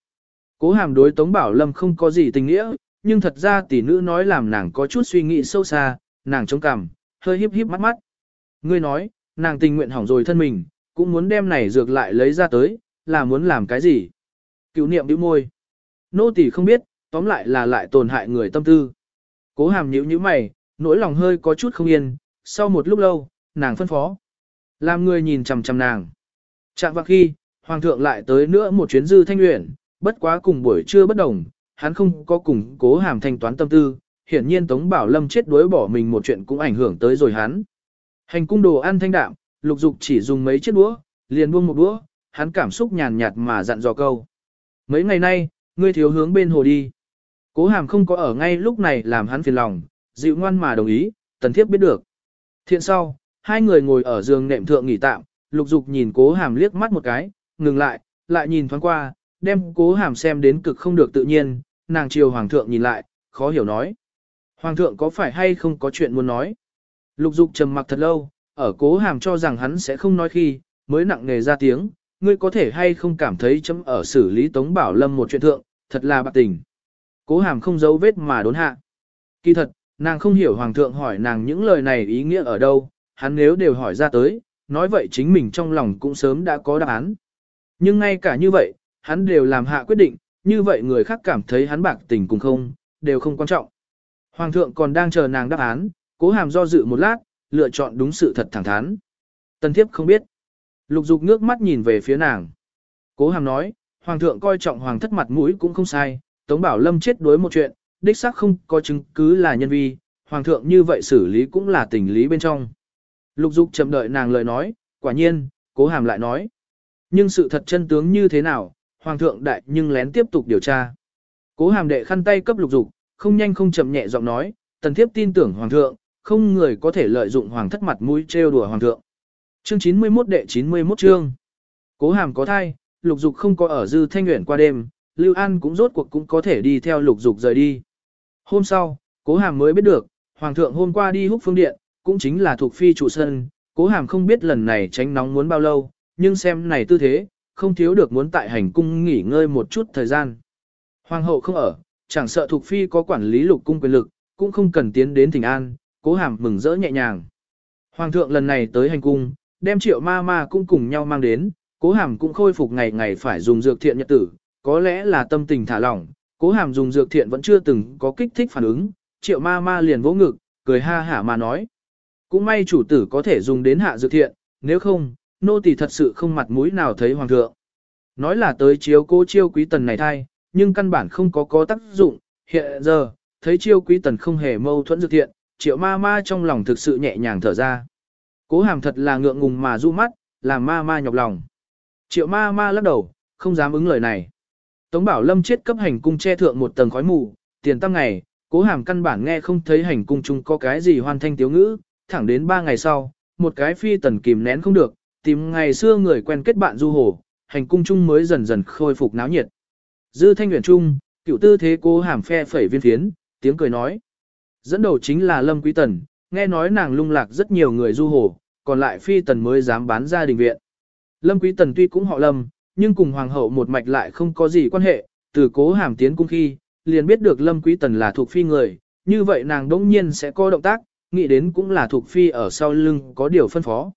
Speaker 1: Cố hàm đối Tống Bảo Lâm không có gì tình nghĩa, nhưng thật ra tỷ nữ nói làm nàng có chút suy nghĩ sâu xa, nàng chống cằm, hơi híp híp mắt mắt. Ngươi nói, nàng tình nguyện hỏng rồi thân mình, cũng muốn đem này dược lại lấy ra tới, là muốn làm cái gì? Cựu niệm bĩu môi. Nô tỳ không biết, tóm lại là lại tổn hại người tâm tư. Cố hàm nhíu nhíu mày, nỗi lòng hơi có chút không yên, sau một lúc lâu, nàng phân phó. Làm người nhìn chằm chằm nàng. Chạm vào khi, hoàng thượng lại tới nữa một chuyến dư thanh nguyện, bất quá cùng buổi trưa bất đồng, hắn không có cùng cố hàm thanh toán tâm tư, hiển nhiên Tống Bảo Lâm chết đuối bỏ mình một chuyện cũng ảnh hưởng tới rồi hắn. Hành cung đồ ăn thanh đạm, lục dục chỉ dùng mấy chiếc đũa, liền buông một đũa, hắn cảm xúc nhàn nhạt mà dặn dò câu. Mấy ngày nay, ngươi thiếu hướng bên hồ đi. Cố hàm không có ở ngay lúc này làm hắn phiền lòng, dịu ngoan mà đồng ý, tần thiếp biết được. Thiện sau, hai người ngồi ở giường nệm thượng nghỉ tạm, lục dục nhìn cố hàm liếc mắt một cái, ngừng lại, lại nhìn thoáng qua, đem cố hàm xem đến cực không được tự nhiên, nàng chiều hoàng thượng nhìn lại, khó hiểu nói. Hoàng thượng có phải hay không có chuyện muốn nói? Lục dục trầm mặc thật lâu, ở cố hàm cho rằng hắn sẽ không nói khi, mới nặng nề ra tiếng, ngươi có thể hay không cảm thấy chấm ở xử lý Tống Bảo Lâm một chuyện thượng, thật là bạc tình. Cố hàm không giấu vết mà đốn hạ. Kỳ thật, nàng không hiểu Hoàng thượng hỏi nàng những lời này ý nghĩa ở đâu, hắn nếu đều hỏi ra tới, nói vậy chính mình trong lòng cũng sớm đã có đáp án. Nhưng ngay cả như vậy, hắn đều làm hạ quyết định, như vậy người khác cảm thấy hắn bạc tình cũng không, đều không quan trọng. Hoàng thượng còn đang chờ nàng đáp án, cố hàm do dự một lát, lựa chọn đúng sự thật thẳng thắn. Tân thiếp không biết. Lục dục nước mắt nhìn về phía nàng. Cố hàm nói, hoàng thượng coi trọng hoàng thất mặt mũi cũng không sai, Tống Bảo Lâm chết đối một chuyện, đích xác không có chứng cứ là nhân vi, hoàng thượng như vậy xử lý cũng là tình lý bên trong. Lục dục chậm đợi nàng lời nói, quả nhiên, cố hàm lại nói. Nhưng sự thật chân tướng như thế nào, hoàng thượng đại nhưng lén tiếp tục điều tra. Cố hàm đệ khăn tay cấp lục dục, không nhanh không chậm nhẹ giọng nói, tần thiếp tin tưởng hoàng thượng, không người có thể lợi dụng hoàng thất mặt mũi trêu đùa hoàng thượng. Chương 91 đệ 91 chương. Cố hàm có thai, lục dục không có ở dư thanh nguyện qua đêm, Lưu An cũng rốt cuộc cũng có thể đi theo lục dục rời đi. Hôm sau, cố hàm mới biết được, hoàng thượng hôm qua đi húc phương điện, cũng chính là thuộc phi trụ sân, cố hàm không biết lần này tránh nóng muốn bao lâu, nhưng xem này tư thế, không thiếu được muốn tại hành cung nghỉ ngơi một chút thời gian. Hoàng hậu không ở, chẳng sợ thuộc phi có quản lý lục cung quyền lực, cũng không cần tiến đến thỉnh an, cố hàm mừng rỡ nhẹ nhàng. Hoàng thượng lần này tới hành cung, đem triệu ma ma cũng cùng nhau mang đến, cố hàm cũng khôi phục ngày ngày phải dùng dược thiện nhật tử, có lẽ là tâm tình thả lỏng, cố hàm dùng dược thiện vẫn chưa từng có kích thích phản ứng, triệu ma ma liền vỗ ngực, cười ha hả mà nói. Cũng may chủ tử có thể dùng đến hạ dược thiện, nếu không, nô tỳ thật sự không mặt mũi nào thấy hoàng thượng. Nói là tới chiếu cố chiêu quý tần này thay, nhưng căn bản không có có tác dụng, hiện giờ, thấy chiêu quý tần không hề mâu thuẫn dược thiện, triệu ma ma trong lòng thực sự nhẹ nhàng thở ra. Cố hàm thật là ngượng ngùng mà du mắt, làm ma ma nhọc lòng. Triệu ma ma lắc đầu, không dám ứng lời này. Tống bảo lâm chết cấp hành cung che thượng một tầng khói mù, tiền tăng ngày, cố hàm căn bản nghe không thấy hành cung chung có cái gì hoàn thanh tiếu ngữ, thẳng đến ba ngày sau, một cái phi tần kìm nén không được, tìm ngày xưa người quen kết bạn du hồ, hành cung chung mới dần dần khôi phục náo nhiệt. Dư thanh nguyện trung, cựu tư thế cố hàm phe phẩy viên phiến, tiếng cười nói. Dẫn đầu chính là Lâm Quý Tần, nghe nói nàng lung lạc rất nhiều người du hồ, còn lại phi tần mới dám bán ra đình viện. Lâm Quý Tần tuy cũng họ Lâm, nhưng cùng hoàng hậu một mạch lại không có gì quan hệ, từ cố hàm tiến cung khi, liền biết được Lâm Quý Tần là thuộc phi người, như vậy nàng đỗng nhiên sẽ có động tác, nghĩ đến cũng là thuộc phi ở sau lưng có điều phân phó.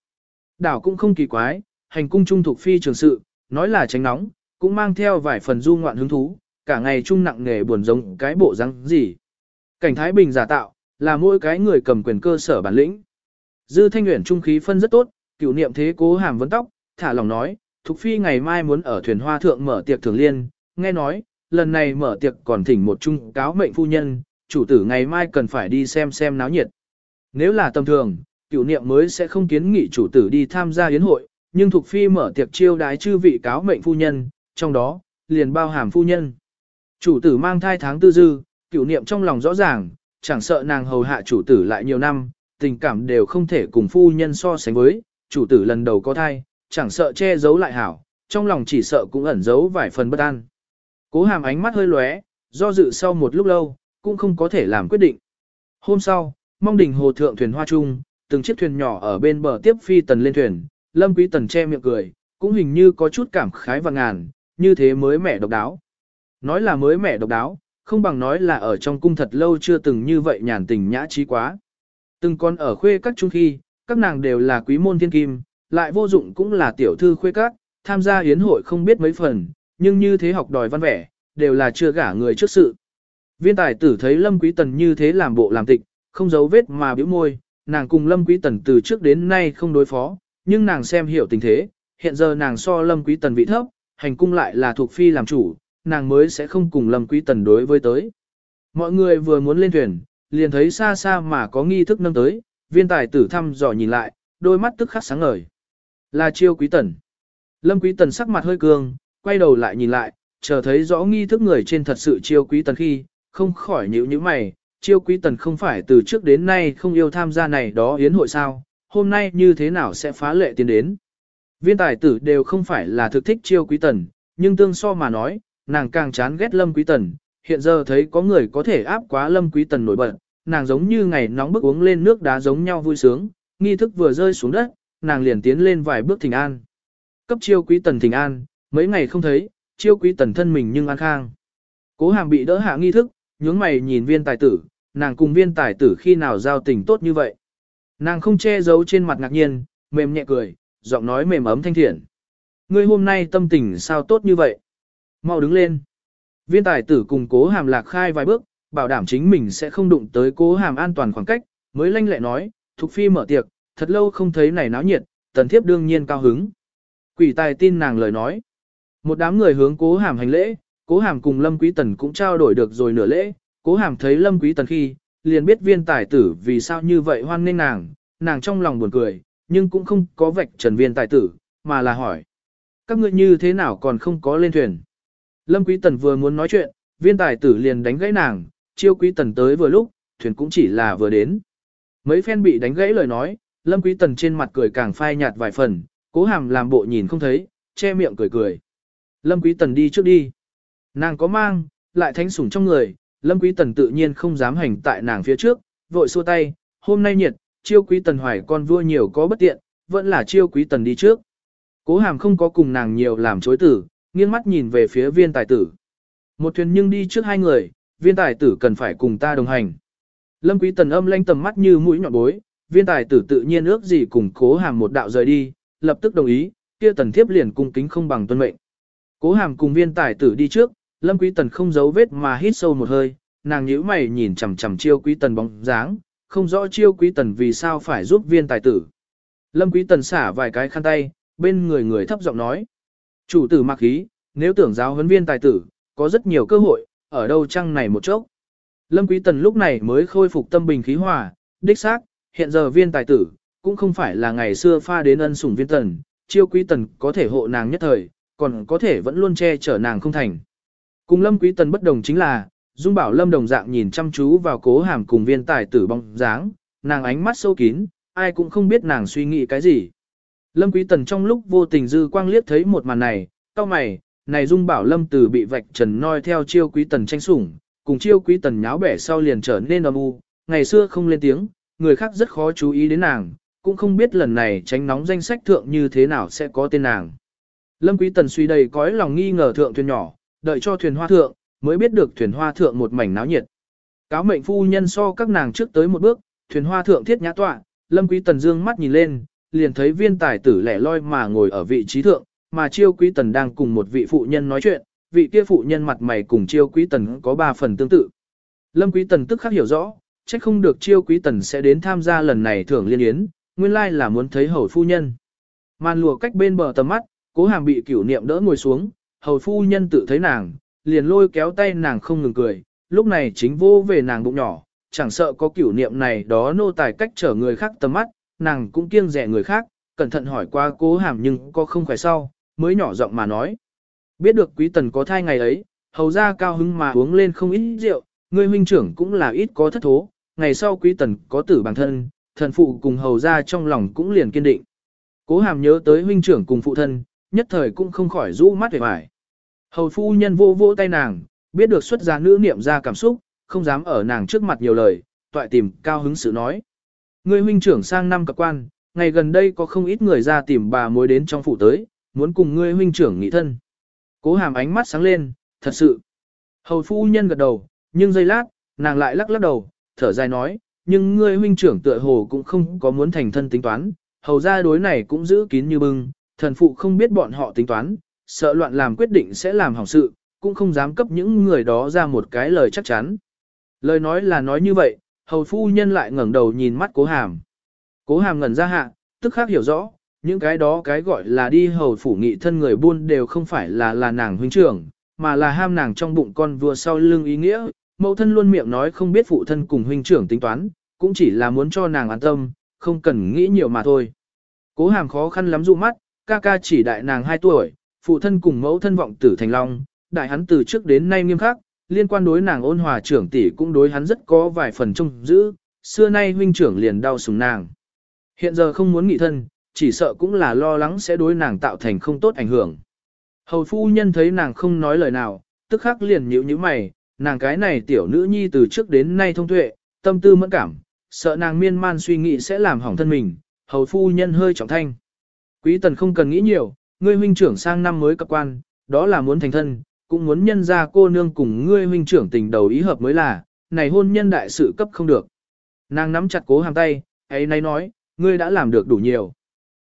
Speaker 1: Đảo cũng không kỳ quái, hành cung trung thuộc phi trường sự, nói là tránh nóng, cũng mang theo vài phần du ngoạn hứng thú, cả ngày trung nặng nghề buồn giống cái bộ răng gì. Cảnh Thái Bình giả tạo, là mỗi cái người cầm quyền cơ sở bản lĩnh. Dư Thanh Uyển trung khí phân rất tốt, cựu niệm thế cố hàm vấn tóc, thả lòng nói, Thục Phi ngày mai muốn ở thuyền hoa thượng mở tiệc thường liên, nghe nói, lần này mở tiệc còn thỉnh một trung cáo mệnh phu nhân, chủ tử ngày mai cần phải đi xem xem náo nhiệt. Nếu là tầm thường, cựu niệm mới sẽ không kiến nghị chủ tử đi tham gia yến hội, nhưng Thục Phi mở tiệc chiêu đái chư vị cáo mệnh phu nhân, trong đó, liền bao hàm phu nhân. Chủ tử mang thai tháng tư dư, cựu niệm trong lòng rõ ràng, chẳng sợ nàng hầu hạ chủ tử lại nhiều năm, tình cảm đều không thể cùng phu nhân so sánh với, chủ tử lần đầu có thai, chẳng sợ che giấu lại hảo, trong lòng chỉ sợ cũng ẩn giấu vài phần bất an. Cố hàm ánh mắt hơi lóe, do dự sau một lúc lâu, cũng không có thể làm quyết định. Hôm sau, mong đỉnh hồ thượng thuyền hoa trung, từng chiếc thuyền nhỏ ở bên bờ tiếp phi tần lên thuyền, lâm quý tần che miệng cười, cũng hình như có chút cảm khái và ngàn, như thế mới mẻ độc đáo. Nói là mới mẻ độc đáo, không bằng nói là ở trong cung thật lâu chưa từng như vậy nhàn tình nhã trí quá. Từng con ở khuê các trung khi, các nàng đều là quý môn thiên kim, lại vô dụng cũng là tiểu thư khuê các, tham gia hiến hội không biết mấy phần, nhưng như thế học đòi văn vẻ, đều là chưa gả người trước sự. Viên tài tử thấy Lâm Quý Tần như thế làm bộ làm tịch, không giấu vết mà biểu môi, nàng cùng Lâm Quý Tần từ trước đến nay không đối phó, nhưng nàng xem hiểu tình thế, hiện giờ nàng so Lâm Quý Tần vị thấp, hành cung lại là thuộc phi làm chủ, nàng mới sẽ không cùng Lâm Quý Tần đối với tới. Mọi người vừa muốn lên thuyền, liền thấy xa xa mà có nghi thức nâng tới, viên tài tử thăm dò nhìn lại, đôi mắt tức khắc sáng ngời. Là chiêu quý tần. Lâm quý tần sắc mặt hơi cương, quay đầu lại nhìn lại, chờ thấy rõ nghi thức người trên thật sự chiêu quý tần khi, không khỏi nhíu nhíu mày, chiêu quý tần không phải từ trước đến nay không yêu tham gia này đó yến hội sao, hôm nay như thế nào sẽ phá lệ tiến đến. Viên tài tử đều không phải là thực thích chiêu quý tần, nhưng tương so mà nói, nàng càng chán ghét lâm quý tần, hiện giờ thấy có người có thể áp quá lâm quý tần nổi bật, nàng giống như ngày nóng bức uống lên nước đá giống nhau vui sướng, nghi thức vừa rơi xuống đất, nàng liền tiến lên vài bước thỉnh an. Cấp chiêu quý tần thỉnh an, mấy ngày không thấy, chiêu quý tần thân mình nhưng an khang. Cố hàm bị đỡ hạ nghi thức, nhướng mày nhìn viên tài tử, nàng cùng viên tài tử khi nào giao tình tốt như vậy. Nàng không che giấu trên mặt ngạc nhiên, mềm nhẹ cười, giọng nói mềm ấm thanh thiện. Ngươi hôm nay tâm tình sao tốt như vậy? Mau đứng lên. Viên tài tử cùng cố hàm lạc khai vài bước, bảo đảm chính mình sẽ không đụng tới cố hàm an toàn khoảng cách, mới lanh lẹ nói, Thục Phi mở tiệc, thật lâu không thấy này náo nhiệt, tần thiếp đương nhiên cao hứng. Quỷ tài tin nàng lời nói. Một đám người hướng cố hàm hành lễ, cố hàm cùng Lâm Quý Tần cũng trao đổi được rồi nửa lễ, cố hàm thấy Lâm Quý Tần khi, liền biết viên tài tử vì sao như vậy hoan nên nàng, nàng trong lòng buồn cười, nhưng cũng không có vạch trần viên tài tử, mà là hỏi. Các ngươi như thế nào còn không có lên thuyền? Lâm Quý Tần vừa muốn nói chuyện, viên tài tử liền đánh gãy nàng, chiêu Quý Tần tới vừa lúc, thuyền cũng chỉ là vừa đến. Mấy phen bị đánh gãy lời nói, Lâm Quý Tần trên mặt cười càng phai nhạt vài phần, cố hàm làm bộ nhìn không thấy, che miệng cười cười. Lâm Quý Tần đi trước đi. Nàng có mang, lại thánh sủng trong người, Lâm Quý Tần tự nhiên không dám hành tại nàng phía trước, vội xua tay, hôm nay nhiệt, chiêu Quý Tần hoài con vua nhiều có bất tiện, vẫn là chiêu Quý Tần đi trước. Cố hàm không có cùng nàng nhiều làm chối tử, nghiêng mắt nhìn về phía viên tài tử. Một thuyền nhưng đi trước hai người, viên tài tử cần phải cùng ta đồng hành. Lâm Quý Tần âm lanh tầm mắt như mũi nhọn bối, viên tài tử tự nhiên ước gì cùng cố hàm một đạo rời đi, lập tức đồng ý, kia tần thiếp liền cung kính không bằng tuân mệnh. Cố hàm cùng viên tài tử đi trước, Lâm Quý Tần không giấu vết mà hít sâu một hơi, nàng nhíu mày nhìn chằm chằm chiêu Quý Tần bóng dáng, không rõ chiêu Quý Tần vì sao phải giúp viên tài tử. Lâm Quý Tần xả vài cái khăn tay, bên người người thấp giọng nói. Chủ tử mặc khí, nếu tưởng giáo huấn viên tài tử, có rất nhiều cơ hội, ở đâu chăng này một chốc. Lâm Quý Tần lúc này mới khôi phục tâm bình khí hòa, đích xác, hiện giờ viên tài tử, cũng không phải là ngày xưa pha đến ân sủng viên tần, chiêu quý tần có thể hộ nàng nhất thời, còn có thể vẫn luôn che chở nàng không thành. Cùng lâm quý tần bất đồng chính là, Dung Bảo Lâm đồng dạng nhìn chăm chú vào cố hàm cùng viên tài tử bóng dáng, nàng ánh mắt sâu kín, ai cũng không biết nàng suy nghĩ cái gì. Lâm Quý Tần trong lúc vô tình dư quang liếc thấy một màn này, cao mày, này Dung Bảo Lâm từ bị vạch trần noi theo chiêu Quý Tần tranh sủng, cùng chiêu Quý Tần nháo bẻ sau liền trở nên âm u, ngày xưa không lên tiếng, người khác rất khó chú ý đến nàng, cũng không biết lần này tránh nóng danh sách thượng như thế nào sẽ có tên nàng. Lâm Quý Tần suy đầy cõi lòng nghi ngờ thượng thuyền nhỏ, đợi cho thuyền hoa thượng, mới biết được thuyền hoa thượng một mảnh náo nhiệt. Cáo mệnh phu nhân so các nàng trước tới một bước, thuyền hoa thượng thiết nhã tọa, Lâm Quý Tần dương mắt nhìn lên, liền thấy viên tài tử lẻ loi mà ngồi ở vị trí thượng, mà chiêu quý tần đang cùng một vị phụ nhân nói chuyện, vị kia phụ nhân mặt mày cùng chiêu quý tần có ba phần tương tự. Lâm quý tần tức khắc hiểu rõ, trách không được chiêu quý tần sẽ đến tham gia lần này thưởng liên yến, nguyên lai là muốn thấy hầu phu nhân. Màn lùa cách bên bờ tầm mắt, cố hàm bị cửu niệm đỡ ngồi xuống, hầu phu nhân tự thấy nàng, liền lôi kéo tay nàng không ngừng cười, lúc này chính vô về nàng bụng nhỏ, chẳng sợ có cửu niệm này đó nô tài cách trở người khác tầm mắt, nàng cũng kiêng rẻ người khác, cẩn thận hỏi qua cố hàm nhưng có không khỏe sau, mới nhỏ giọng mà nói. Biết được quý tần có thai ngày ấy, hầu ra cao hứng mà uống lên không ít rượu, người huynh trưởng cũng là ít có thất thố, ngày sau quý tần có tử bản thân, thần phụ cùng hầu ra trong lòng cũng liền kiên định. Cố hàm nhớ tới huynh trưởng cùng phụ thân, nhất thời cũng không khỏi rũ mắt về vải. Hầu phu nhân vô vô tay nàng, biết được xuất gia nữ niệm ra cảm xúc, không dám ở nàng trước mặt nhiều lời, toại tìm cao hứng sự nói. Người huynh trưởng sang năm cập quan, ngày gần đây có không ít người ra tìm bà mối đến trong phủ tới, muốn cùng ngươi huynh trưởng nghị thân. Cố hàm ánh mắt sáng lên, thật sự. Hầu phu nhân gật đầu, nhưng giây lát, nàng lại lắc lắc đầu, thở dài nói, nhưng ngươi huynh trưởng tựa hồ cũng không có muốn thành thân tính toán, hầu ra đối này cũng giữ kín như bưng, thần phụ không biết bọn họ tính toán, sợ loạn làm quyết định sẽ làm hỏng sự, cũng không dám cấp những người đó ra một cái lời chắc chắn. Lời nói là nói như vậy, hầu phu nhân lại ngẩng đầu nhìn mắt cố hàm. Cố hàm ngẩn ra hạ, tức khác hiểu rõ, những cái đó cái gọi là đi hầu phủ nghị thân người buôn đều không phải là là nàng huynh trưởng, mà là ham nàng trong bụng con vua sau lưng ý nghĩa, mẫu thân luôn miệng nói không biết phụ thân cùng huynh trưởng tính toán, cũng chỉ là muốn cho nàng an tâm, không cần nghĩ nhiều mà thôi. Cố hàm khó khăn lắm dụ mắt, ca ca chỉ đại nàng 2 tuổi, phụ thân cùng mẫu thân vọng tử thành long, đại hắn từ trước đến nay nghiêm khắc, liên quan đối nàng ôn hòa trưởng tỷ cũng đối hắn rất có vài phần trông giữ, xưa nay huynh trưởng liền đau sủng nàng. Hiện giờ không muốn nghị thân, chỉ sợ cũng là lo lắng sẽ đối nàng tạo thành không tốt ảnh hưởng. Hầu phu nhân thấy nàng không nói lời nào, tức khắc liền nhíu nhíu mày, nàng cái này tiểu nữ nhi từ trước đến nay thông tuệ, tâm tư mẫn cảm, sợ nàng miên man suy nghĩ sẽ làm hỏng thân mình, hầu phu nhân hơi trọng thanh. Quý tần không cần nghĩ nhiều, ngươi huynh trưởng sang năm mới cập quan, đó là muốn thành thân, cũng muốn nhân ra cô nương cùng ngươi huynh trưởng tình đầu ý hợp mới là, này hôn nhân đại sự cấp không được. Nàng nắm chặt cố hàng tay, ấy nay nói, ngươi đã làm được đủ nhiều.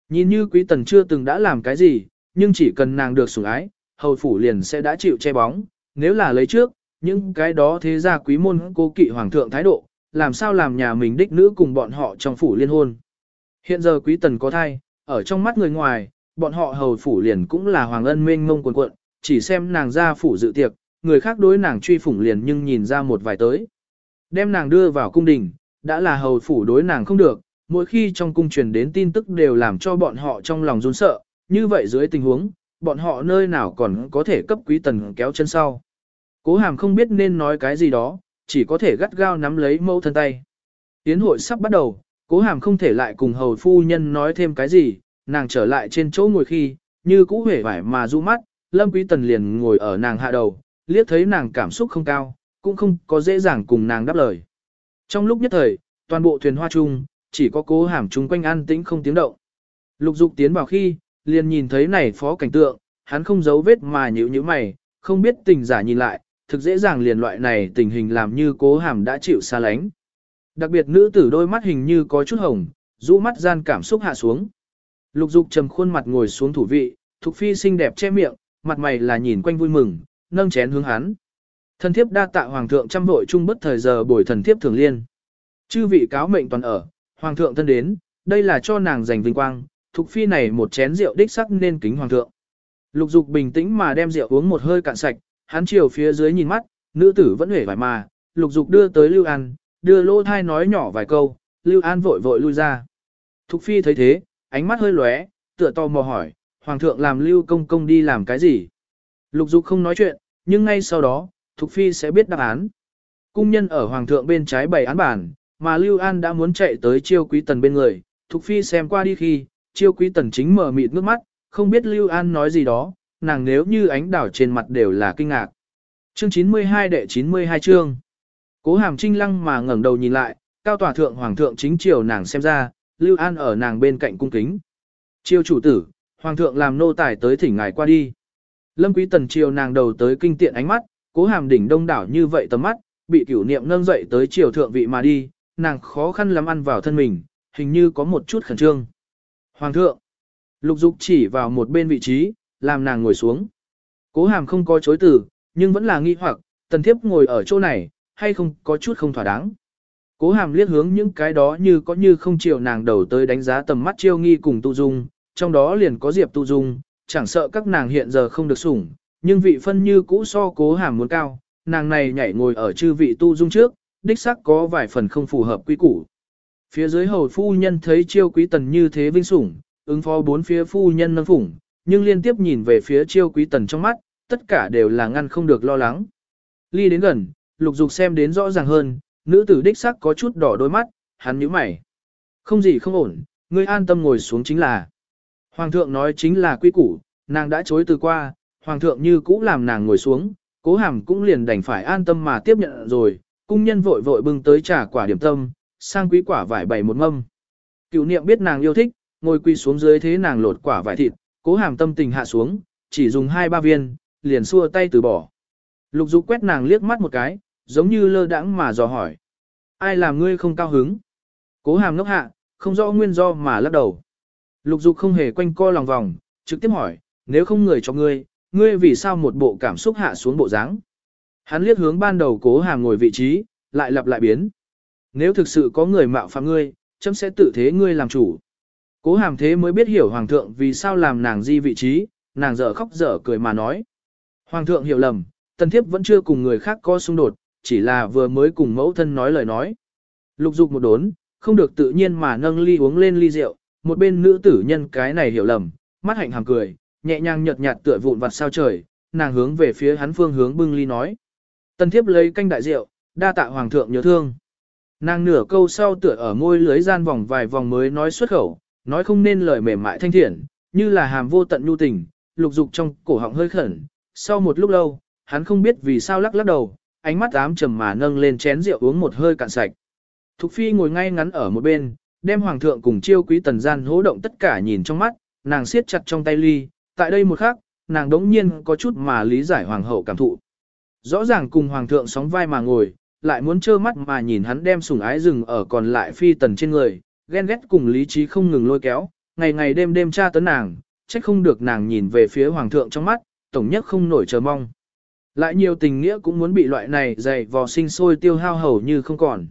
Speaker 1: Nhìn như quý tần chưa từng đã làm cái gì, nhưng chỉ cần nàng được sủng ái, hầu phủ liền sẽ đã chịu che bóng, nếu là lấy trước, những cái đó thế ra quý môn cố kỵ hoàng thượng thái độ, làm sao làm nhà mình đích nữ cùng bọn họ trong phủ liên hôn. Hiện giờ quý tần có thai, ở trong mắt người ngoài, bọn họ hầu phủ liền cũng là hoàng ân mênh ngông quần quận, chỉ xem nàng ra phủ dự tiệc, người khác đối nàng truy phủng liền nhưng nhìn ra một vài tới. Đem nàng đưa vào cung đình, đã là hầu phủ đối nàng không được, mỗi khi trong cung truyền đến tin tức đều làm cho bọn họ trong lòng run sợ, như vậy dưới tình huống, bọn họ nơi nào còn có thể cấp quý tần kéo chân sau. Cố hàm không biết nên nói cái gì đó, chỉ có thể gắt gao nắm lấy mẫu thân tay. Tiến hội sắp bắt đầu, cố hàm không thể lại cùng hầu phu nhân nói thêm cái gì, nàng trở lại trên chỗ ngồi khi, như cũ hể vải mà du mắt, lâm quý tần liền ngồi ở nàng hạ đầu, liếc thấy nàng cảm xúc không cao, cũng không có dễ dàng cùng nàng đáp lời. Trong lúc nhất thời, toàn bộ thuyền hoa chung, chỉ có cố hàm chung quanh an tĩnh không tiếng động. Lục dục tiến vào khi, liền nhìn thấy này phó cảnh tượng, hắn không giấu vết mà nhữ như mày, không biết tình giả nhìn lại, thực dễ dàng liền loại này tình hình làm như cố hàm đã chịu xa lánh. Đặc biệt nữ tử đôi mắt hình như có chút hồng, rũ mắt gian cảm xúc hạ xuống. Lục dục trầm khuôn mặt ngồi xuống thủ vị, Thục Phi xinh đẹp che miệng, mặt mày là nhìn quanh vui mừng, nâng chén hướng hắn. Thần thiếp đa tạ hoàng thượng trăm vội chung bất thời giờ bồi thần thiếp thường liên. Chư vị cáo mệnh toàn ở, hoàng thượng thân đến, đây là cho nàng giành vinh quang, thuộc Phi này một chén rượu đích sắc nên kính hoàng thượng. Lục dục bình tĩnh mà đem rượu uống một hơi cạn sạch, hắn chiều phía dưới nhìn mắt, nữ tử vẫn hề vải mà, lục dục đưa tới Lưu An, đưa lô thai nói nhỏ vài câu, Lưu An vội vội lui ra. Thục Phi thấy thế, ánh mắt hơi lóe, tựa to mò hỏi, Hoàng thượng làm Lưu Công Công đi làm cái gì? Lục dục không nói chuyện, nhưng ngay sau đó, Thục Phi sẽ biết đáp án. Cung nhân ở Hoàng thượng bên trái bày án bản, mà Lưu An đã muốn chạy tới chiêu quý tần bên người, Thục Phi xem qua đi khi, chiêu quý tần chính mở mịt nước mắt, không biết Lưu An nói gì đó, nàng nếu như ánh đảo trên mặt đều là kinh ngạc. Chương 92 đệ 92 chương. Cố hàm trinh lăng mà ngẩng đầu nhìn lại, cao tòa thượng hoàng thượng chính triều nàng xem ra, Lưu An ở nàng bên cạnh cung kính. Chiêu chủ tử, hoàng thượng làm nô tài tới thỉnh ngài qua đi. Lâm Quý Tần triều nàng đầu tới kinh tiện ánh mắt, cố hàm đỉnh đông đảo như vậy tầm mắt, bị cửu niệm nâng dậy tới triều thượng vị mà đi, nàng khó khăn lắm ăn vào thân mình, hình như có một chút khẩn trương. Hoàng thượng, lục dục chỉ vào một bên vị trí, làm nàng ngồi xuống. Cố hàm không có chối từ, nhưng vẫn là nghi hoặc, tần thiếp ngồi ở chỗ này, hay không có chút không thỏa đáng. Cố hàm liếc hướng những cái đó như có như không chiều nàng đầu tới đánh giá tầm mắt chiêu nghi cùng tu dung, trong đó liền có diệp tu dung, chẳng sợ các nàng hiện giờ không được sủng, nhưng vị phân như cũ so cố hàm muốn cao, nàng này nhảy ngồi ở chư vị tu dung trước, đích sắc có vài phần không phù hợp quy củ. Phía dưới hầu phu nhân thấy chiêu quý tần như thế vinh sủng, ứng phó bốn phía phu nhân nâng phủng, nhưng liên tiếp nhìn về phía chiêu quý tần trong mắt, tất cả đều là ngăn không được lo lắng. Ly đến gần, lục dục xem đến rõ ràng hơn, nữ tử đích sắc có chút đỏ đôi mắt, hắn nhíu mày. Không gì không ổn, ngươi an tâm ngồi xuống chính là. Hoàng thượng nói chính là quy củ, nàng đã chối từ qua, hoàng thượng như cũ làm nàng ngồi xuống, cố hàm cũng liền đành phải an tâm mà tiếp nhận rồi, cung nhân vội vội bưng tới trà quả điểm tâm, sang quý quả vải bày một mâm. Cựu niệm biết nàng yêu thích, ngồi quy xuống dưới thế nàng lột quả vải thịt, cố hàm tâm tình hạ xuống, chỉ dùng hai ba viên, liền xua tay từ bỏ. Lục dục quét nàng liếc mắt một cái, giống như lơ đãng mà dò hỏi. Ai làm ngươi không cao hứng? Cố hàm ngốc hạ, không rõ nguyên do mà lắc đầu. Lục dục không hề quanh co lòng vòng, trực tiếp hỏi, nếu không người cho ngươi, ngươi vì sao một bộ cảm xúc hạ xuống bộ dáng? Hắn liếc hướng ban đầu cố hàm ngồi vị trí, lại lặp lại biến. Nếu thực sự có người mạo phạm ngươi, chấm sẽ tự thế ngươi làm chủ. Cố hàm thế mới biết hiểu hoàng thượng vì sao làm nàng di vị trí, nàng dở khóc dở cười mà nói. Hoàng thượng hiểu lầm, tần thiếp vẫn chưa cùng người khác có xung đột, chỉ là vừa mới cùng mẫu thân nói lời nói. Lục dục một đốn, không được tự nhiên mà nâng ly uống lên ly rượu, một bên nữ tử nhân cái này hiểu lầm, mắt hạnh hàm cười, nhẹ nhàng nhợt nhạt tựa vụn vặt sao trời, nàng hướng về phía hắn phương hướng bưng ly nói. Tần thiếp lấy canh đại rượu, đa tạ hoàng thượng nhớ thương. Nàng nửa câu sau tựa ở môi lưới gian vòng vài vòng mới nói xuất khẩu, nói không nên lời mềm mại thanh thiện, như là hàm vô tận nhu tình, lục dục trong cổ họng hơi khẩn. Sau một lúc lâu, hắn không biết vì sao lắc lắc đầu, ánh mắt ám trầm mà nâng lên chén rượu uống một hơi cạn sạch. Thục phi ngồi ngay ngắn ở một bên, đem hoàng thượng cùng chiêu quý tần gian hố động tất cả nhìn trong mắt, nàng siết chặt trong tay ly, tại đây một khắc, nàng đống nhiên có chút mà lý giải hoàng hậu cảm thụ. Rõ ràng cùng hoàng thượng sóng vai mà ngồi, lại muốn trơ mắt mà nhìn hắn đem sủng ái rừng ở còn lại phi tần trên người, ghen ghét cùng lý trí không ngừng lôi kéo, ngày ngày đêm đêm tra tấn nàng, trách không được nàng nhìn về phía hoàng thượng trong mắt, tổng nhất không nổi chờ mong. Lại nhiều tình nghĩa cũng muốn bị loại này dày vò sinh sôi tiêu hao hầu như không còn.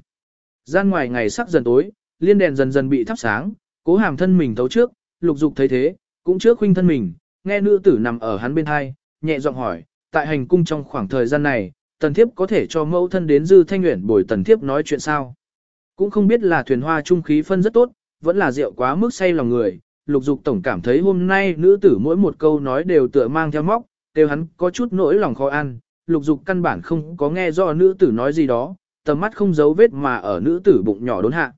Speaker 1: Gian ngoài ngày sắc dần tối, liên đèn dần dần bị thắp sáng, cố hàm thân mình thấu trước, lục dục thấy thế, cũng trước khuynh thân mình, nghe nữ tử nằm ở hắn bên hai, nhẹ giọng hỏi, tại hành cung trong khoảng thời gian này, tần thiếp có thể cho mẫu thân đến dư thanh nguyện bồi tần thiếp nói chuyện sao? Cũng không biết là thuyền hoa trung khí phân rất tốt, vẫn là rượu quá mức say lòng người, lục dục tổng cảm thấy hôm nay nữ tử mỗi một câu nói đều tựa mang theo móc, đều hắn có chút nỗi lòng khó ăn, lục dục căn bản không có nghe rõ nữ tử nói gì đó, tầm mắt không giấu vết mà ở nữ tử bụng nhỏ đốn hạ.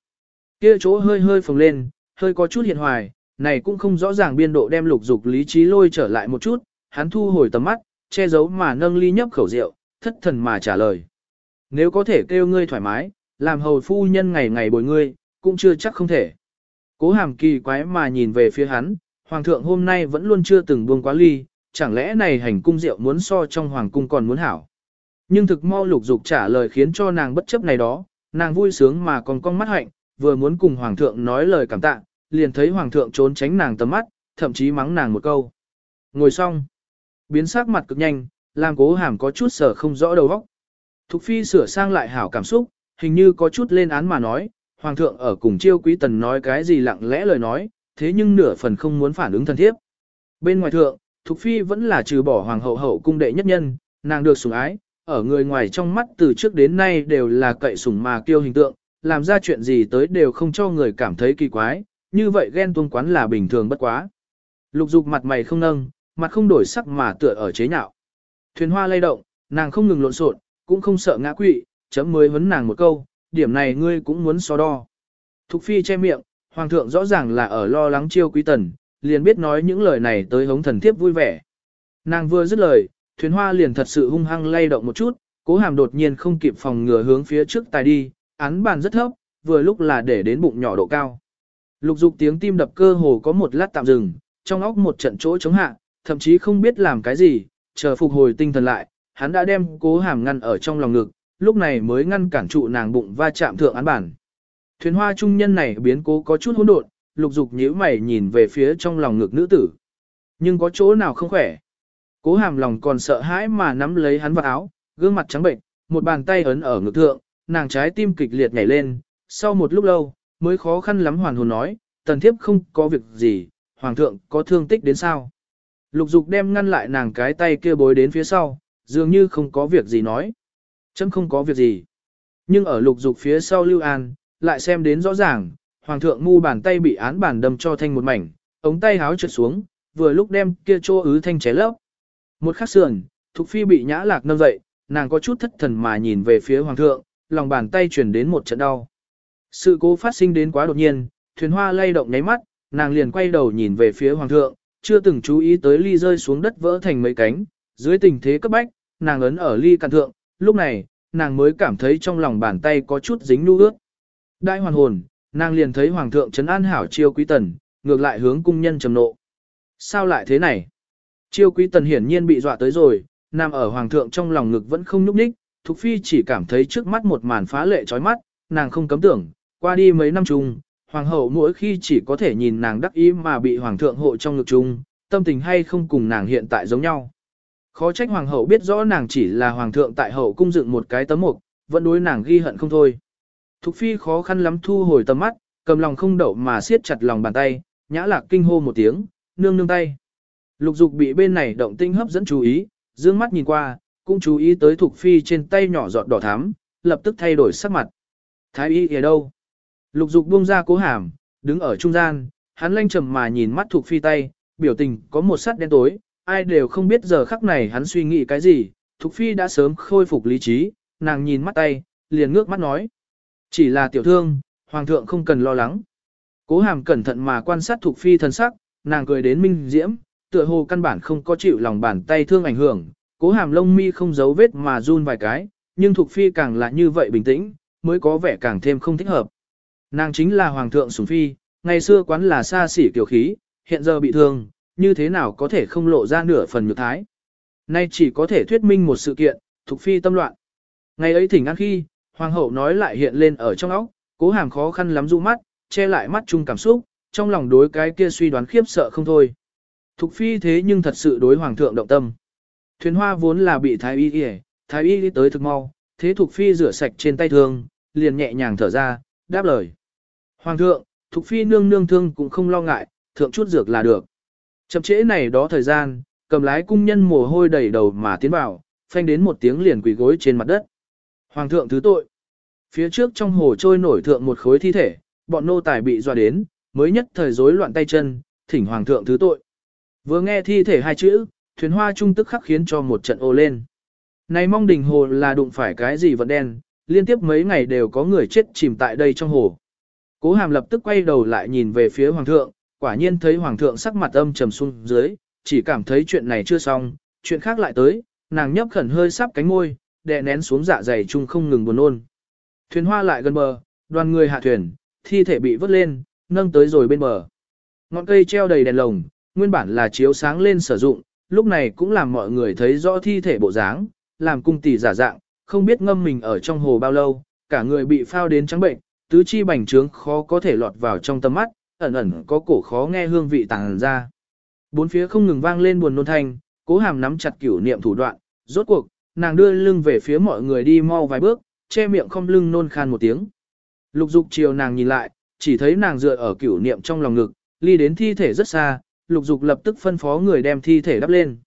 Speaker 1: Kia chỗ hơi hơi phồng lên, hơi có chút hiện hoài, này cũng không rõ ràng biên độ đem lục dục lý trí lôi trở lại một chút, hắn thu hồi tầm mắt, che giấu mà nâng ly nhấp khẩu rượu, thất thần mà trả lời. Nếu có thể kêu ngươi thoải mái, làm hầu phu nhân ngày ngày bồi ngươi, cũng chưa chắc không thể. Cố hàm kỳ quái mà nhìn về phía hắn, hoàng thượng hôm nay vẫn luôn chưa từng buông quá ly, chẳng lẽ này hành cung rượu muốn so trong hoàng cung còn muốn hảo. Nhưng thực mau lục dục trả lời khiến cho nàng bất chấp này đó, nàng vui sướng mà còn con mắt hạnh, vừa muốn cùng hoàng thượng nói lời cảm tạ, liền thấy hoàng thượng trốn tránh nàng tầm mắt, thậm chí mắng nàng một câu. Ngồi xong, biến sắc mặt cực nhanh, làm cố hàm có chút sở không rõ đầu óc. Thục phi sửa sang lại hảo cảm xúc, hình như có chút lên án mà nói, hoàng thượng ở cùng chiêu quý tần nói cái gì lặng lẽ lời nói, thế nhưng nửa phần không muốn phản ứng thân thiết. Bên ngoài thượng, Thục phi vẫn là trừ bỏ hoàng hậu hậu cung đệ nhất nhân, nàng được sủng ái, ở người ngoài trong mắt từ trước đến nay đều là cậy sủng mà kiêu hình tượng, làm ra chuyện gì tới đều không cho người cảm thấy kỳ quái, như vậy ghen tuông quán là bình thường bất quá. Lục dục mặt mày không nâng, mặt không đổi sắc mà tựa ở chế nhạo. Thuyền hoa lay động, nàng không ngừng lộn xộn, cũng không sợ ngã quỵ, chấm mới vấn nàng một câu, điểm này ngươi cũng muốn so đo. Thục phi che miệng, hoàng thượng rõ ràng là ở lo lắng chiêu quý tần, liền biết nói những lời này tới hống thần thiếp vui vẻ. Nàng vừa dứt lời, thuyền hoa liền thật sự hung hăng lay động một chút, cố hàm đột nhiên không kịp phòng ngừa hướng phía trước tài đi, án bàn rất thấp, vừa lúc là để đến bụng nhỏ độ cao. Lục dục tiếng tim đập cơ hồ có một lát tạm dừng, trong óc một trận chỗ chống hạ, thậm chí không biết làm cái gì, chờ phục hồi tinh thần lại, hắn đã đem cố hàm ngăn ở trong lòng ngực, lúc này mới ngăn cản trụ nàng bụng va chạm thượng án bản. Thuyền hoa trung nhân này biến cố có chút hỗn độn, lục dục nhíu mày nhìn về phía trong lòng ngực nữ tử. Nhưng có chỗ nào không khỏe. Cố hàm lòng còn sợ hãi mà nắm lấy hắn vào áo, gương mặt trắng bệnh, một bàn tay ấn ở ngực thượng, nàng trái tim kịch liệt nhảy lên, sau một lúc lâu, mới khó khăn lắm hoàn hồn nói, tần thiếp không có việc gì, hoàng thượng có thương tích đến sao. Lục dục đem ngăn lại nàng cái tay kia bối đến phía sau, dường như không có việc gì nói. Chấm không có việc gì. Nhưng ở lục dục phía sau Lưu An, lại xem đến rõ ràng, hoàng thượng ngu bàn tay bị án bản đâm cho thanh một mảnh, ống tay háo trượt xuống, vừa lúc đem kia chô ứ thanh ché lấp. Một khắc sườn, Thục Phi bị nhã lạc nâng dậy, nàng có chút thất thần mà nhìn về phía hoàng thượng, lòng bàn tay chuyển đến một trận đau. Sự cố phát sinh đến quá đột nhiên, thuyền hoa lay động nháy mắt, nàng liền quay đầu nhìn về phía hoàng thượng, chưa từng chú ý tới ly rơi xuống đất vỡ thành mấy cánh, dưới tình thế cấp bách, nàng ấn ở ly cạn thượng, lúc này, nàng mới cảm thấy trong lòng bàn tay có chút dính nu ướt. Đại hoàn hồn, nàng liền thấy hoàng thượng trấn an hảo chiêu quý tần, ngược lại hướng cung nhân trầm nộ. Sao lại thế này? Chiêu quý tần hiển nhiên bị dọa tới rồi, nằm ở hoàng thượng trong lòng ngực vẫn không nhúc nhích, Thục Phi chỉ cảm thấy trước mắt một màn phá lệ chói mắt, nàng không cấm tưởng, qua đi mấy năm chung, hoàng hậu mỗi khi chỉ có thể nhìn nàng đắc ý mà bị hoàng thượng hộ trong ngực chung, tâm tình hay không cùng nàng hiện tại giống nhau. Khó trách hoàng hậu biết rõ nàng chỉ là hoàng thượng tại hậu cung dựng một cái tấm mục, vẫn đối nàng ghi hận không thôi. Thục phi khó khăn lắm thu hồi tầm mắt, cầm lòng không đậu mà siết chặt lòng bàn tay, nhã lạc kinh hô một tiếng, nương nương tay. Lục dục bị bên này động tinh hấp dẫn chú ý, dương mắt nhìn qua, cũng chú ý tới thục phi trên tay nhỏ giọt đỏ thắm, lập tức thay đổi sắc mặt. Thái y ở đâu? Lục dục buông ra cố hàm, đứng ở trung gian, hắn lanh trầm mà nhìn mắt thục phi tay, biểu tình có một sắt đen tối, ai đều không biết giờ khắc này hắn suy nghĩ cái gì, thục phi đã sớm khôi phục lý trí, nàng nhìn mắt tay, liền ngước mắt nói. Chỉ là tiểu thương, hoàng thượng không cần lo lắng. Cố hàm cẩn thận mà quan sát thục phi thân sắc, nàng cười đến minh diễm, tựa hồ căn bản không có chịu lòng bàn tay thương ảnh hưởng, cố hàm lông mi không giấu vết mà run vài cái, nhưng thục phi càng là như vậy bình tĩnh, mới có vẻ càng thêm không thích hợp. Nàng chính là hoàng thượng sủng phi, ngày xưa quán là xa xỉ kiểu khí, hiện giờ bị thương, như thế nào có thể không lộ ra nửa phần nhược thái. Nay chỉ có thể thuyết minh một sự kiện, thục phi tâm loạn. Ngày ấy thỉnh ăn khi, hoàng hậu nói lại hiện lên ở trong óc, cố hàm khó khăn lắm dụ mắt, che lại mắt chung cảm xúc, trong lòng đối cái kia suy đoán khiếp sợ không thôi. Thục phi thế nhưng thật sự đối hoàng thượng động tâm. Thuyền hoa vốn là bị thái y y, thái y đi tới thực mau, thế thục phi rửa sạch trên tay thương, liền nhẹ nhàng thở ra, đáp lời. Hoàng thượng, Thục Phi nương nương thương cũng không lo ngại, thượng chút dược là được. Chậm trễ này đó thời gian, cầm lái cung nhân mồ hôi đầy đầu mà tiến vào, phanh đến một tiếng liền quỳ gối trên mặt đất. Hoàng thượng thứ tội. Phía trước trong hồ trôi nổi thượng một khối thi thể, bọn nô tài bị dọa đến, mới nhất thời rối loạn tay chân, thỉnh hoàng thượng thứ tội. Vừa nghe thi thể hai chữ, thuyền hoa trung tức khắc khiến cho một trận ô lên. Này mong đình hồ là đụng phải cái gì vật đen, liên tiếp mấy ngày đều có người chết chìm tại đây trong hồ. Cố hàm lập tức quay đầu lại nhìn về phía hoàng thượng, quả nhiên thấy hoàng thượng sắc mặt âm trầm xuống dưới, chỉ cảm thấy chuyện này chưa xong, chuyện khác lại tới, nàng nhấp khẩn hơi sắp cánh môi, đè nén xuống dạ dày chung không ngừng buồn ôn. Thuyền hoa lại gần bờ, đoàn người hạ thuyền, thi thể bị vớt lên, nâng tới rồi bên bờ. Ngọn cây treo đầy đèn lồng, nguyên bản là chiếu sáng lên sử dụng, lúc này cũng làm mọi người thấy rõ thi thể bộ dáng, làm cung tỷ giả dạng, không biết ngâm mình ở trong hồ bao lâu, cả người bị phao đến trắng bệnh, tứ chi bành trướng khó có thể lọt vào trong tầm mắt, ẩn ẩn có cổ khó nghe hương vị tàng ra. Bốn phía không ngừng vang lên buồn nôn thanh, cố hàm nắm chặt cửu niệm thủ đoạn, rốt cuộc, nàng đưa lưng về phía mọi người đi mau vài bước, che miệng không lưng nôn khan một tiếng. Lục dục chiều nàng nhìn lại, chỉ thấy nàng dựa ở cửu niệm trong lòng ngực, ly đến thi thể rất xa, lục dục lập tức phân phó người đem thi thể đắp lên.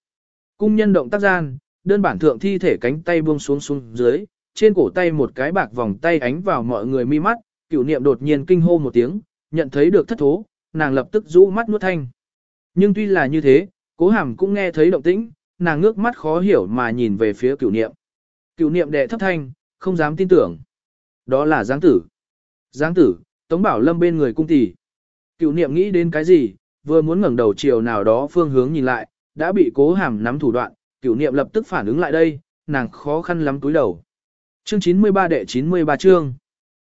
Speaker 1: Cung nhân động tác gian, đơn bản thượng thi thể cánh tay buông xuống xuống dưới, trên cổ tay một cái bạc vòng tay ánh vào mọi người mi mắt, cửu niệm đột nhiên kinh hô một tiếng, nhận thấy được thất thố, nàng lập tức rũ mắt nuốt thanh. Nhưng tuy là như thế, cố hàm cũng nghe thấy động tĩnh, nàng ngước mắt khó hiểu mà nhìn về phía cửu niệm. Cửu niệm đệ thấp thanh, không dám tin tưởng. Đó là giáng tử. Giáng tử, Tống Bảo Lâm bên người cung tỷ. Cửu niệm nghĩ đến cái gì, vừa muốn ngẩng đầu chiều nào đó phương hướng nhìn lại, đã bị cố hàm nắm thủ đoạn, cửu niệm lập tức phản ứng lại đây, nàng khó khăn lắm túi đầu. Chương 93 đệ 93 chương.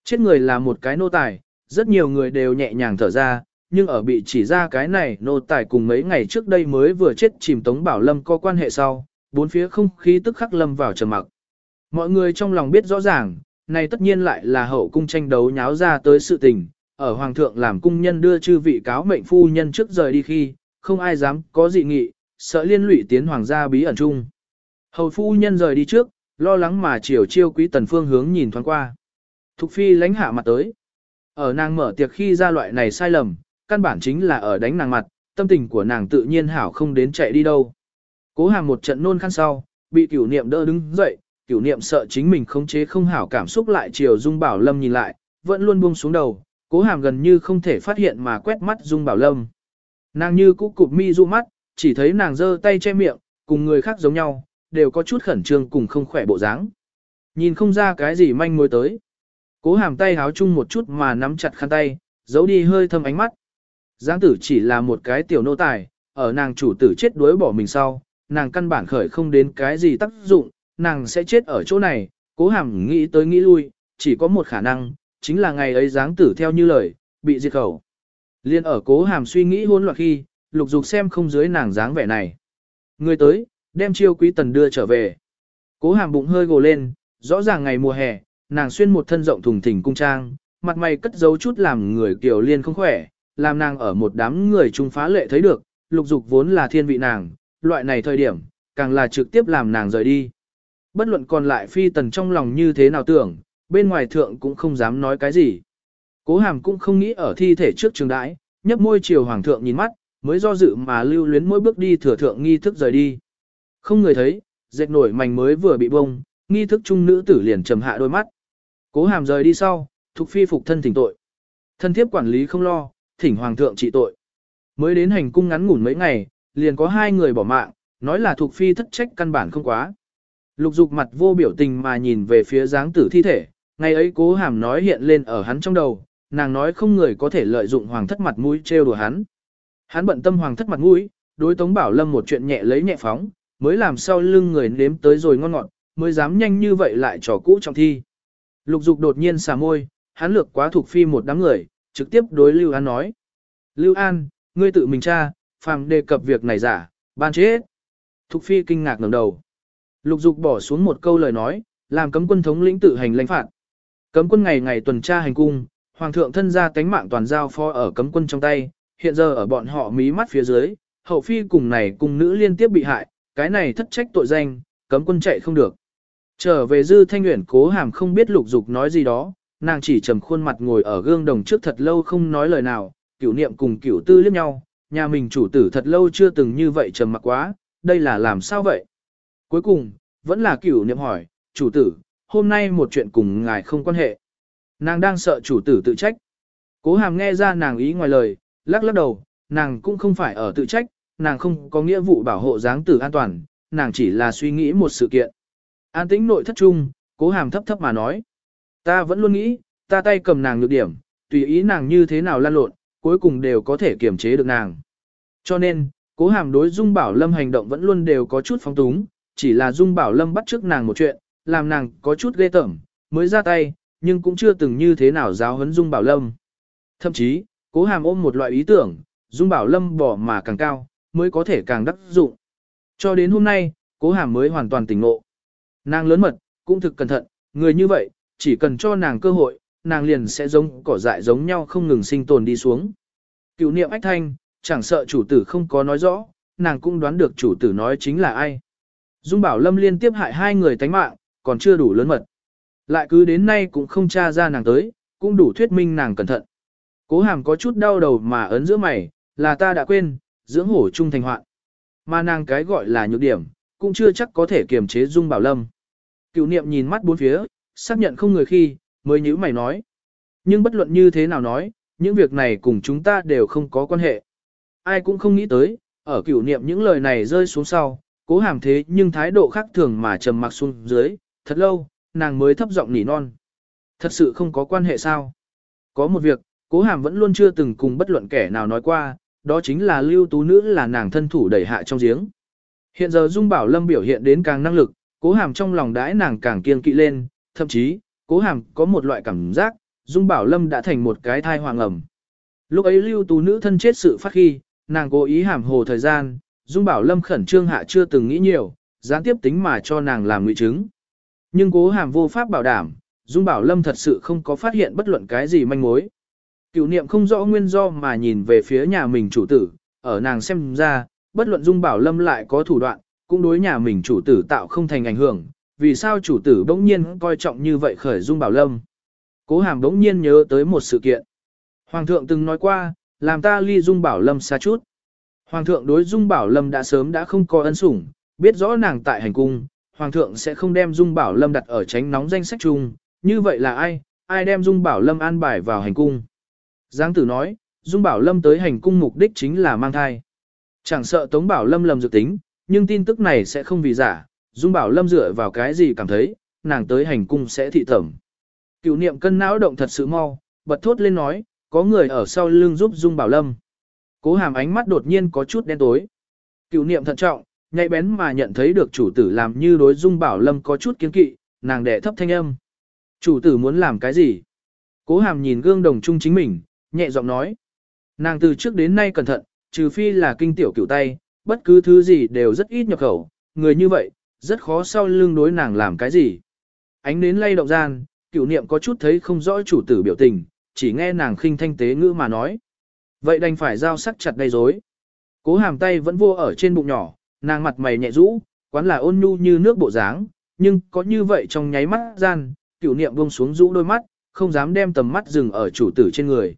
Speaker 1: Chết người là một cái nô tài, rất nhiều người đều nhẹ nhàng thở ra, nhưng ở bị chỉ ra cái này nô tài cùng mấy ngày trước đây mới vừa chết chìm Tống Bảo Lâm có quan hệ sau, bốn phía không khí tức khắc lâm vào trầm mặc. Mọi người trong lòng biết rõ ràng, này tất nhiên lại là hậu cung tranh đấu nháo ra tới sự tình, ở hoàng thượng làm cung nhân đưa chư vị cáo mệnh phu nhân trước rời đi khi, không ai dám có dị nghị, sợ liên lụy tiến hoàng gia bí ẩn chung. Hầu phu nhân rời đi trước, lo lắng mà chiều chiêu quý tần phương hướng nhìn thoáng qua. Thục phi lánh hạ mặt tới. Ở nàng mở tiệc khi ra loại này sai lầm, căn bản chính là ở đánh nàng mặt, tâm tình của nàng tự nhiên hảo không đến chạy đi đâu. Cố hàng một trận nôn khăn sau, bị cửu niệm đỡ đứng dậy, cửu niệm sợ chính mình khống chế không hảo cảm xúc lại chiều Dung Bảo Lâm nhìn lại, vẫn luôn buông xuống đầu, cố hàm gần như không thể phát hiện mà quét mắt Dung Bảo Lâm. Nàng như cũ cụp mi du mắt, chỉ thấy nàng giơ tay che miệng, cùng người khác giống nhau, đều có chút khẩn trương cùng không khỏe bộ dáng. Nhìn không ra cái gì manh mối tới. Cố hàm tay háo chung một chút mà nắm chặt khăn tay, giấu đi hơi thâm ánh mắt. Giáng tử chỉ là một cái tiểu nô tài, ở nàng chủ tử chết đuối bỏ mình sau, nàng căn bản khởi không đến cái gì tác dụng, nàng sẽ chết ở chỗ này, cố hàm nghĩ tới nghĩ lui, chỉ có một khả năng, chính là ngày ấy giáng tử theo như lời, bị diệt khẩu. Liên ở cố hàm suy nghĩ hỗn loạn khi, lục dục xem không dưới nàng dáng vẻ này. Người tới, đem chiêu quý tần đưa trở về. Cố hàm bụng hơi gồ lên, rõ ràng ngày mùa hè, nàng xuyên một thân rộng thùng thình cung trang, mặt mày cất giấu chút làm người kiểu liên không khỏe, làm nàng ở một đám người trung phá lệ thấy được, lục dục vốn là thiên vị nàng, loại này thời điểm, càng là trực tiếp làm nàng rời đi. Bất luận còn lại phi tần trong lòng như thế nào tưởng, bên ngoài thượng cũng không dám nói cái gì. Cố hàm cũng không nghĩ ở thi thể trước trường đãi, nhấp môi chiều hoàng thượng nhìn mắt, mới do dự mà lưu luyến mỗi bước đi thừa thượng nghi thức rời đi. Không người thấy, dệt nổi mảnh mới vừa bị bông, nghi thức trung nữ tử liền trầm hạ đôi mắt. Cố hàm rời đi sau, thuộc phi phục thân thỉnh tội. Thân thiếp quản lý không lo, thỉnh hoàng thượng trị tội. Mới đến hành cung ngắn ngủn mấy ngày, liền có hai người bỏ mạng, nói là thuộc phi thất trách căn bản không quá. Lục dục mặt vô biểu tình mà nhìn về phía dáng tử thi thể, ngày ấy cố hàm nói hiện lên ở hắn trong đầu, nàng nói không người có thể lợi dụng hoàng thất mặt mũi trêu đùa hắn. Hắn bận tâm hoàng thất mặt mũi, đối tống bảo lâm một chuyện nhẹ lấy nhẹ phóng, mới làm sau lưng người nếm tới rồi ngon ngọt, mới dám nhanh như vậy lại trò cũ trong thi. Lục dục đột nhiên xà môi, hắn lược quá thuộc phi một đám người, trực tiếp đối Lưu An nói. Lưu An, ngươi tự mình tra, phàm đề cập việc này giả, ban chết. Thục phi kinh ngạc ngẩng đầu. Lục dục bỏ xuống một câu lời nói, làm cấm quân thống lĩnh tự hành lãnh phạt. Cấm quân ngày ngày tuần tra hành cung, hoàng thượng thân ra tánh mạng toàn giao phó ở cấm quân trong tay, hiện giờ ở bọn họ mí mắt phía dưới, hậu phi cùng này cùng nữ liên tiếp bị hại, cái này thất trách tội danh, cấm quân chạy không được. Trở về dư thanh nguyện cố hàm không biết lục dục nói gì đó, nàng chỉ trầm khuôn mặt ngồi ở gương đồng trước thật lâu không nói lời nào, cửu niệm cùng cửu tư liếc nhau, nhà mình chủ tử thật lâu chưa từng như vậy trầm mặc quá, đây là làm sao vậy? Cuối cùng, vẫn là cửu niệm hỏi, chủ tử, hôm nay một chuyện cùng ngài không quan hệ. Nàng đang sợ chủ tử tự trách. Cố hàm nghe ra nàng ý ngoài lời, lắc lắc đầu, nàng cũng không phải ở tự trách, nàng không có nghĩa vụ bảo hộ dáng tử an toàn, nàng chỉ là suy nghĩ một sự kiện. An tĩnh nội thất trung, cố hàm thấp thấp mà nói. Ta vẫn luôn nghĩ, ta tay cầm nàng nhược điểm, tùy ý nàng như thế nào lan lộn, cuối cùng đều có thể kiềm chế được nàng. Cho nên, cố hàm đối Dung Bảo Lâm hành động vẫn luôn đều có chút phóng túng, chỉ là Dung Bảo Lâm bắt trước nàng một chuyện, làm nàng có chút ghê tởm, mới ra tay, nhưng cũng chưa từng như thế nào giáo huấn Dung Bảo Lâm. Thậm chí, cố hàm ôm một loại ý tưởng, Dung Bảo Lâm bỏ mà càng cao, mới có thể càng đắc dụng. Cho đến hôm nay, cố hàm mới hoàn toàn tỉnh ngộ. Nàng lớn mật, cũng thực cẩn thận, người như vậy, chỉ cần cho nàng cơ hội, nàng liền sẽ giống cỏ dại giống nhau không ngừng sinh tồn đi xuống. Cựu niệm ách thanh, chẳng sợ chủ tử không có nói rõ, nàng cũng đoán được chủ tử nói chính là ai. Dung Bảo Lâm liên tiếp hại hai người tánh mạng, còn chưa đủ lớn mật. Lại cứ đến nay cũng không tra ra nàng tới, cũng đủ thuyết minh nàng cẩn thận. Cố hàm có chút đau đầu mà ấn giữa mày, là ta đã quên, dưỡng hổ trung thành hoạn. Mà nàng cái gọi là nhược điểm, cũng chưa chắc có thể kiềm chế Dung Bảo Lâm. Cựu niệm nhìn mắt bốn phía, xác nhận không người khi, mới nhữ mày nói. Nhưng bất luận như thế nào nói, những việc này cùng chúng ta đều không có quan hệ. Ai cũng không nghĩ tới, ở cửu niệm những lời này rơi xuống sau, cố hàm thế nhưng thái độ khác thường mà trầm mặc xuống dưới, thật lâu, nàng mới thấp giọng nỉ non. Thật sự không có quan hệ sao? Có một việc, cố hàm vẫn luôn chưa từng cùng bất luận kẻ nào nói qua, đó chính là lưu tú nữ là nàng thân thủ đẩy hạ trong giếng. Hiện giờ Dung Bảo Lâm biểu hiện đến càng năng lực, cố hàm trong lòng đãi nàng càng kiên kỵ lên, thậm chí, cố hàm có một loại cảm giác, Dung Bảo Lâm đã thành một cái thai hoàng ẩm. Lúc ấy lưu tú nữ thân chết sự phát khi, nàng cố ý hàm hồ thời gian, Dung Bảo Lâm khẩn trương hạ chưa từng nghĩ nhiều, gián tiếp tính mà cho nàng làm ngụy chứng. Nhưng cố hàm vô pháp bảo đảm, Dung Bảo Lâm thật sự không có phát hiện bất luận cái gì manh mối. Cựu niệm không rõ nguyên do mà nhìn về phía nhà mình chủ tử, ở nàng xem ra, bất luận Dung Bảo Lâm lại có thủ đoạn, cũng đối nhà mình chủ tử tạo không thành ảnh hưởng, vì sao chủ tử bỗng nhiên coi trọng như vậy khởi Dung Bảo Lâm. Cố hàm bỗng nhiên nhớ tới một sự kiện. Hoàng thượng từng nói qua, làm ta ly Dung Bảo Lâm xa chút. Hoàng thượng đối Dung Bảo Lâm đã sớm đã không có ân sủng, biết rõ nàng tại hành cung, Hoàng thượng sẽ không đem Dung Bảo Lâm đặt ở tránh nóng danh sách chung, như vậy là ai, ai đem Dung Bảo Lâm an bài vào hành cung. Giang tử nói, Dung Bảo Lâm tới hành cung mục đích chính là mang thai. Chẳng sợ Tống Bảo Lâm lầm dự tính, nhưng tin tức này sẽ không vì giả, Dung Bảo Lâm dựa vào cái gì cảm thấy, nàng tới hành cung sẽ thị thẩm. Cựu niệm cân não động thật sự mau, bật thốt lên nói, có người ở sau lưng giúp Dung Bảo Lâm. Cố hàm ánh mắt đột nhiên có chút đen tối. Cựu niệm thận trọng, nhạy bén mà nhận thấy được chủ tử làm như đối Dung Bảo Lâm có chút kiên kỵ, nàng đệ thấp thanh âm. Chủ tử muốn làm cái gì? Cố hàm nhìn gương đồng chung chính mình, nhẹ giọng nói. Nàng từ trước đến nay cẩn thận, trừ phi là kinh tiểu cựu tay, bất cứ thứ gì đều rất ít nhập khẩu, người như vậy, rất khó sau lưng đối nàng làm cái gì. Ánh nến lay động gian, cựu niệm có chút thấy không rõ chủ tử biểu tình, chỉ nghe nàng khinh thanh tế ngữ mà nói. Vậy đành phải giao sắc chặt đầy dối. Cố hàm tay vẫn vô ở trên bụng nhỏ, nàng mặt mày nhẹ rũ, quán là ôn nhu như nước bộ dáng, nhưng có như vậy trong nháy mắt gian, cựu niệm buông xuống rũ đôi mắt, không dám đem tầm mắt dừng ở chủ tử trên người.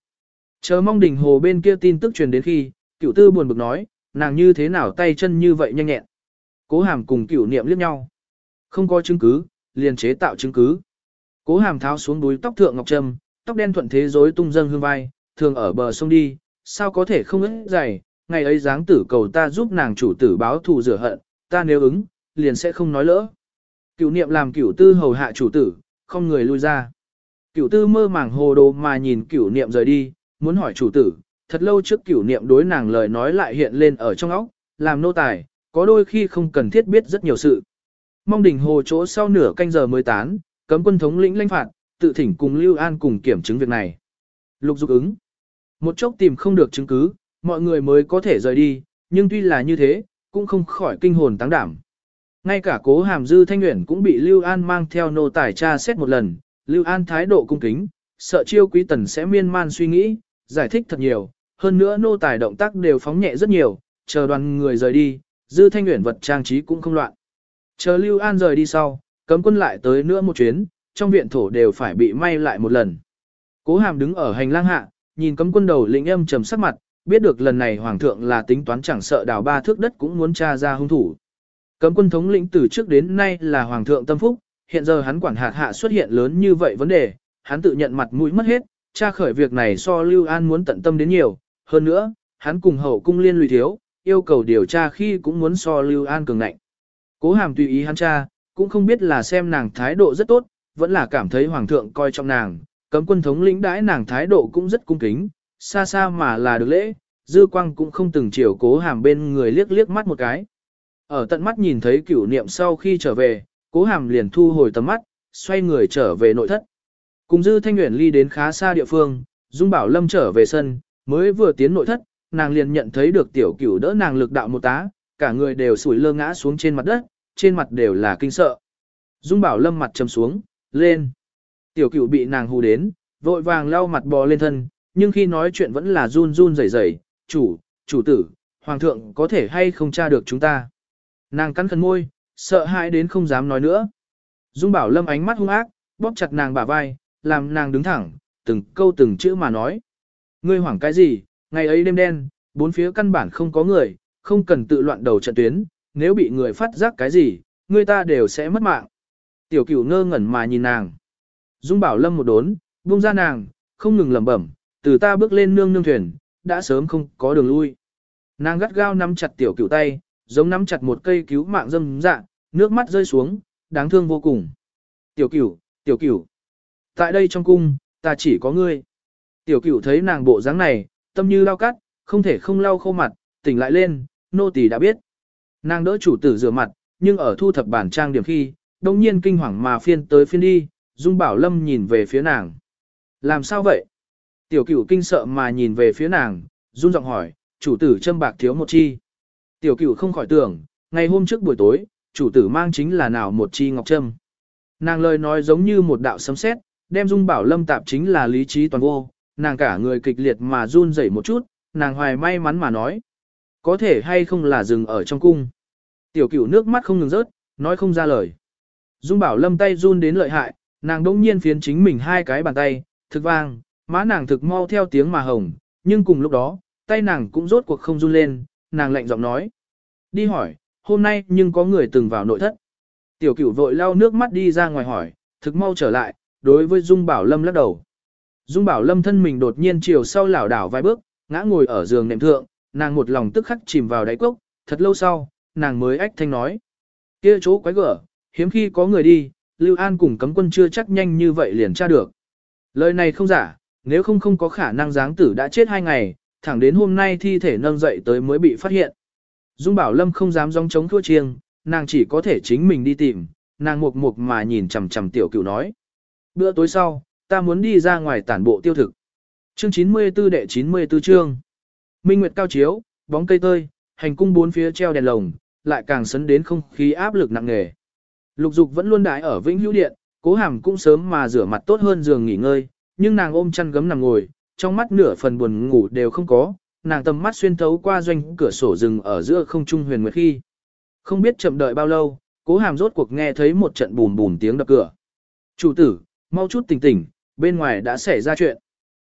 Speaker 1: Chờ mong đỉnh hồ bên kia tin tức truyền đến khi, cựu tư buồn bực nói, nàng như thế nào tay chân như vậy nhanh nhẹn. Cố hàm cùng cựu niệm liếc nhau. Không có chứng cứ, liền chế tạo chứng cứ. Cố hàm tháo xuống đuôi tóc thượng ngọc trâm, tóc đen thuận thế rối tung dâng hương vai, thường ở bờ sông đi, sao có thể không ức dày, ngày ấy dáng tử cầu ta giúp nàng chủ tử báo thù rửa hận, ta nếu ứng, liền sẽ không nói lỡ. Cựu niệm làm cựu tư hầu hạ chủ tử, không người lui ra. Cựu tư mơ màng hồ đồ mà nhìn cựu niệm rời đi, muốn hỏi chủ tử, thật lâu trước cửu niệm đối nàng lời nói lại hiện lên ở trong óc, làm nô tài, có đôi khi không cần thiết biết rất nhiều sự. Mong đỉnh hồ chỗ sau nửa canh giờ mới tán, cấm quân thống lĩnh lãnh phạt, tự thỉnh cùng Lưu An cùng kiểm chứng việc này. Lục dục ứng. Một chốc tìm không được chứng cứ, mọi người mới có thể rời đi, nhưng tuy là như thế, cũng không khỏi kinh hồn táng đảm. Ngay cả cố hàm dư thanh nguyện cũng bị Lưu An mang theo nô tài tra xét một lần, Lưu An thái độ cung kính, sợ chiêu quý tần sẽ miên man suy nghĩ, giải thích thật nhiều, hơn nữa nô tài động tác đều phóng nhẹ rất nhiều, chờ đoàn người rời đi, dư thanh nguyện vật trang trí cũng không loạn. Chờ Lưu An rời đi sau, cấm quân lại tới nữa một chuyến, trong viện thổ đều phải bị may lại một lần. Cố hàm đứng ở hành lang hạ, nhìn cấm quân đầu lĩnh âm trầm sắc mặt, biết được lần này hoàng thượng là tính toán chẳng sợ đào ba thước đất cũng muốn tra ra hung thủ. Cấm quân thống lĩnh từ trước đến nay là hoàng thượng tâm phúc, hiện giờ hắn quản hạt hạ xuất hiện lớn như vậy vấn đề, hắn tự nhận mặt mũi mất hết, tra khởi việc này so Lưu An muốn tận tâm đến nhiều, hơn nữa, hắn cùng hậu cung liên lụy thiếu, yêu cầu điều tra khi cũng muốn so Lưu An cường ngạnh. Cố hàm tùy ý hắn cha, cũng không biết là xem nàng thái độ rất tốt, vẫn là cảm thấy hoàng thượng coi trọng nàng, cấm quân thống lĩnh đãi nàng thái độ cũng rất cung kính, xa xa mà là được lễ, dư quang cũng không từng chiều cố hàm bên người liếc liếc mắt một cái. Ở tận mắt nhìn thấy cửu niệm sau khi trở về, cố hàm liền thu hồi tầm mắt, xoay người trở về nội thất. Cùng dư thanh nguyện ly đến khá xa địa phương, Dung Bảo Lâm trở về sân, mới vừa tiến nội thất, nàng liền nhận thấy được tiểu cửu đỡ nàng lực đạo một tá, cả người đều sủi lơ ngã xuống trên mặt đất, trên mặt đều là kinh sợ. Dung Bảo Lâm mặt trầm xuống, lên. Tiểu cửu bị nàng hù đến, vội vàng lau mặt bò lên thân, nhưng khi nói chuyện vẫn là run run rẩy rẩy, chủ, chủ tử, hoàng thượng có thể hay không tra được chúng ta. Nàng cắn khẩn môi, sợ hãi đến không dám nói nữa. Dung Bảo Lâm ánh mắt hung ác, bóp chặt nàng bả vai, làm nàng đứng thẳng, từng câu từng chữ mà nói. Ngươi hoảng cái gì, ngày ấy đêm đen, bốn phía căn bản không có người, không cần tự loạn đầu trận tuyến, nếu bị người phát giác cái gì, người ta đều sẽ mất mạng. Tiểu cửu ngơ ngẩn mà nhìn nàng. Dung bảo lâm một đốn, buông ra nàng, không ngừng lẩm bẩm, từ ta bước lên nương nương thuyền, đã sớm không có đường lui. Nàng gắt gao nắm chặt tiểu cửu tay, giống nắm chặt một cây cứu mạng dâm dạ, nước mắt rơi xuống, đáng thương vô cùng. Tiểu cửu, tiểu cửu. Tại đây trong cung, ta chỉ có ngươi. Tiểu cửu thấy nàng bộ dáng này, tâm như lao cắt, không thể không lau khô mặt, tỉnh lại lên, nô tỳ đã biết. Nàng đỡ chủ tử rửa mặt, nhưng ở thu thập bản trang điểm khi, đông nhiên kinh hoàng mà phiên tới phiên đi, Dung Bảo Lâm nhìn về phía nàng. Làm sao vậy? Tiểu cửu kinh sợ mà nhìn về phía nàng, run giọng hỏi, chủ tử châm bạc thiếu một chi. Tiểu cửu không khỏi tưởng, ngày hôm trước buổi tối, chủ tử mang chính là nào một chi ngọc trâm. Nàng lời nói giống như một đạo sấm sét, đem dung bảo lâm tạp chính là lý trí toàn vô, nàng cả người kịch liệt mà run rẩy một chút, nàng hoài may mắn mà nói. Có thể hay không là dừng ở trong cung. Tiểu cửu nước mắt không ngừng rớt, nói không ra lời. Dung bảo lâm tay run đến lợi hại, nàng đông nhiên phiến chính mình hai cái bàn tay, thực vang, má nàng thực mau theo tiếng mà hồng, nhưng cùng lúc đó, tay nàng cũng rốt cuộc không run lên, nàng lạnh giọng nói. Đi hỏi, hôm nay nhưng có người từng vào nội thất. Tiểu cửu vội lau nước mắt đi ra ngoài hỏi, thực mau trở lại, đối với Dung Bảo Lâm lắc đầu. Dung Bảo Lâm thân mình đột nhiên chiều sau lảo đảo vài bước, ngã ngồi ở giường nệm thượng, nàng một lòng tức khắc chìm vào đáy cốc, thật lâu sau, nàng mới ách thanh nói. kia chỗ quái gở, hiếm khi có người đi, Lưu An cùng cấm quân chưa chắc nhanh như vậy liền tra được. Lời này không giả, nếu không không có khả năng giáng tử đã chết hai ngày, thẳng đến hôm nay thi thể nâng dậy tới mới bị phát hiện. Dung Bảo Lâm không dám gióng chống thua chiêng, nàng chỉ có thể chính mình đi tìm, nàng mục mục mà nhìn chằm chằm tiểu cửu nói. Bữa tối sau, ta muốn đi ra ngoài tản bộ tiêu thực. Chương 94 đệ 94 chương. Minh Nguyệt cao chiếu, bóng cây tơi, hành cung bốn phía treo đèn lồng, lại càng sấn đến không khí áp lực nặng nề. Lục Dục vẫn luôn đái ở Vĩnh Hữu Điện, Cố Hàm cũng sớm mà rửa mặt tốt hơn giường nghỉ ngơi, nhưng nàng ôm chăn gấm nằm ngồi, trong mắt nửa phần buồn ngủ đều không có, nàng tầm mắt xuyên thấu qua doanh cửa sổ rừng ở giữa không trung huyền nguyệt khi. Không biết chậm đợi bao lâu, Cố Hàm rốt cuộc nghe thấy một trận bùn bùn tiếng đập cửa. "Chủ tử, mau chút tỉnh tỉnh, bên ngoài đã xảy ra chuyện."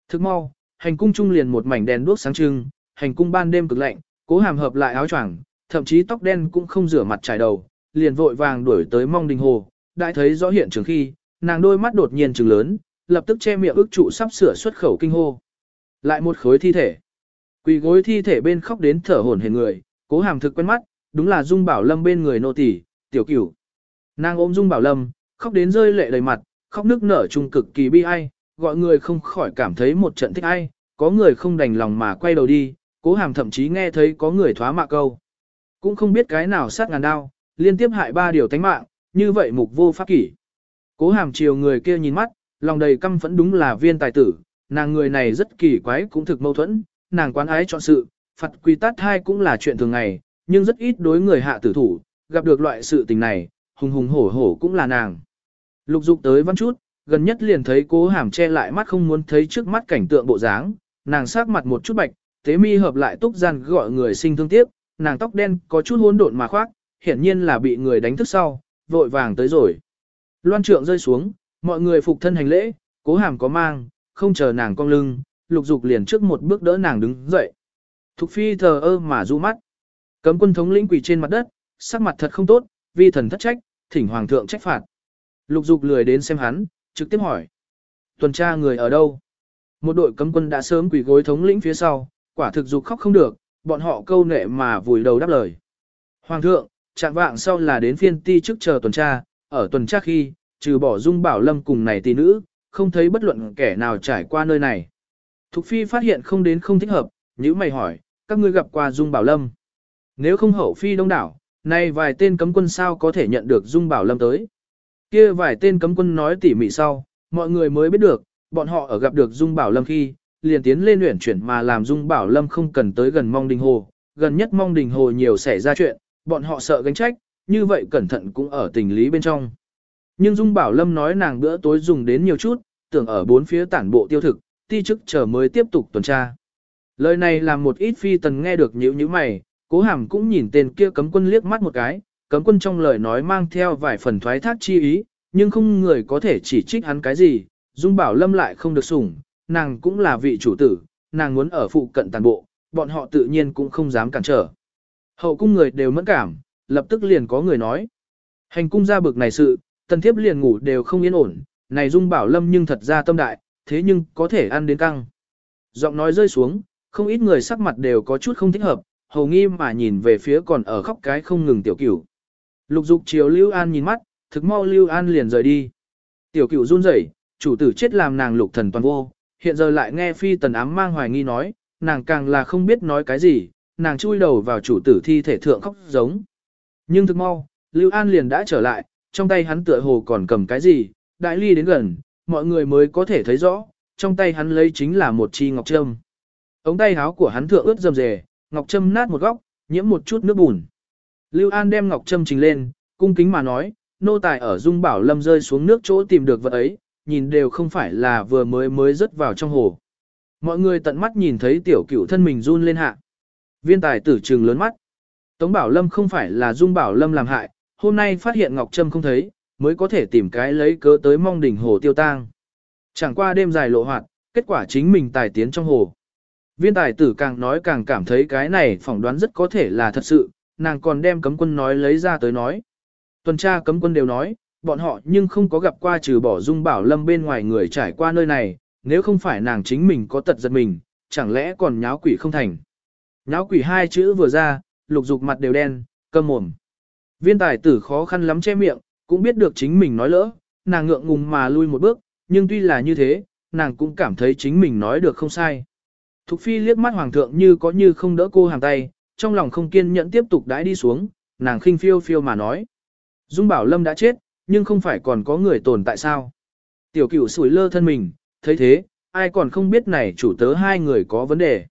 Speaker 1: Thức mau, hành cung trung liền một mảnh đèn đuốc sáng trưng, hành cung ban đêm cực lạnh, Cố Hàm hợp lại áo choàng, thậm chí tóc đen cũng không rửa mặt trải đầu, liền vội vàng đuổi tới mong đình hồ, đại thấy rõ hiện trường khi, nàng đôi mắt đột nhiên trừng lớn, lập tức che miệng ức trụ sắp sửa xuất khẩu kinh hô. Lại một khối thi thể. Quỳ gối thi thể bên khóc đến thở hổn hển người, cố hàm thực quen mắt, đúng là Dung Bảo Lâm bên người nô tỳ, tiểu cửu. Nàng ôm Dung Bảo Lâm, khóc đến rơi lệ đầy mặt, khóc nước nở trung cực kỳ bi ai, gọi người không khỏi cảm thấy một trận thích ai, có người không đành lòng mà quay đầu đi, cố hàm thậm chí nghe thấy có người thoá mạ câu. Cũng không biết cái nào sát ngàn đao, liên tiếp hại ba điều tánh mạng, như vậy mục vô pháp kỷ. Cố hàm chiều người kia nhìn mắt, lòng đầy căm phẫn đúng là viên tài tử, nàng người này rất kỳ quái cũng thực mâu thuẫn, nàng quán ái chọn sự, phạt quy tát hai cũng là chuyện thường ngày, nhưng rất ít đối người hạ tử thủ, gặp được loại sự tình này, hùng hùng hổ hổ cũng là nàng. Lục dục tới văn chút, gần nhất liền thấy cố hàm che lại mắt không muốn thấy trước mắt cảnh tượng bộ dáng, nàng sát mặt một chút bạch, tế mi hợp lại túc gian gọi người sinh thương tiếc, nàng tóc đen có chút hỗn độn mà khoác, hiển nhiên là bị người đánh thức sau, vội vàng tới rồi. Loan trượng rơi xuống, mọi người phục thân hành lễ, cố hàm có mang, không chờ nàng cong lưng, lục dục liền trước một bước đỡ nàng đứng dậy. Thục phi thờ ơ mà du mắt. Cấm quân thống lĩnh quỳ trên mặt đất, sắc mặt thật không tốt, vi thần thất trách, thỉnh hoàng thượng trách phạt. Lục dục lười đến xem hắn, trực tiếp hỏi. Tuần tra người ở đâu? Một đội cấm quân đã sớm quỳ gối thống lĩnh phía sau, quả thực dục khóc không được, bọn họ câu nệ mà vùi đầu đáp lời. Hoàng thượng, chạm vạng sau là đến phiên ti trước chờ tuần tra, ở tuần tra khi, trừ bỏ dung bảo lâm cùng này tỷ nữ, không thấy bất luận kẻ nào trải qua nơi này. Thục phi phát hiện không đến không thích hợp, nữ mày hỏi, các ngươi gặp qua dung bảo lâm. Nếu không hậu phi đông đảo, nay vài tên cấm quân sao có thể nhận được dung bảo lâm tới kia vài tên cấm quân nói tỉ mỉ sau, mọi người mới biết được, bọn họ ở gặp được dung bảo lâm khi, liền tiến lên luyện chuyển mà làm dung bảo lâm không cần tới gần mong đình hồ, gần nhất mong đình hồ nhiều xảy ra chuyện, bọn họ sợ gánh trách, như vậy cẩn thận cũng ở tình lý bên trong. Nhưng Dung Bảo Lâm nói nàng bữa tối dùng đến nhiều chút, tưởng ở bốn phía tản bộ tiêu thực, ti chức chờ mới tiếp tục tuần tra. Lời này làm một ít phi tần nghe được nhíu nhíu mày, cố hàm cũng nhìn tên kia cấm quân liếc mắt một cái, cấm quân trong lời nói mang theo vài phần thoái thác chi ý, nhưng không người có thể chỉ trích hắn cái gì, Dung Bảo Lâm lại không được sủng, nàng cũng là vị chủ tử, nàng muốn ở phụ cận tàn bộ, bọn họ tự nhiên cũng không dám cản trở. Hậu cung người đều mẫn cảm, lập tức liền có người nói. Hành cung ra bực này sự, tần thiếp liền ngủ đều không yên ổn, này dung bảo lâm nhưng thật ra tâm đại, thế nhưng có thể ăn đến căng. Giọng nói rơi xuống, không ít người sắc mặt đều có chút không thích hợp, hầu nghi mà nhìn về phía còn ở khóc cái không ngừng tiểu cửu. Lục dục chiều Lưu An nhìn mắt, thực mau Lưu An liền rời đi. Tiểu cửu run rẩy, chủ tử chết làm nàng lục thần toàn vô, hiện giờ lại nghe phi tần ám mang hoài nghi nói, nàng càng là không biết nói cái gì, nàng chui đầu vào chủ tử thi thể thượng khóc giống. Nhưng thực mau, Lưu An liền đã trở lại, trong tay hắn tựa hồ còn cầm cái gì, đại ly đến gần, mọi người mới có thể thấy rõ, trong tay hắn lấy chính là một chi ngọc trâm. Ống tay áo của hắn thượng ướt rầm rề, ngọc trâm nát một góc, nhiễm một chút nước bùn. Lưu An đem ngọc trâm trình lên, cung kính mà nói, nô tài ở Dung Bảo Lâm rơi xuống nước chỗ tìm được vật ấy, nhìn đều không phải là vừa mới mới rớt vào trong hồ. Mọi người tận mắt nhìn thấy tiểu cửu thân mình run lên hạ. Viên tài tử trừng lớn mắt. Tống Bảo Lâm không phải là Dung Bảo Lâm làm hại, hôm nay phát hiện Ngọc Trâm không thấy, mới có thể tìm cái lấy cớ tới mong đỉnh hồ tiêu tang. Chẳng qua đêm dài lộ hoạt, kết quả chính mình tài tiến trong hồ. Viên tài tử càng nói càng cảm thấy cái này phỏng đoán rất có thể là thật sự, nàng còn đem cấm quân nói lấy ra tới nói. Tuần tra cấm quân đều nói, bọn họ nhưng không có gặp qua trừ bỏ dung bảo lâm bên ngoài người trải qua nơi này, nếu không phải nàng chính mình có tật giật mình, chẳng lẽ còn nháo quỷ không thành. Nháo quỷ hai chữ vừa ra, lục dục mặt đều đen, cơm mồm. Viên tài tử khó khăn lắm che miệng, cũng biết được chính mình nói lỡ, nàng ngượng ngùng mà lui một bước, nhưng tuy là như thế, nàng cũng cảm thấy chính mình nói được không sai. Thục phi liếc mắt hoàng thượng như có như không đỡ cô hàng tay, trong lòng không kiên nhẫn tiếp tục đãi đi xuống, nàng khinh phiêu phiêu mà nói. Dung bảo lâm đã chết, nhưng không phải còn có người tồn tại sao. Tiểu cửu sủi lơ thân mình, thấy thế, ai còn không biết này chủ tớ hai người có vấn đề.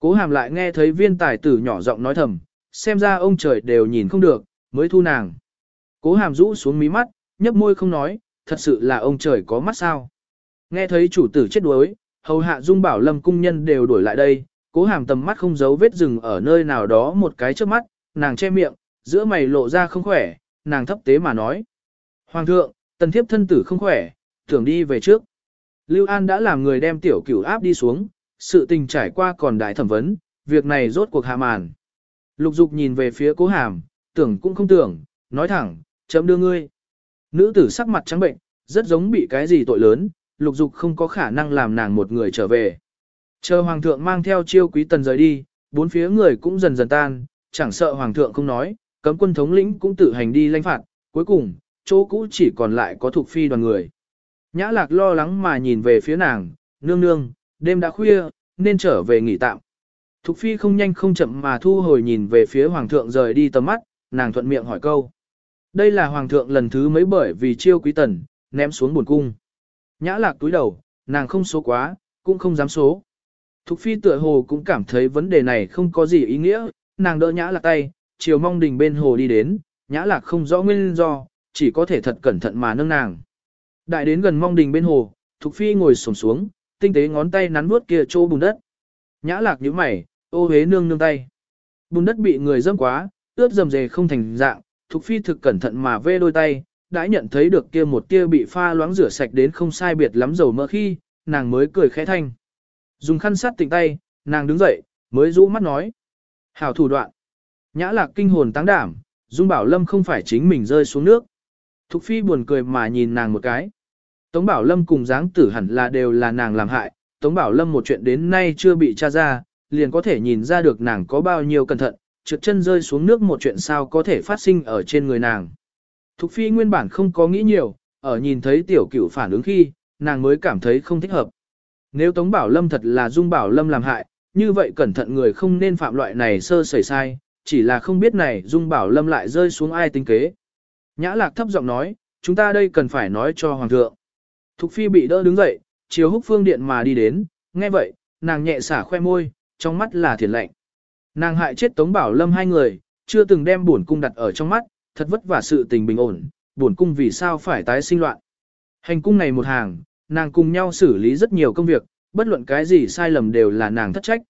Speaker 1: Cố hàm lại nghe thấy viên tài tử nhỏ giọng nói thầm, xem ra ông trời đều nhìn không được, mới thu nàng. Cố hàm rũ xuống mí mắt, nhấp môi không nói, thật sự là ông trời có mắt sao. Nghe thấy chủ tử chết đuối, hầu hạ dung bảo lâm cung nhân đều đuổi lại đây, cố hàm tầm mắt không giấu vết rừng ở nơi nào đó một cái trước mắt, nàng che miệng, giữa mày lộ ra không khỏe, nàng thấp tế mà nói. Hoàng thượng, tần thiếp thân tử không khỏe, tưởng đi về trước. Lưu An đã làm người đem tiểu cửu áp đi xuống, sự tình trải qua còn đại thẩm vấn, việc này rốt cuộc hạ màn. Lục dục nhìn về phía cố hàm, tưởng cũng không tưởng, nói thẳng, chấm đưa ngươi. Nữ tử sắc mặt trắng bệnh, rất giống bị cái gì tội lớn, lục dục không có khả năng làm nàng một người trở về. Chờ hoàng thượng mang theo chiêu quý tần rời đi, bốn phía người cũng dần dần tan, chẳng sợ hoàng thượng không nói, cấm quân thống lĩnh cũng tự hành đi lãnh phạt, cuối cùng, chỗ cũ chỉ còn lại có thuộc phi đoàn người. Nhã lạc lo lắng mà nhìn về phía nàng, nương nương, đêm đã khuya, nên trở về nghỉ tạm. Thục phi không nhanh không chậm mà thu hồi nhìn về phía hoàng thượng rời đi tầm mắt, nàng thuận miệng hỏi câu. Đây là hoàng thượng lần thứ mấy bởi vì chiêu quý tần, ném xuống buồn cung. Nhã lạc túi đầu, nàng không số quá, cũng không dám số. Thục phi tựa hồ cũng cảm thấy vấn đề này không có gì ý nghĩa, nàng đỡ nhã lạc tay, chiều mong đình bên hồ đi đến, nhã lạc không rõ nguyên do, chỉ có thể thật cẩn thận mà nâng nàng. Đại đến gần mong đình bên hồ, Thục Phi ngồi sổng xuống, tinh tế ngón tay nắn vuốt kia chỗ bùn đất. Nhã lạc nhíu mày, ô hế nương nương tay. Bùn đất bị người dâm quá, ướt dầm dề không thành dạng, Thục Phi thực cẩn thận mà vê đôi tay, đã nhận thấy được kia một tia bị pha loãng rửa sạch đến không sai biệt lắm dầu mỡ khi, nàng mới cười khẽ thanh. Dùng khăn sát tịnh tay, nàng đứng dậy, mới rũ mắt nói. Hảo thủ đoạn. Nhã lạc kinh hồn táng đảm, Dung Bảo Lâm không phải chính mình rơi xuống nước. Thục Phi buồn cười mà nhìn nàng một cái. Tống Bảo Lâm cùng dáng tử hẳn là đều là nàng làm hại, Tống Bảo Lâm một chuyện đến nay chưa bị tra ra, liền có thể nhìn ra được nàng có bao nhiêu cẩn thận, trượt chân rơi xuống nước một chuyện sao có thể phát sinh ở trên người nàng. Thục Phi nguyên bản không có nghĩ nhiều, ở nhìn thấy tiểu cửu phản ứng khi, nàng mới cảm thấy không thích hợp. Nếu Tống Bảo Lâm thật là Dung Bảo Lâm làm hại, như vậy cẩn thận người không nên phạm loại này sơ sẩy sai, chỉ là không biết này Dung Bảo Lâm lại rơi xuống ai tính kế. Nhã lạc thấp giọng nói, chúng ta đây cần phải nói cho Hoàng thượng. Thục Phi bị đỡ đứng dậy, chiều húc phương điện mà đi đến, nghe vậy, nàng nhẹ xả khoe môi, trong mắt là thiền lạnh. Nàng hại chết Tống Bảo Lâm hai người, chưa từng đem buồn cung đặt ở trong mắt, thật vất vả sự tình bình ổn, buồn cung vì sao phải tái sinh loạn. Hành cung này một hàng, nàng cùng nhau xử lý rất nhiều công việc, bất luận cái gì sai lầm đều là nàng thất trách.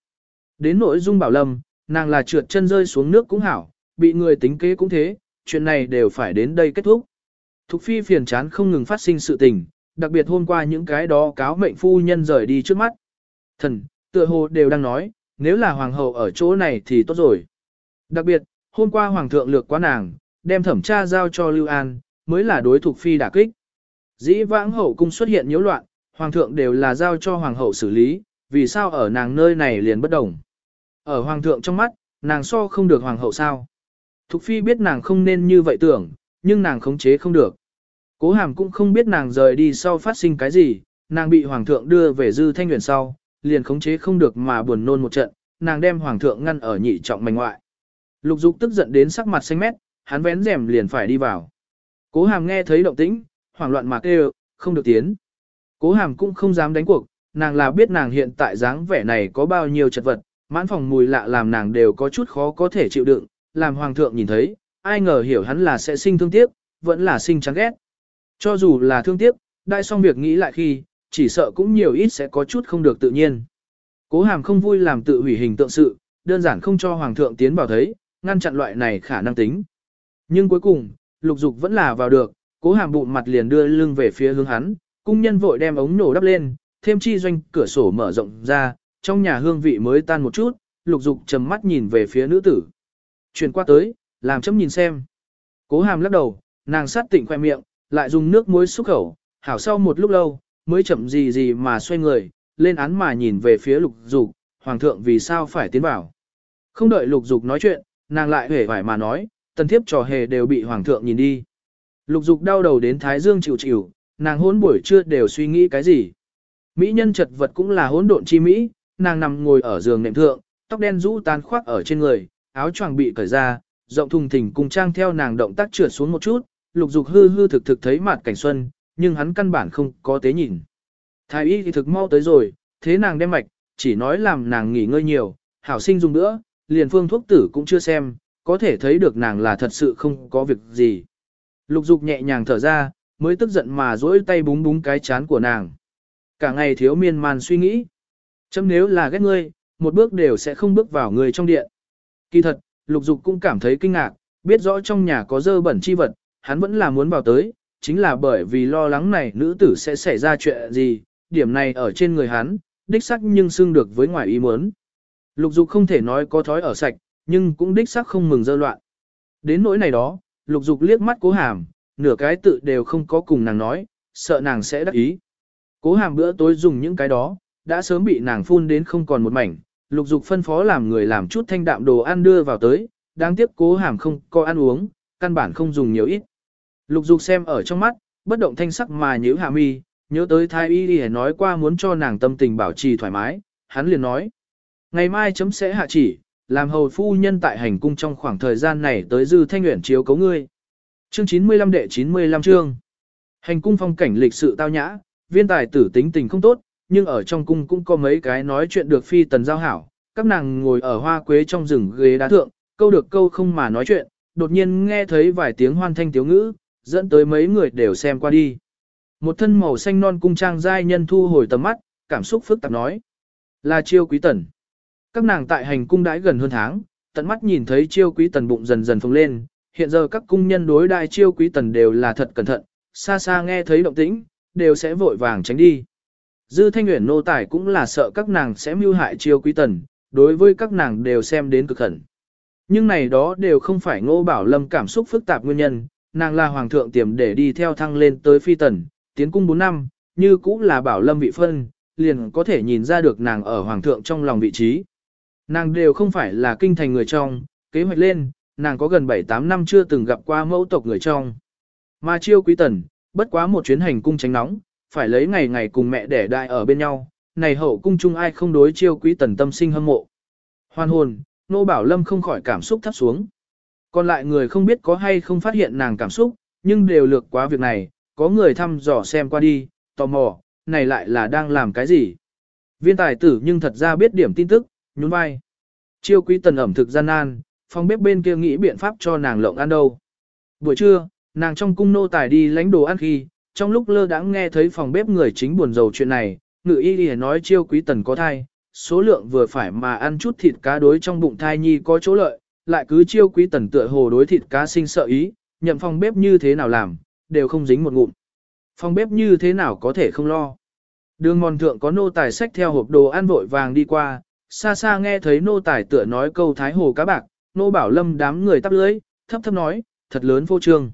Speaker 1: Đến nội dung Bảo Lâm, nàng là trượt chân rơi xuống nước cũng hảo, bị người tính kế cũng thế, chuyện này đều phải đến đây kết thúc. Thục phi phiền chán không ngừng phát sinh sự tình, đặc biệt hôm qua những cái đó cáo mệnh phu nhân rời đi trước mắt. Thần, tựa hồ đều đang nói, nếu là hoàng hậu ở chỗ này thì tốt rồi. Đặc biệt, hôm qua hoàng thượng lược quá nàng, đem thẩm tra giao cho Lưu An, mới là đối thục phi đả kích. Dĩ vãng hậu cung xuất hiện nhiễu loạn, hoàng thượng đều là giao cho hoàng hậu xử lý, vì sao ở nàng nơi này liền bất đồng. Ở hoàng thượng trong mắt, nàng so không được hoàng hậu sao. Thục phi biết nàng không nên như vậy tưởng, nhưng nàng khống chế không được. Cố hàm cũng không biết nàng rời đi sau phát sinh cái gì, nàng bị hoàng thượng đưa về dư thanh nguyện sau, liền khống chế không được mà buồn nôn một trận, nàng đem hoàng thượng ngăn ở nhị trọng mảnh ngoại. Lục dục tức giận đến sắc mặt xanh mét, hắn vén rèm liền phải đi vào. Cố hàm nghe thấy động tĩnh, hoảng loạn mà kêu, không được tiến. Cố hàm cũng không dám đánh cuộc, nàng là biết nàng hiện tại dáng vẻ này có bao nhiêu chật vật, mãn phòng mùi lạ làm nàng đều có chút khó có thể chịu đựng, làm hoàng thượng nhìn thấy, ai ngờ hiểu hắn là sẽ sinh thương tiếc, vẫn là sinh chán ghét. Cho dù là thương tiếc, đại xong việc nghĩ lại khi, chỉ sợ cũng nhiều ít sẽ có chút không được tự nhiên. Cố hàm không vui làm tự hủy hình tượng sự, đơn giản không cho hoàng thượng tiến vào thấy, ngăn chặn loại này khả năng tính. Nhưng cuối cùng, lục dục vẫn là vào được, cố hàm bụng mặt liền đưa lưng về phía hướng hắn, cung nhân vội đem ống nổ đắp lên, thêm chi doanh cửa sổ mở rộng ra, trong nhà hương vị mới tan một chút, lục dục trầm mắt nhìn về phía nữ tử. Chuyển qua tới, làm chấm nhìn xem. Cố hàm lắc đầu, nàng sát tỉnh khoe miệng, lại dùng nước muối xúc khẩu, hảo sau một lúc lâu, mới chậm gì gì mà xoay người, lên án mà nhìn về phía lục dục, hoàng thượng vì sao phải tiến vào. Không đợi lục dục nói chuyện, nàng lại hề vải mà nói, tần thiếp trò hề đều bị hoàng thượng nhìn đi. Lục dục đau đầu đến thái dương chịu chịu, nàng hốn buổi trưa đều suy nghĩ cái gì. Mỹ nhân chật vật cũng là hỗn độn chi Mỹ, nàng nằm ngồi ở giường nệm thượng, tóc đen rũ tan khoác ở trên người, áo choàng bị cởi ra, rộng thùng thình cùng trang theo nàng động tác trượt xuống một chút, lục dục hư hư thực thực thấy mặt cảnh xuân, nhưng hắn căn bản không có tế nhìn. Thái y thì thực mau tới rồi, thế nàng đem mạch, chỉ nói làm nàng nghỉ ngơi nhiều, hảo sinh dùng nữa, liền phương thuốc tử cũng chưa xem, có thể thấy được nàng là thật sự không có việc gì. Lục dục nhẹ nhàng thở ra, mới tức giận mà dỗi tay búng búng cái chán của nàng. Cả ngày thiếu miên man suy nghĩ. Chấm nếu là ghét ngươi, một bước đều sẽ không bước vào người trong điện. Kỳ thật, lục dục cũng cảm thấy kinh ngạc, biết rõ trong nhà có dơ bẩn chi vật, hắn vẫn là muốn vào tới, chính là bởi vì lo lắng này nữ tử sẽ xảy ra chuyện gì, điểm này ở trên người hắn, đích sắc nhưng xưng được với ngoài ý muốn. Lục dục không thể nói có thói ở sạch, nhưng cũng đích sắc không mừng dơ loạn. Đến nỗi này đó, lục dục liếc mắt cố hàm, nửa cái tự đều không có cùng nàng nói, sợ nàng sẽ đắc ý. Cố hàm bữa tối dùng những cái đó, đã sớm bị nàng phun đến không còn một mảnh, lục dục phân phó làm người làm chút thanh đạm đồ ăn đưa vào tới, đáng tiếc cố hàm không có ăn uống, căn bản không dùng nhiều ít. Lục dục xem ở trong mắt, bất động thanh sắc mà nhíu hạ mi, nhớ tới thái y đi nói qua muốn cho nàng tâm tình bảo trì thoải mái, hắn liền nói. Ngày mai chấm sẽ hạ chỉ, làm hầu phu nhân tại hành cung trong khoảng thời gian này tới dư thanh nguyện chiếu cấu ngươi. Chương 95 đệ 95 chương. Hành cung phong cảnh lịch sự tao nhã, viên tài tử tính tình không tốt, nhưng ở trong cung cũng có mấy cái nói chuyện được phi tần giao hảo. Các nàng ngồi ở hoa quế trong rừng ghế đá thượng, câu được câu không mà nói chuyện, đột nhiên nghe thấy vài tiếng hoan thanh tiếu ngữ, dẫn tới mấy người đều xem qua đi. Một thân màu xanh non cung trang giai nhân thu hồi tầm mắt, cảm xúc phức tạp nói. Là chiêu quý tần. Các nàng tại hành cung đãi gần hơn tháng, tận mắt nhìn thấy chiêu quý tần bụng dần dần phồng lên, hiện giờ các cung nhân đối đại chiêu quý tần đều là thật cẩn thận, xa xa nghe thấy động tĩnh, đều sẽ vội vàng tránh đi. Dư thanh nguyện nô tài cũng là sợ các nàng sẽ mưu hại chiêu quý tần, đối với các nàng đều xem đến cực khẩn. Nhưng này đó đều không phải ngô bảo lâm cảm xúc phức tạp nguyên nhân, nàng là hoàng thượng tiềm để đi theo thăng lên tới phi tần, tiến cung 4 năm, như cũng là bảo lâm vị phân, liền có thể nhìn ra được nàng ở hoàng thượng trong lòng vị trí. Nàng đều không phải là kinh thành người trong, kế hoạch lên, nàng có gần 7-8 năm chưa từng gặp qua mẫu tộc người trong. Mà chiêu quý tần, bất quá một chuyến hành cung tránh nóng, phải lấy ngày ngày cùng mẹ đẻ đại ở bên nhau, này hậu cung chung ai không đối chiêu quý tần tâm sinh hâm mộ. Hoan hồn, nô bảo lâm không khỏi cảm xúc thấp xuống. Còn lại người không biết có hay không phát hiện nàng cảm xúc, nhưng đều lược quá việc này, có người thăm dò xem qua đi, tò mò, này lại là đang làm cái gì. Viên tài tử nhưng thật ra biết điểm tin tức, nhún vai. Chiêu quý tần ẩm thực gian nan, phòng bếp bên kia nghĩ biện pháp cho nàng lộng ăn đâu. Buổi trưa, nàng trong cung nô tài đi lãnh đồ ăn khi, trong lúc lơ đãng nghe thấy phòng bếp người chính buồn rầu chuyện này, ngự y y nói chiêu quý tần có thai, số lượng vừa phải mà ăn chút thịt cá đối trong bụng thai nhi có chỗ lợi, lại cứ chiêu quý tần tựa hồ đối thịt cá sinh sợ ý, nhậm phòng bếp như thế nào làm, đều không dính một ngụm. Phòng bếp như thế nào có thể không lo. Đường mòn thượng có nô tài sách theo hộp đồ ăn vội vàng đi qua, xa xa nghe thấy nô tài tựa nói câu thái hồ cá bạc, nô bảo lâm đám người tắp lưới, thấp thấp nói, thật lớn vô trương.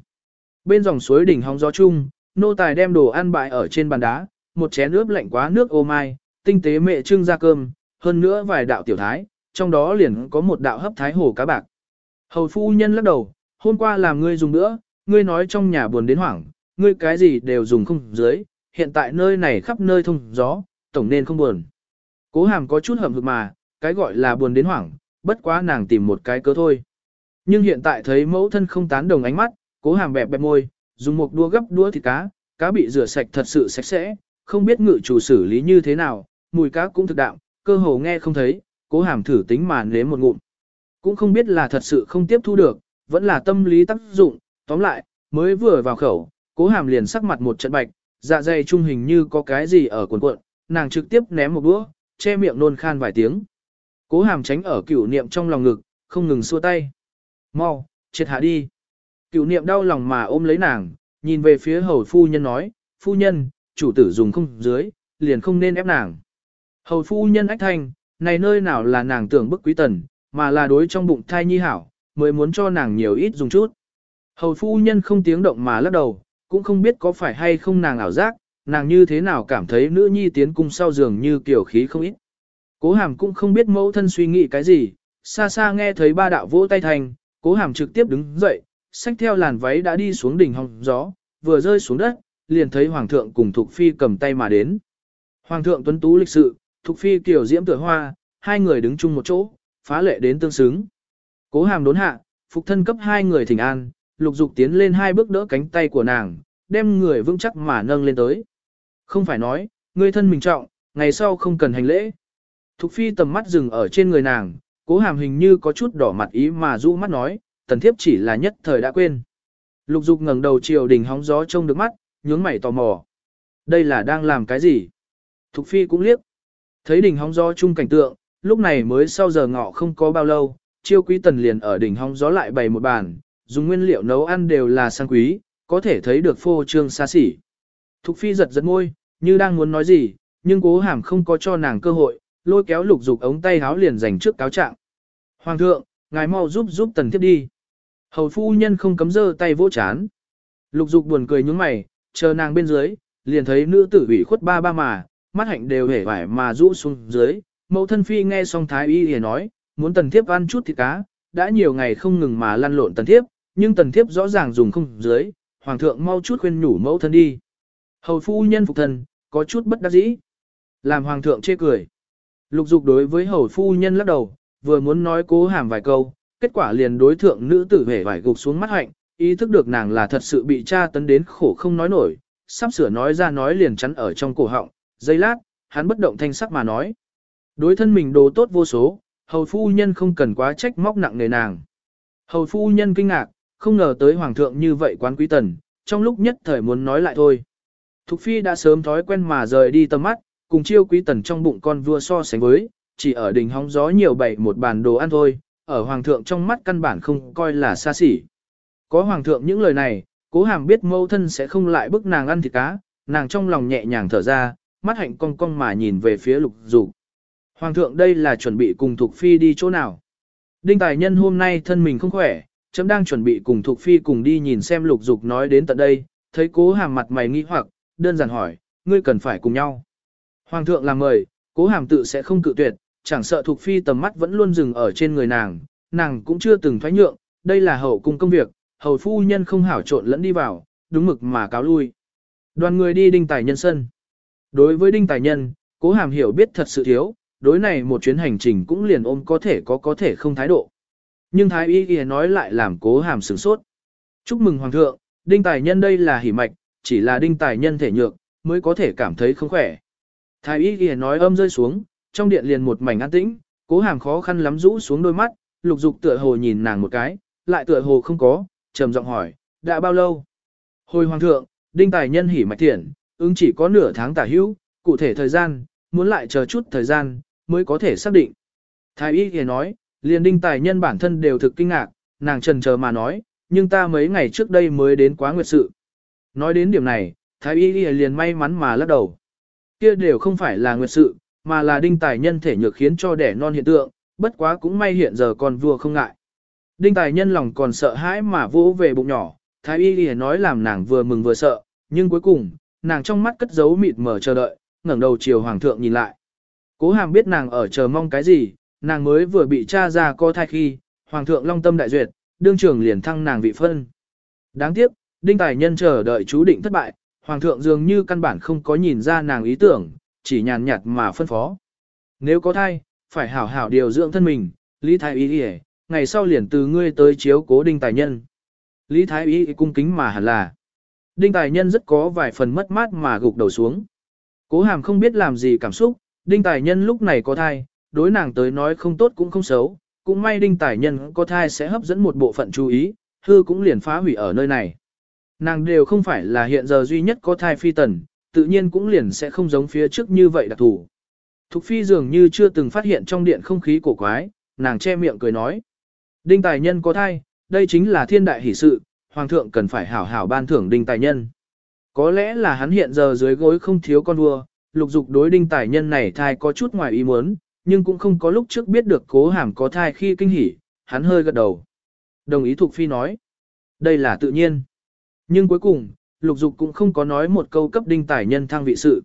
Speaker 1: Bên dòng suối đỉnh hóng gió chung, nô tài đem đồ ăn bại ở trên bàn đá, một chén ướp lạnh quá nước ô mai, tinh tế mẹ trưng ra cơm, hơn nữa vài đạo tiểu thái, trong đó liền có một đạo hấp thái hồ cá bạc. Hầu phu nhân lắc đầu, hôm qua làm ngươi dùng nữa, ngươi nói trong nhà buồn đến hoảng, ngươi cái gì đều dùng không dưới, hiện tại nơi này khắp nơi thông gió, tổng nên không buồn. Cố hàm có chút hầm hực mà, cái gọi là buồn đến hoảng, bất quá nàng tìm một cái cớ thôi. Nhưng hiện tại thấy mẫu thân không tán đồng ánh mắt, cố hàm bẹp bẹp môi, dùng một đua gấp đũa thịt cá, cá bị rửa sạch thật sự sạch sẽ, không biết ngự chủ xử lý như thế nào, mùi cá cũng thực đạm, cơ hồ nghe không thấy, cố hàm thử tính mà nếm một ngụm. Cũng không biết là thật sự không tiếp thu được, vẫn là tâm lý tác dụng, tóm lại, mới vừa vào khẩu, cố hàm liền sắc mặt một trận bạch, dạ dày trung hình như có cái gì ở cuộn cuộn, nàng trực tiếp ném một đũa, che miệng nôn khan vài tiếng. Cố hàm tránh ở cửu niệm trong lòng ngực, không ngừng xua tay. Mau, triệt hạ đi. Cửu niệm đau lòng mà ôm lấy nàng, nhìn về phía hầu phu nhân nói, phu nhân, chủ tử dùng không dưới, liền không nên ép nàng. Hầu phu nhân ách thanh, này nơi nào là nàng tưởng bức quý tần, mà là đối trong bụng thai nhi hảo, mới muốn cho nàng nhiều ít dùng chút. Hầu phu nhân không tiếng động mà lắc đầu, cũng không biết có phải hay không nàng ảo giác, nàng như thế nào cảm thấy nữ nhi tiến cung sau giường như kiểu khí không ít. Cố hàm cũng không biết mẫu thân suy nghĩ cái gì, xa xa nghe thấy ba đạo vỗ tay thành, cố hàm trực tiếp đứng dậy, xách theo làn váy đã đi xuống đỉnh hòng gió, vừa rơi xuống đất, liền thấy hoàng thượng cùng Thục Phi cầm tay mà đến. Hoàng thượng tuấn tú lịch sự, Thục Phi kiểu diễm tựa hoa, hai người đứng chung một chỗ, phá lệ đến tương xứng. Cố hàm đốn hạ, phục thân cấp hai người thỉnh an, lục dục tiến lên hai bước đỡ cánh tay của nàng, đem người vững chắc mà nâng lên tới. Không phải nói, người thân mình trọng, ngày sau không cần hành lễ. Thục phi tầm mắt dừng ở trên người nàng, cố hàm hình như có chút đỏ mặt ý mà rũ mắt nói, tần thiếp chỉ là nhất thời đã quên. Lục dục ngẩng đầu chiều đỉnh hóng gió trông được mắt, nhướng mày tò mò. Đây là đang làm cái gì? Thục phi cũng liếc. Thấy đỉnh hóng gió chung cảnh tượng, lúc này mới sau giờ ngọ không có bao lâu, chiêu quý tần liền ở đỉnh hóng gió lại bày một bàn, dùng nguyên liệu nấu ăn đều là sang quý, có thể thấy được phô trương xa xỉ. Thục phi giật giật môi, như đang muốn nói gì, nhưng cố hàm không có cho nàng cơ hội, lôi kéo lục dục ống tay háo liền dành trước cáo trạng. Hoàng thượng, ngài mau giúp giúp tần thiếp đi. Hầu phu nhân không cấm dơ tay vỗ chán. Lục dục buồn cười nhướng mày, chờ nàng bên dưới, liền thấy nữ tử ủy khuất ba ba mà, mắt hạnh đều hể vải mà rũ xuống dưới. Mẫu thân phi nghe xong thái y thì nói, muốn tần thiếp ăn chút thịt cá, đã nhiều ngày không ngừng mà lăn lộn tần thiếp, nhưng tần thiếp rõ ràng dùng không dưới, hoàng thượng mau chút khuyên nhủ mẫu thân đi. Hầu phu nhân phục thần, có chút bất đắc dĩ. Làm hoàng thượng chê cười. Lục dục đối với hầu phu nhân lắc đầu, vừa muốn nói cố hàm vài câu, kết quả liền đối thượng nữ tử hề vải gục xuống mắt hạnh, ý thức được nàng là thật sự bị cha tấn đến khổ không nói nổi, sắp sửa nói ra nói liền chắn ở trong cổ họng, giây lát, hắn bất động thanh sắc mà nói. Đối thân mình đồ tốt vô số, hầu phu nhân không cần quá trách móc nặng nề nàng. Hầu phu nhân kinh ngạc, không ngờ tới hoàng thượng như vậy quán quý tần, trong lúc nhất thời muốn nói lại thôi. Thục phi đã sớm thói quen mà rời đi tầm mắt, cùng chiêu quý tần trong bụng con vua so sánh với, chỉ ở đỉnh hóng gió nhiều bày một bàn đồ ăn thôi, ở hoàng thượng trong mắt căn bản không coi là xa xỉ. Có hoàng thượng những lời này, cố hàm biết mâu thân sẽ không lại bức nàng ăn thịt cá, nàng trong lòng nhẹ nhàng thở ra, mắt hạnh cong cong mà nhìn về phía lục dục. Hoàng thượng đây là chuẩn bị cùng Thục Phi đi chỗ nào? Đinh Tài Nhân hôm nay thân mình không khỏe, chấm đang chuẩn bị cùng Thục Phi cùng đi nhìn xem lục dục nói đến tận đây, thấy cố hàm mặt mày nghi hoặc, đơn giản hỏi, ngươi cần phải cùng nhau. Hoàng thượng làm mời, cố hàm tự sẽ không cự tuyệt, chẳng sợ thuộc Phi tầm mắt vẫn luôn dừng ở trên người nàng, nàng cũng chưa từng thoái nhượng, đây là hậu cung công việc, hầu phu nhân không hảo trộn lẫn đi vào, đúng mực mà cáo lui. Đoàn người đi đinh tài nhân sân. Đối với đinh tài nhân, cố hàm hiểu biết thật sự thiếu, đối này một chuyến hành trình cũng liền ôm có thể có có thể không thái độ. Nhưng thái y y nói lại làm cố hàm sửng sốt. Chúc mừng hoàng thượng, đinh tài nhân đây là hỉ mạch, chỉ là đinh tài nhân thể nhược, mới có thể cảm thấy không khỏe. Thái y y nói âm rơi xuống, trong điện liền một mảnh an tĩnh, cố hàm khó khăn lắm rũ xuống đôi mắt, lục dục tựa hồ nhìn nàng một cái, lại tựa hồ không có, trầm giọng hỏi, đã bao lâu? Hồi hoàng thượng, đinh tài nhân hỉ mạch thiện, ứng chỉ có nửa tháng tả hữu, cụ thể thời gian, muốn lại chờ chút thời gian, mới có thể xác định. Thái y thì nói, liền đinh tài nhân bản thân đều thực kinh ngạc, nàng trần chờ mà nói, nhưng ta mấy ngày trước đây mới đến quá nguyệt sự. Nói đến điểm này, thái y liền may mắn mà lắc đầu. Kia đều không phải là nguyệt sự, mà là đinh tài nhân thể nhược khiến cho đẻ non hiện tượng, bất quá cũng may hiện giờ còn vua không ngại. Đinh tài nhân lòng còn sợ hãi mà vỗ về bụng nhỏ, thái y liền nói làm nàng vừa mừng vừa sợ, nhưng cuối cùng, nàng trong mắt cất giấu mịt mờ chờ đợi, ngẩng đầu chiều hoàng thượng nhìn lại. Cố hàm biết nàng ở chờ mong cái gì, nàng mới vừa bị cha ra co thai khi, hoàng thượng long tâm đại duyệt, đương trường liền thăng nàng vị phân. Đáng tiếc, đinh tài nhân chờ đợi chú định thất bại, hoàng thượng dường như căn bản không có nhìn ra nàng ý tưởng, chỉ nhàn nhạt mà phân phó. Nếu có thai, phải hảo hảo điều dưỡng thân mình, Lý Thái Y đi ngày sau liền từ ngươi tới chiếu cố đinh tài nhân. Lý Thái Y cung kính mà hẳn là. Đinh tài nhân rất có vài phần mất mát mà gục đầu xuống. Cố hàm không biết làm gì cảm xúc, đinh tài nhân lúc này có thai, đối nàng tới nói không tốt cũng không xấu, cũng may đinh tài nhân có thai sẽ hấp dẫn một bộ phận chú ý, hư cũng liền phá hủy ở nơi này. Nàng đều không phải là hiện giờ duy nhất có thai phi tần, tự nhiên cũng liền sẽ không giống phía trước như vậy đặc thủ. Thục phi dường như chưa từng phát hiện trong điện không khí cổ quái, nàng che miệng cười nói. Đinh tài nhân có thai, đây chính là thiên đại hỷ sự, hoàng thượng cần phải hảo hảo ban thưởng đinh tài nhân. Có lẽ là hắn hiện giờ dưới gối không thiếu con vua, lục dục đối đinh tài nhân này thai có chút ngoài ý muốn, nhưng cũng không có lúc trước biết được cố hàm có thai khi kinh hỉ, hắn hơi gật đầu. Đồng ý Thục Phi nói, đây là tự nhiên. Nhưng cuối cùng, lục dục cũng không có nói một câu cấp đinh tài nhân thăng vị sự.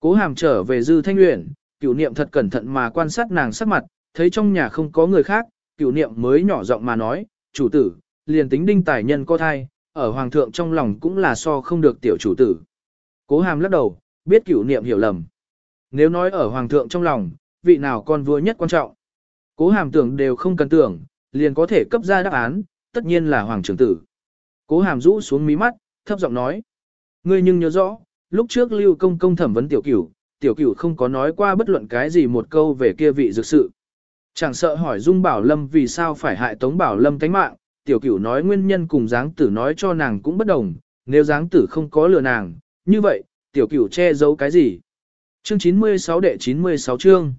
Speaker 1: Cố hàm trở về dư thanh luyện, cửu niệm thật cẩn thận mà quan sát nàng sắc mặt, thấy trong nhà không có người khác, cửu niệm mới nhỏ giọng mà nói, chủ tử, liền tính đinh tài nhân có thai, ở hoàng thượng trong lòng cũng là so không được tiểu chủ tử. Cố hàm lắc đầu, biết cửu niệm hiểu lầm. Nếu nói ở hoàng thượng trong lòng, vị nào con vua nhất quan trọng. Cố hàm tưởng đều không cần tưởng, liền có thể cấp ra đáp án, tất nhiên là hoàng trưởng tử. Cố hàm rũ xuống mí mắt, thấp giọng nói. Ngươi nhưng nhớ rõ, lúc trước lưu công công thẩm vấn tiểu cửu, tiểu cửu không có nói qua bất luận cái gì một câu về kia vị dược sự. Chẳng sợ hỏi Dung Bảo Lâm vì sao phải hại Tống Bảo Lâm tánh mạng, tiểu cửu nói nguyên nhân cùng dáng tử nói cho nàng cũng bất đồng, nếu dáng tử không có lừa nàng, như vậy, tiểu cửu che giấu cái gì? Chương 96 đệ 96 chương.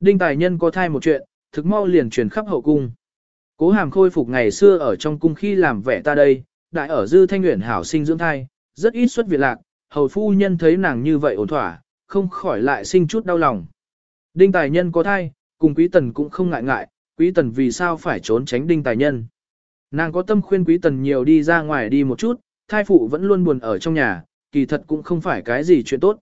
Speaker 1: Đinh Tài Nhân có thai một chuyện, thực mau liền truyền khắp hậu cung. Cố hàm khôi phục ngày xưa ở trong cung khi làm vẻ ta đây, đại ở dư thanh nguyện hảo sinh dưỡng thai, rất ít xuất viện lạc, hầu phu nhân thấy nàng như vậy ổn thỏa, không khỏi lại sinh chút đau lòng. Đinh Tài Nhân có thai, cùng quý tần cũng không ngại ngại, quý tần vì sao phải trốn tránh đinh tài nhân. Nàng có tâm khuyên quý tần nhiều đi ra ngoài đi một chút, thai phụ vẫn luôn buồn ở trong nhà, kỳ thật cũng không phải cái gì chuyện tốt.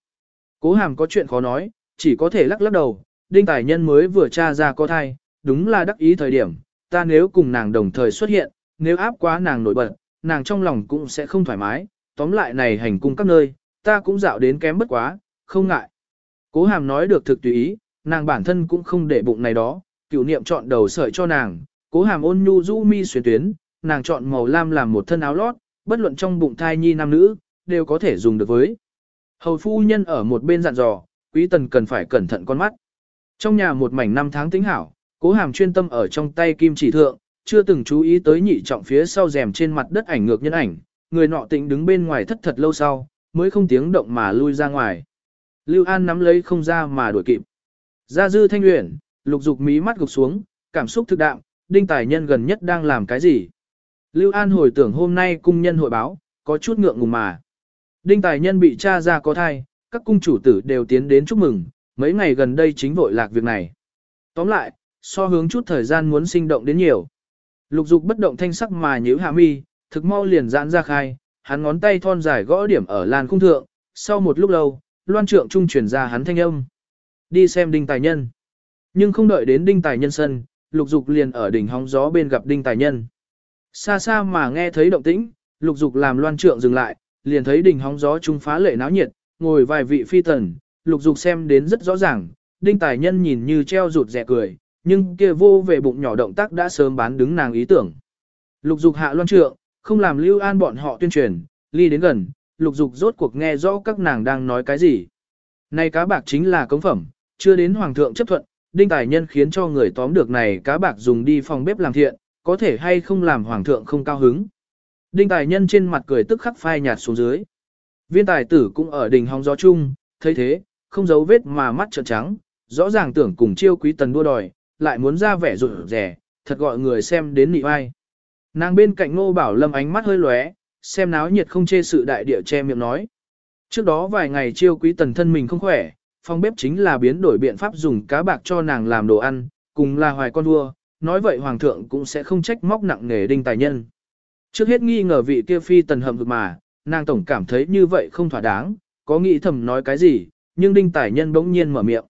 Speaker 1: Cố hàm có chuyện khó nói, chỉ có thể lắc lắc đầu, đinh tài nhân mới vừa tra ra có thai, đúng là đắc ý thời điểm, ta nếu cùng nàng đồng thời xuất hiện, nếu áp quá nàng nổi bật, nàng trong lòng cũng sẽ không thoải mái, tóm lại này hành cung các nơi, ta cũng dạo đến kém bất quá, không ngại. Cố hàm nói được thực tùy ý, nàng bản thân cũng không để bụng này đó, cựu niệm chọn đầu sợi cho nàng, cố hàm ôn nhu du mi xuyên tuyến, nàng chọn màu lam làm một thân áo lót, bất luận trong bụng thai nhi nam nữ, đều có thể dùng được với. Hầu phu nhân ở một bên dặn dò, quý tần cần phải cẩn thận con mắt. Trong nhà một mảnh năm tháng tính hảo, cố hàm chuyên tâm ở trong tay kim chỉ thượng, chưa từng chú ý tới nhị trọng phía sau rèm trên mặt đất ảnh ngược nhân ảnh, người nọ tĩnh đứng bên ngoài thất thật lâu sau, mới không tiếng động mà lui ra ngoài. Lưu An nắm lấy không ra mà đuổi kịp. Gia dư thanh Uyển, lục dục mí mắt gục xuống, cảm xúc thực đạm, đinh tài nhân gần nhất đang làm cái gì. Lưu An hồi tưởng hôm nay cung nhân hội báo, có chút ngượng ngùng mà. Đinh tài nhân bị cha ra có thai, các cung chủ tử đều tiến đến chúc mừng, mấy ngày gần đây chính vội lạc việc này. Tóm lại, so hướng chút thời gian muốn sinh động đến nhiều. Lục dục bất động thanh sắc mà nhíu hạ mi, thực mau liền giãn ra khai, hắn ngón tay thon dài gõ điểm ở làn khung thượng, sau một lúc lâu, loan trượng trung truyền ra hắn thanh âm đi xem đinh tài nhân. Nhưng không đợi đến đinh tài nhân sân, lục dục liền ở đỉnh hóng gió bên gặp đinh tài nhân. Xa xa mà nghe thấy động tĩnh, lục dục làm loan trượng dừng lại, liền thấy đỉnh hóng gió trung phá lệ náo nhiệt, ngồi vài vị phi tần, lục dục xem đến rất rõ ràng, đinh tài nhân nhìn như treo rụt rẻ cười, nhưng kia vô về bụng nhỏ động tác đã sớm bán đứng nàng ý tưởng. Lục dục hạ loan trượng, không làm lưu an bọn họ tuyên truyền, ly đến gần, lục dục rốt cuộc nghe rõ các nàng đang nói cái gì. Này cá bạc chính là cống phẩm, chưa đến hoàng thượng chấp thuận, đinh tài nhân khiến cho người tóm được này cá bạc dùng đi phòng bếp làm thiện, có thể hay không làm hoàng thượng không cao hứng. Đinh tài nhân trên mặt cười tức khắc phai nhạt xuống dưới. Viên tài tử cũng ở đỉnh hóng gió chung, thấy thế, không giấu vết mà mắt trợn trắng, rõ ràng tưởng cùng chiêu quý tần đua đòi, lại muốn ra vẻ rụt rẻ, thật gọi người xem đến nị vai. Nàng bên cạnh ngô bảo lâm ánh mắt hơi lóe, xem náo nhiệt không chê sự đại địa che miệng nói. Trước đó vài ngày chiêu quý tần thân mình không khỏe, phòng bếp chính là biến đổi biện pháp dùng cá bạc cho nàng làm đồ ăn, cùng là hoài con vua, nói vậy hoàng thượng cũng sẽ không trách móc nặng nghề đinh tài nhân. Trước hết nghi ngờ vị kia phi tần hầm vực mà, nàng tổng cảm thấy như vậy không thỏa đáng, có nghĩ thầm nói cái gì, nhưng đinh tài nhân bỗng nhiên mở miệng.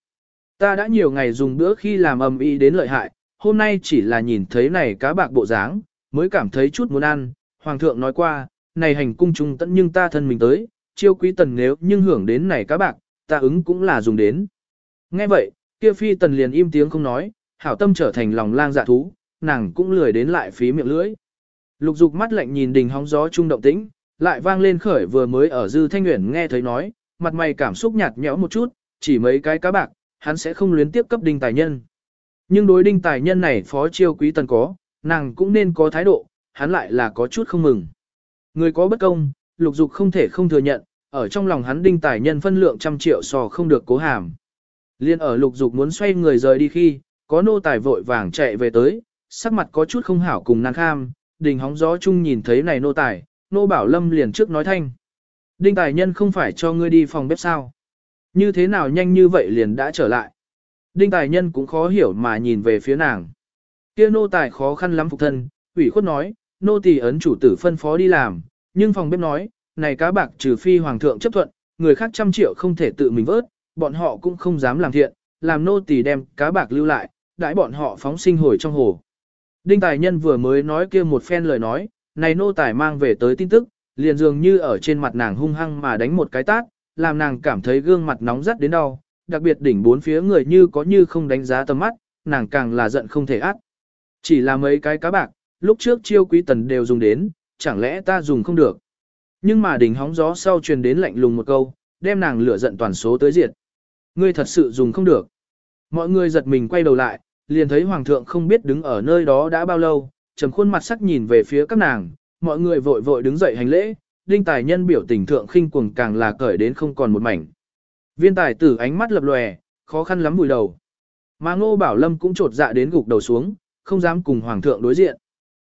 Speaker 1: Ta đã nhiều ngày dùng bữa khi làm ầm ĩ đến lợi hại, hôm nay chỉ là nhìn thấy này cá bạc bộ dáng, mới cảm thấy chút muốn ăn, hoàng thượng nói qua, này hành cung trung tận nhưng ta thân mình tới, chiêu quý tần nếu nhưng hưởng đến này cá bạc, ta ứng cũng là dùng đến. Nghe vậy, kia phi tần liền im tiếng không nói, hảo tâm trở thành lòng lang dạ thú, nàng cũng lười đến lại phí miệng lưỡi. Lục dục mắt lạnh nhìn đình hóng gió trung động tĩnh, lại vang lên khởi vừa mới ở dư thanh nguyện nghe thấy nói, mặt mày cảm xúc nhạt nhẽo một chút, chỉ mấy cái cá bạc, hắn sẽ không luyến tiếp cấp đinh tài nhân. Nhưng đối đinh tài nhân này phó chiêu quý tần có, nàng cũng nên có thái độ, hắn lại là có chút không mừng. Người có bất công, lục dục không thể không thừa nhận, ở trong lòng hắn đinh tài nhân phân lượng trăm triệu sò không được cố hàm. Liên ở lục dục muốn xoay người rời đi khi, có nô tài vội vàng chạy về tới, sắc mặt có chút không hảo cùng nàng kham, đình hóng gió chung nhìn thấy này nô tài, nô bảo lâm liền trước nói thanh. Đinh tài nhân không phải cho ngươi đi phòng bếp sao. Như thế nào nhanh như vậy liền đã trở lại. Đinh tài nhân cũng khó hiểu mà nhìn về phía nàng. Kia nô tài khó khăn lắm phục thân, ủy khuất nói, nô tỳ ấn chủ tử phân phó đi làm, nhưng phòng bếp nói, này cá bạc trừ phi hoàng thượng chấp thuận, người khác trăm triệu không thể tự mình vớt, bọn họ cũng không dám làm thiện, làm nô tỳ đem cá bạc lưu lại, đãi bọn họ phóng sinh hồi trong hồ. Đinh tài nhân vừa mới nói kia một phen lời nói, này nô tài mang về tới tin tức, liền dường như ở trên mặt nàng hung hăng mà đánh một cái tát, làm nàng cảm thấy gương mặt nóng rất đến đau, đặc biệt đỉnh bốn phía người như có như không đánh giá tầm mắt, nàng càng là giận không thể át. Chỉ là mấy cái cá bạc, lúc trước chiêu quý tần đều dùng đến, chẳng lẽ ta dùng không được. Nhưng mà đỉnh hóng gió sau truyền đến lạnh lùng một câu, đem nàng lửa giận toàn số tới diệt. Ngươi thật sự dùng không được. Mọi người giật mình quay đầu lại, liền thấy hoàng thượng không biết đứng ở nơi đó đã bao lâu, trầm khuôn mặt sắc nhìn về phía các nàng, mọi người vội vội đứng dậy hành lễ, đinh tài nhân biểu tình thượng khinh cuồng càng là cởi đến không còn một mảnh. Viên tài tử ánh mắt lập lòe, khó khăn lắm vùi đầu. Mà ngô bảo lâm cũng trột dạ đến gục đầu xuống, không dám cùng hoàng thượng đối diện.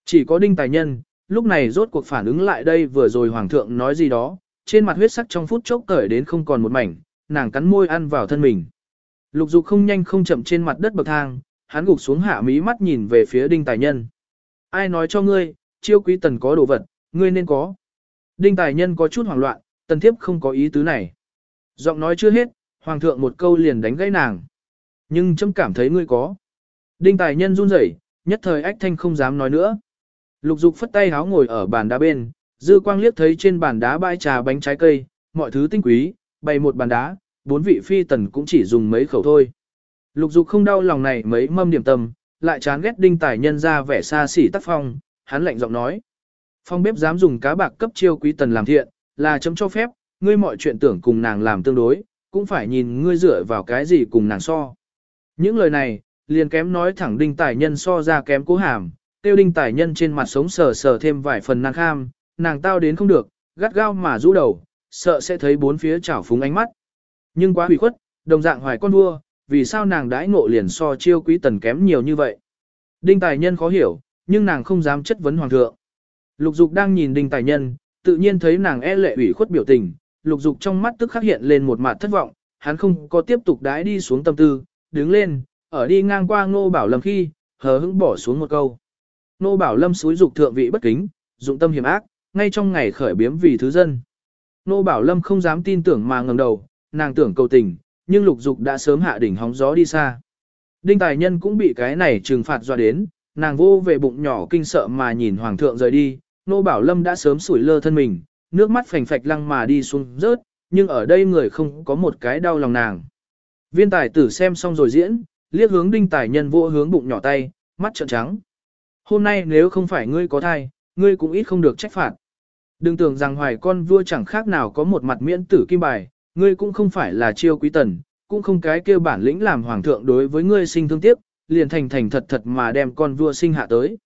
Speaker 1: Chỉ có đinh tài nhân, lúc này rốt cuộc phản ứng lại đây vừa rồi hoàng thượng nói gì đó, trên mặt huyết sắc trong phút chốc cởi đến không còn một mảnh, nàng cắn môi ăn vào thân mình. Lục dục không nhanh không chậm trên mặt đất bậc thang, hắn gục xuống hạ mí mắt nhìn về phía đinh tài nhân. Ai nói cho ngươi, chiêu quý tần có đồ vật, ngươi nên có. Đinh tài nhân có chút hoảng loạn, tần thiếp không có ý tứ này. Giọng nói chưa hết, hoàng thượng một câu liền đánh gãy nàng. Nhưng chấm cảm thấy ngươi có. Đinh tài nhân run rẩy, nhất thời ách thanh không dám nói nữa. Lục dục phất tay háo ngồi ở bàn đá bên, dư quang liếc thấy trên bàn đá bãi trà bánh trái cây, mọi thứ tinh quý, bày một bàn đá, bốn vị phi tần cũng chỉ dùng mấy khẩu thôi. Lục dục không đau lòng này mấy mâm điểm tâm, lại chán ghét đinh tài nhân ra vẻ xa xỉ tác phong, hắn lạnh giọng nói. Phong bếp dám dùng cá bạc cấp chiêu quý tần làm thiện, là chấm cho phép, ngươi mọi chuyện tưởng cùng nàng làm tương đối, cũng phải nhìn ngươi dựa vào cái gì cùng nàng so. Những lời này, liền kém nói thẳng đinh tài nhân so ra kém cố hàm, tiêu đinh tài nhân trên mặt sống sờ sờ thêm vài phần nàng kham, nàng tao đến không được, gắt gao mà rũ đầu, sợ sẽ thấy bốn phía chảo phúng ánh mắt. Nhưng quá hủy khuất, đồng dạng hoài con vua, vì sao nàng đãi ngộ liền so chiêu quý tần kém nhiều như vậy. Đinh tài nhân khó hiểu, nhưng nàng không dám chất vấn hoàng thượng. Lục dục đang nhìn đinh tài nhân, tự nhiên thấy nàng e lệ ủy khuất biểu tình, lục dục trong mắt tức khắc hiện lên một mặt thất vọng, hắn không có tiếp tục đái đi xuống tâm tư, đứng lên, ở đi ngang qua ngô bảo lâm khi, hờ hững bỏ xuống một câu. Ngô bảo lâm suối dục thượng vị bất kính, dụng tâm hiểm ác, ngay trong ngày khởi biếm vì thứ dân. Ngô bảo lâm không dám tin tưởng mà ngẩng đầu, nàng tưởng cầu tình, nhưng lục dục đã sớm hạ đỉnh hóng gió đi xa. Đinh tài nhân cũng bị cái này trừng phạt dọa đến, nàng vô về bụng nhỏ kinh sợ mà nhìn hoàng thượng rời đi, nô bảo lâm đã sớm sủi lơ thân mình, nước mắt phành phạch lăng mà đi xuống rớt, nhưng ở đây người không có một cái đau lòng nàng. Viên tài tử xem xong rồi diễn, liếc hướng đinh tài nhân vô hướng bụng nhỏ tay, mắt trợn trắng. Hôm nay nếu không phải ngươi có thai, ngươi cũng ít không được trách phạt. Đừng tưởng rằng hoài con vua chẳng khác nào có một mặt miễn tử kim bài, ngươi cũng không phải là chiêu quý tần, cũng không cái kêu bản lĩnh làm hoàng thượng đối với ngươi sinh thương tiếc, liền thành thành thật thật mà đem con vua sinh hạ tới.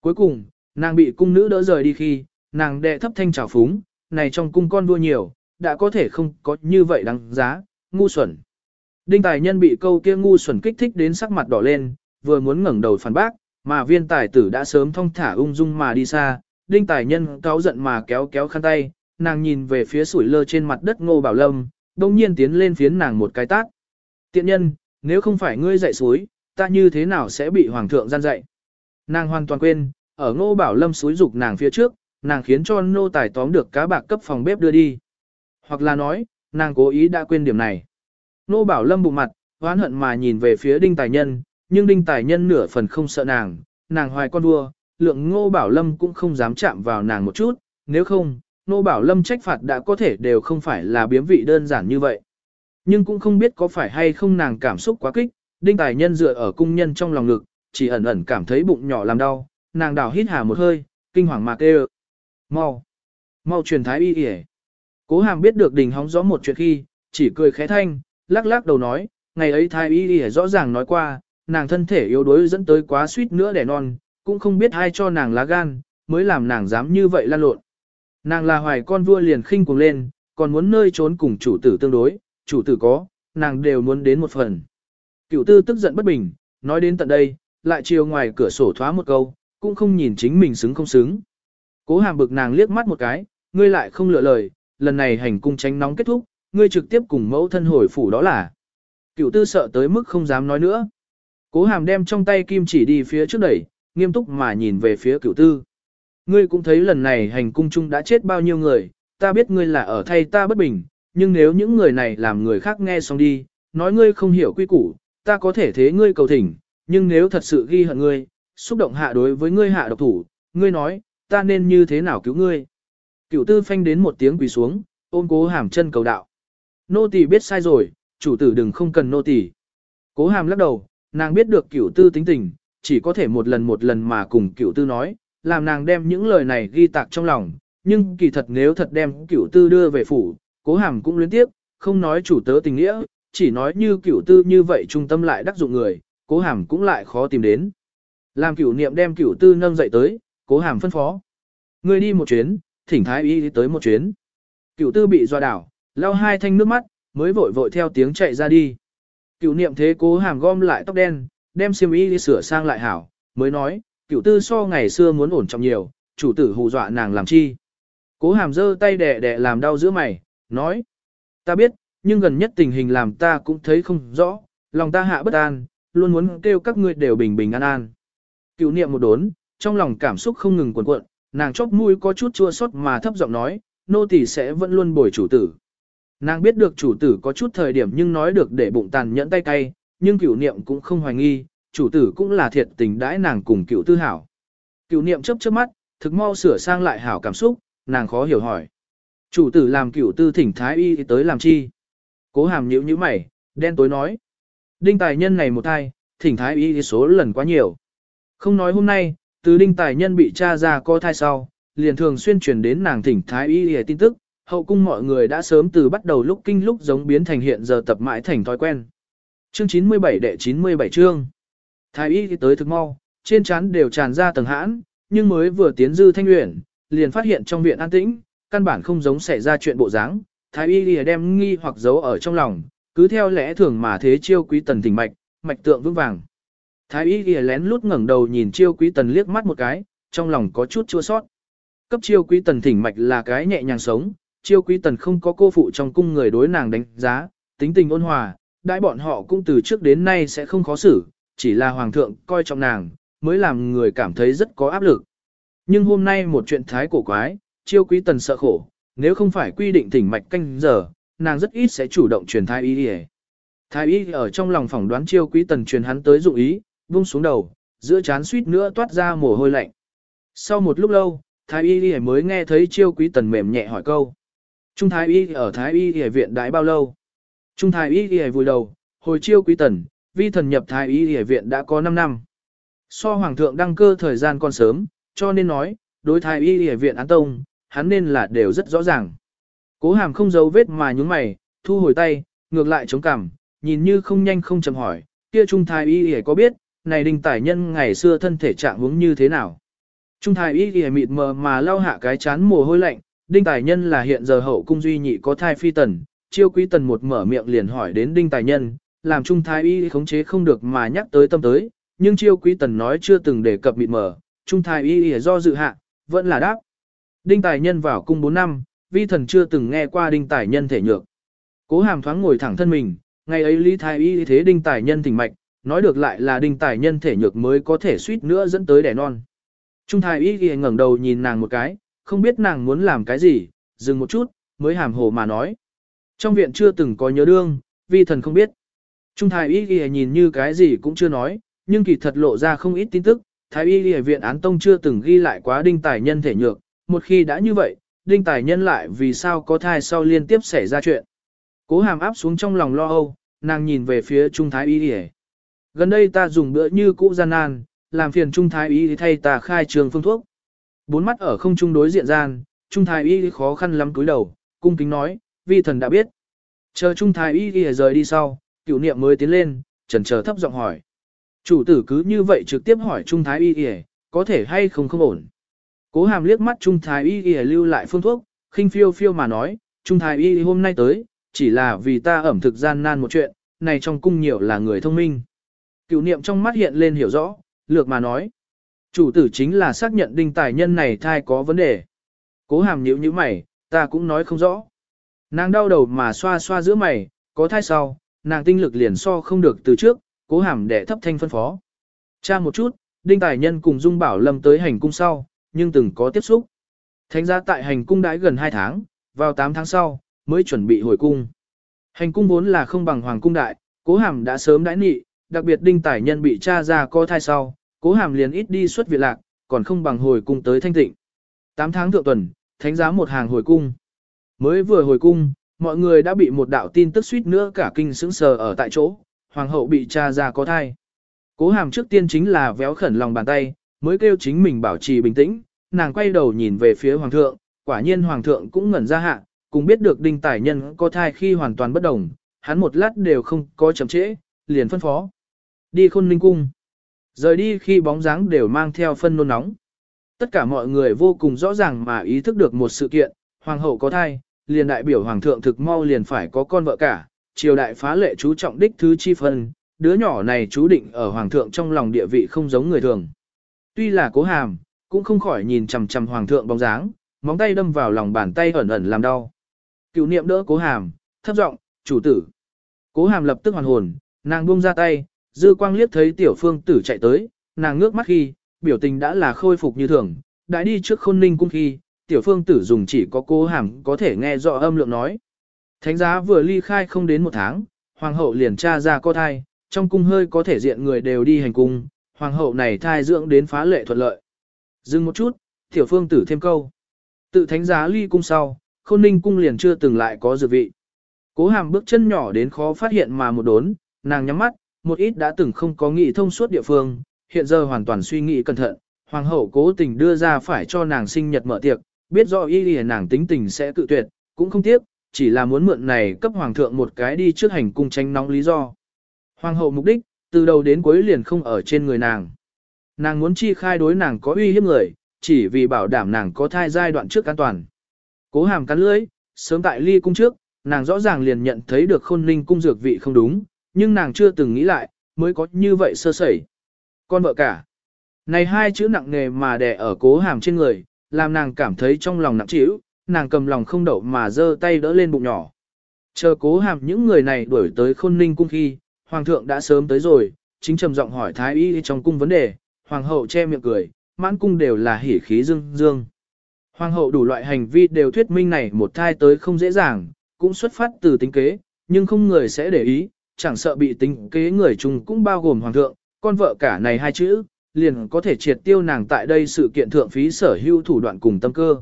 Speaker 1: Cuối cùng, nàng bị cung nữ đỡ rời đi khi, nàng đệ thấp thanh trào phúng, này trong cung con vua nhiều, đã có thể không có như vậy đáng giá, ngu xuẩn. Đinh tài nhân bị câu kia ngu xuẩn kích thích đến sắc mặt đỏ lên, vừa muốn ngẩng đầu phản bác, mà viên tài tử đã sớm thong thả ung dung mà đi xa, đinh tài nhân cáo giận mà kéo kéo khăn tay, nàng nhìn về phía sủi lơ trên mặt đất ngô bảo lâm, đông nhiên tiến lên phiến nàng một cái tát. Tiện nhân, nếu không phải ngươi dạy suối, ta như thế nào sẽ bị hoàng thượng gian dạy? Nàng hoàn toàn quên, ở ngô bảo lâm suối dục nàng phía trước, nàng khiến cho nô tài tóm được cá bạc cấp phòng bếp đưa đi. Hoặc là nói, nàng cố ý đã quên điểm này. Nô bảo lâm bụng mặt, oán hận mà nhìn về phía đinh tài nhân, nhưng đinh tài nhân nửa phần không sợ nàng, nàng hoài con vua, lượng ngô bảo lâm cũng không dám chạm vào nàng một chút, nếu không, Nô Bảo Lâm trách phạt đã có thể đều không phải là biếm vị đơn giản như vậy. Nhưng cũng không biết có phải hay không nàng cảm xúc quá kích, đinh tài nhân dựa ở cung nhân trong lòng ngực, chỉ ẩn ẩn cảm thấy bụng nhỏ làm đau, nàng đảo hít hà một hơi, kinh hoàng mạc kêu. Mau! Mau truyền thái y yể. Cố hàm biết được đình hóng gió một chuyện khi, chỉ cười khẽ thanh, lắc lắc đầu nói, ngày ấy thái y y rõ ràng nói qua, nàng thân thể yếu đuối dẫn tới quá suýt nữa đẻ non, cũng không biết ai cho nàng lá gan, mới làm nàng dám như vậy lan lộn. Nàng là hoài con vua liền khinh cuồng lên, còn muốn nơi trốn cùng chủ tử tương đối, chủ tử có, nàng đều muốn đến một phần. Cựu tư tức giận bất bình, nói đến tận đây, lại chiều ngoài cửa sổ thoá một câu, cũng không nhìn chính mình xứng không xứng. Cố hàm bực nàng liếc mắt một cái, ngươi lại không lựa lời, lần này hành cung tránh nóng kết thúc, ngươi trực tiếp cùng mẫu thân hồi phủ đó là. Cựu tư sợ tới mức không dám nói nữa. Cố hàm đem trong tay kim chỉ đi phía trước đẩy, nghiêm túc mà nhìn về phía cựu tư. Ngươi cũng thấy lần này hành cung chung đã chết bao nhiêu người, ta biết ngươi là ở thay ta bất bình, nhưng nếu những người này làm người khác nghe xong đi, nói ngươi không hiểu quy củ, ta có thể thế ngươi cầu thỉnh, nhưng nếu thật sự ghi hận ngươi, xúc động hạ đối với ngươi hạ độc thủ, ngươi nói, ta nên như thế nào cứu ngươi. Cựu tư phanh đến một tiếng quỳ xuống, ôm cố hàm chân cầu đạo. Nô tỳ biết sai rồi, chủ tử đừng không cần nô tỳ. Cố hàm lắc đầu, nàng biết được cựu tư tính tình, chỉ có thể một lần một lần mà cùng cựu tư nói, làm nàng đem những lời này ghi tạc trong lòng, nhưng kỳ thật nếu thật đem cựu tư đưa về phủ, cố hàm cũng luyến tiếp, không nói chủ tớ tình nghĩa, chỉ nói như cựu tư như vậy trung tâm lại đắc dụng người, cố hàm cũng lại khó tìm đến. Làm cửu niệm đem cửu tư nâng dậy tới, cố hàm phân phó. Người đi một chuyến, thỉnh thái y tới một chuyến. Cửu tư bị doa đảo, lau hai thanh nước mắt, mới vội vội theo tiếng chạy ra đi. Cửu niệm thế cố hàm gom lại tóc đen, đem xiêm y sửa sang lại hảo, mới nói, Cửu tư so ngày xưa muốn ổn trọng nhiều, chủ tử hù dọa nàng làm chi. Cố hàm giơ tay đẻ đẻ làm đau giữa mày, nói, ta biết, nhưng gần nhất tình hình làm ta cũng thấy không rõ, lòng ta hạ bất an, luôn muốn kêu các ngươi đều bình bình an an. Cựu niệm một đốn, trong lòng cảm xúc không ngừng cuộn cuộn, nàng chóp mũi có chút chua xót mà thấp giọng nói, nô tỳ sẽ vẫn luôn bồi chủ tử. Nàng biết được chủ tử có chút thời điểm nhưng nói được để bụng tàn nhẫn tay cay, nhưng cửu niệm cũng không hoài nghi, chủ tử cũng là thiệt tình đãi nàng cùng cựu tư hảo. Cựu niệm chớp chớp mắt, thực mau sửa sang lại hảo cảm xúc, nàng khó hiểu hỏi. Chủ tử làm cựu tư thỉnh thái y tới làm chi? Cố hàm nhíu như mày, đen tối nói. Đinh tài nhân này một thai, thỉnh thái y số lần quá nhiều. Không nói hôm nay, từ đinh tài nhân bị cha ra có thai sau, liền thường xuyên truyền đến nàng thỉnh thái y tin tức, hậu cung mọi người đã sớm từ bắt đầu lúc kinh lúc giống biến thành hiện giờ tập mãi thành thói quen. Chương 97 đệ 97 chương. Thái y tới thực mau, trên trán đều tràn ra tầng hãn, nhưng mới vừa tiến dư thanh luyện, liền phát hiện trong viện an tĩnh, căn bản không giống xảy ra chuyện bộ dáng. Thái y lìa đem nghi hoặc giấu ở trong lòng, cứ theo lẽ thường mà thế chiêu quý tần thỉnh mạch, mạch tượng vững vàng. Thái y ghi lén lút ngẩng đầu nhìn chiêu quý tần liếc mắt một cái, trong lòng có chút chua sót. Cấp chiêu quý tần thỉnh mạch là cái nhẹ nhàng sống, chiêu quý tần không có cô phụ trong cung người đối nàng đánh giá, tính tình ôn hòa, đại bọn họ cũng từ trước đến nay sẽ không khó xử, chỉ là hoàng thượng coi trọng nàng, mới làm người cảm thấy rất có áp lực. Nhưng hôm nay một chuyện thái cổ quái, chiêu quý tần sợ khổ, nếu không phải quy định thỉnh mạch canh giờ, nàng rất ít sẽ chủ động truyền thái y đi Thái y ở trong lòng phỏng đoán chiêu quý tần truyền hắn tới dụng ý, buông xuống đầu, giữa chán suýt nữa toát ra mồ hôi lạnh. Sau một lúc lâu, thái y mới nghe thấy chiêu quý tần mềm nhẹ hỏi câu. Trung thái y ở thái y viện đãi bao lâu? Trung thái y vùi đầu, hồi chiêu quý tần, vi thần nhập thái y y viện đã có 5 năm. So hoàng thượng đăng cơ thời gian còn sớm, cho nên nói, đối thái y y viện án tông, hắn nên là đều rất rõ ràng. Cố hàm không giấu vết mà nhúng mày, thu hồi tay, ngược lại chống cằm, nhìn như không nhanh không chậm hỏi, kia trung thái y y có biết, này đinh tải nhân ngày xưa thân thể trạng huống như thế nào? Trung thái y ghi mịt mờ mà lau hạ cái chán mồ hôi lạnh, đinh tài nhân là hiện giờ hậu cung duy nhị có thai phi tần, chiêu quý tần một mở miệng liền hỏi đến đinh tài nhân, làm trung thái y khống chế không được mà nhắc tới tâm tới, nhưng chiêu quý tần nói chưa từng đề cập mịt mờ, trung thái y do dự hạ, vẫn là đáp. Đinh tài nhân vào cung 4 năm, vi thần chưa từng nghe qua đinh tài nhân thể nhược. Cố hàm thoáng ngồi thẳng thân mình, ngày ấy lý thái y thế đinh tài nhân thỉnh mạch, nói được lại là đinh tài nhân thể nhược mới có thể suýt nữa dẫn tới đẻ non. Trung thái y ngẩng đầu nhìn nàng một cái, không biết nàng muốn làm cái gì, dừng một chút, mới hàm hồ mà nói. Trong viện chưa từng có nhớ đương, vi thần không biết. Trung thái y ghi nhìn như cái gì cũng chưa nói, nhưng kỳ thật lộ ra không ít tin tức, thái y ghi viện án tông chưa từng ghi lại quá đinh tài nhân thể nhược, một khi đã như vậy, đinh tài nhân lại vì sao có thai sau liên tiếp xảy ra chuyện. Cố hàm áp xuống trong lòng lo âu, nàng nhìn về phía Trung thái y ghi Gần đây ta dùng bữa như cũ gian nan, làm phiền Trung thái y thay ta khai trường phương thuốc. Bốn mắt ở không trung đối diện gian, Trung thái y khó khăn lắm cúi đầu, cung kính nói, vi thần đã biết. Chờ Trung thái y rời đi sau, cửu niệm mới tiến lên, trần chờ thấp giọng hỏi. Chủ tử cứ như vậy trực tiếp hỏi Trung Thái Y có thể hay không không ổn. Cố hàm liếc mắt Trung Thái Y Y lưu lại phương thuốc, khinh phiêu phiêu mà nói, Trung Thái Y hôm nay tới, chỉ là vì ta ẩm thực gian nan một chuyện, này trong cung nhiều là người thông minh. Cựu niệm trong mắt hiện lên hiểu rõ, lược mà nói. Chủ tử chính là xác nhận đinh tài nhân này thai có vấn đề. Cố hàm nhíu như mày, ta cũng nói không rõ. Nàng đau đầu mà xoa xoa giữa mày, có thai sau, nàng tinh lực liền so không được từ trước, cố hàm để thấp thanh phân phó. Cha một chút, đinh tài nhân cùng Dung Bảo Lâm tới hành cung sau, nhưng từng có tiếp xúc. Thánh gia tại hành cung đãi gần 2 tháng, vào 8 tháng sau, mới chuẩn bị hồi cung. Hành cung vốn là không bằng hoàng cung đại, cố hàm đã sớm đãi nị, đặc biệt đinh tài nhân bị cha ra có thai sau, cố hàm liền ít đi xuất viện lạc, còn không bằng hồi cung tới thanh tịnh. 8 tháng thượng tuần, thánh giá một hàng hồi cung. Mới vừa hồi cung, mọi người đã bị một đạo tin tức suýt nữa cả kinh sững sờ ở tại chỗ, hoàng hậu bị cha ra có thai. Cố hàm trước tiên chính là véo khẩn lòng bàn tay, mới kêu chính mình bảo trì bình tĩnh, nàng quay đầu nhìn về phía hoàng thượng, quả nhiên hoàng thượng cũng ngẩn ra hạ, cùng biết được đinh tài nhân có thai khi hoàn toàn bất đồng, hắn một lát đều không có chậm trễ, liền phân phó. Đi khôn ninh cung. Rời đi khi bóng dáng đều mang theo phân nôn nóng. Tất cả mọi người vô cùng rõ ràng mà ý thức được một sự kiện, hoàng hậu có thai, liền đại biểu hoàng thượng thực mau liền phải có con vợ cả, triều đại phá lệ chú trọng đích thứ chi phân, đứa nhỏ này chú định ở hoàng thượng trong lòng địa vị không giống người thường. Tuy là cố hàm, cũng không khỏi nhìn chằm chằm hoàng thượng bóng dáng, móng tay đâm vào lòng bàn tay ẩn ẩn làm đau. Cựu niệm đỡ cố hàm, thấp giọng, chủ tử. Cố hàm lập tức hoàn hồn, nàng buông ra tay, dư quang liếc thấy tiểu phương tử chạy tới, nàng ngước mắt khi, biểu tình đã là khôi phục như thường, đã đi trước khôn ninh cung khi, tiểu phương tử dùng chỉ có cố hàm có thể nghe rõ âm lượng nói. Thánh giá vừa ly khai không đến một tháng, hoàng hậu liền tra ra có thai, trong cung hơi có thể diện người đều đi hành cung, hoàng hậu này thai dưỡng đến phá lệ thuận lợi. Dừng một chút, tiểu phương tử thêm câu. Tự thánh giá ly cung sau, khôn ninh cung liền chưa từng lại có dự vị. Cố hàm bước chân nhỏ đến khó phát hiện mà một đốn, nàng nhắm mắt, một ít đã từng không có nghĩ thông suốt địa phương, hiện giờ hoàn toàn suy nghĩ cẩn thận. Hoàng hậu cố tình đưa ra phải cho nàng sinh nhật mở tiệc, biết rõ y lìa nàng tính tình sẽ cự tuyệt, cũng không tiếc, chỉ là muốn mượn này cấp hoàng thượng một cái đi trước hành cung tranh nóng lý do. Hoàng hậu mục đích, từ đầu đến cuối liền không ở trên người nàng. Nàng muốn chi khai đối nàng có uy hiếp người, chỉ vì bảo đảm nàng có thai giai đoạn trước an toàn. Cố hàm cắn lưỡi, sớm tại ly cung trước, nàng rõ ràng liền nhận thấy được khôn ninh cung dược vị không đúng, nhưng nàng chưa từng nghĩ lại, mới có như vậy sơ sẩy. Con vợ cả. Này hai chữ nặng nề mà đè ở cố hàm trên người, làm nàng cảm thấy trong lòng nặng trĩu, nàng cầm lòng không đậu mà giơ tay đỡ lên bụng nhỏ. Chờ cố hàm những người này đuổi tới khôn ninh cung khi, hoàng thượng đã sớm tới rồi, chính trầm giọng hỏi thái y trong cung vấn đề, hoàng hậu che miệng cười, mãn cung đều là hỉ khí dương dương. Hoàng hậu đủ loại hành vi đều thuyết minh này một thai tới không dễ dàng, cũng xuất phát từ tính kế, nhưng không người sẽ để ý, chẳng sợ bị tính kế người chung cũng bao gồm hoàng thượng, con vợ cả này hai chữ, liền có thể triệt tiêu nàng tại đây sự kiện thượng phí sở hữu thủ đoạn cùng tâm cơ.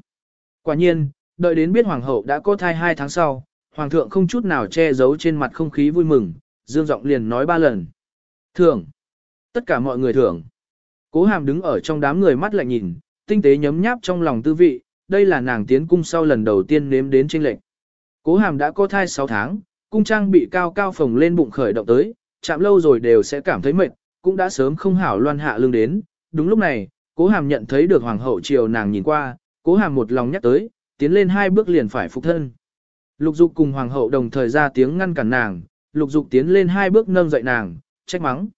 Speaker 1: Quả nhiên, đợi đến biết hoàng hậu đã có thai hai tháng sau, hoàng thượng không chút nào che giấu trên mặt không khí vui mừng, dương giọng liền nói ba lần. Thưởng. Tất cả mọi người thưởng. Cố hàm đứng ở trong đám người mắt lạnh nhìn, tinh tế nhấm nháp trong lòng tư vị, đây là nàng tiến cung sau lần đầu tiên nếm đến tranh lệnh. Cố hàm đã có thai 6 tháng, cung trang bị cao cao phồng lên bụng khởi động tới, chạm lâu rồi đều sẽ cảm thấy mệt, cũng đã sớm không hảo loan hạ lương đến. Đúng lúc này, cố hàm nhận thấy được hoàng hậu chiều nàng nhìn qua, cố hàm một lòng nhắc tới, tiến lên hai bước liền phải phục thân. Lục dục cùng hoàng hậu đồng thời ra tiếng ngăn cản nàng, lục dục tiến lên hai bước nâng dậy nàng, trách mắng.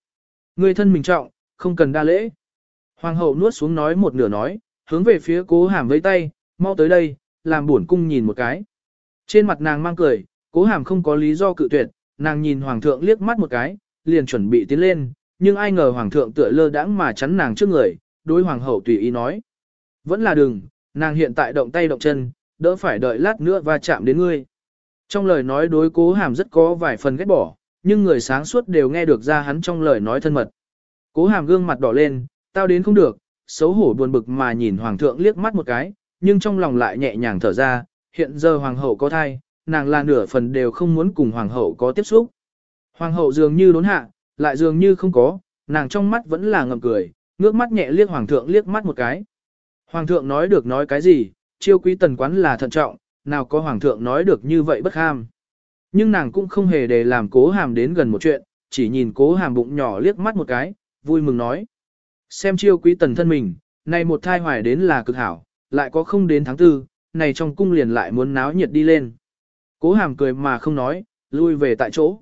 Speaker 1: Người thân mình trọng, không cần đa lễ. Hoàng hậu nuốt xuống nói một nửa nói, hướng về phía cố hàm với tay, mau tới đây, làm buồn cung nhìn một cái. Trên mặt nàng mang cười, cố hàm không có lý do cự tuyệt, nàng nhìn hoàng thượng liếc mắt một cái, liền chuẩn bị tiến lên, nhưng ai ngờ hoàng thượng tựa lơ đãng mà chắn nàng trước người, đối hoàng hậu tùy ý nói. Vẫn là đừng, nàng hiện tại động tay động chân, đỡ phải đợi lát nữa và chạm đến ngươi. Trong lời nói đối cố hàm rất có vài phần ghét bỏ, nhưng người sáng suốt đều nghe được ra hắn trong lời nói thân mật. Cố hàm gương mặt đỏ lên, tao đến không được, xấu hổ buồn bực mà nhìn hoàng thượng liếc mắt một cái, nhưng trong lòng lại nhẹ nhàng thở ra, hiện giờ hoàng hậu có thai, nàng là nửa phần đều không muốn cùng hoàng hậu có tiếp xúc. Hoàng hậu dường như đốn hạ, lại dường như không có, nàng trong mắt vẫn là ngậm cười, ngước mắt nhẹ liếc hoàng thượng liếc mắt một cái. Hoàng thượng nói được nói cái gì, chiêu quý tần quán là thận trọng, nào có hoàng thượng nói được như vậy bất ham. Nhưng nàng cũng không hề để làm cố hàm đến gần một chuyện, chỉ nhìn cố hàm bụng nhỏ liếc mắt một cái, vui mừng nói. Xem chiêu quý tần thân mình, này một thai hoài đến là cực hảo, lại có không đến tháng tư, này trong cung liền lại muốn náo nhiệt đi lên. Cố hàm cười mà không nói, lui về tại chỗ.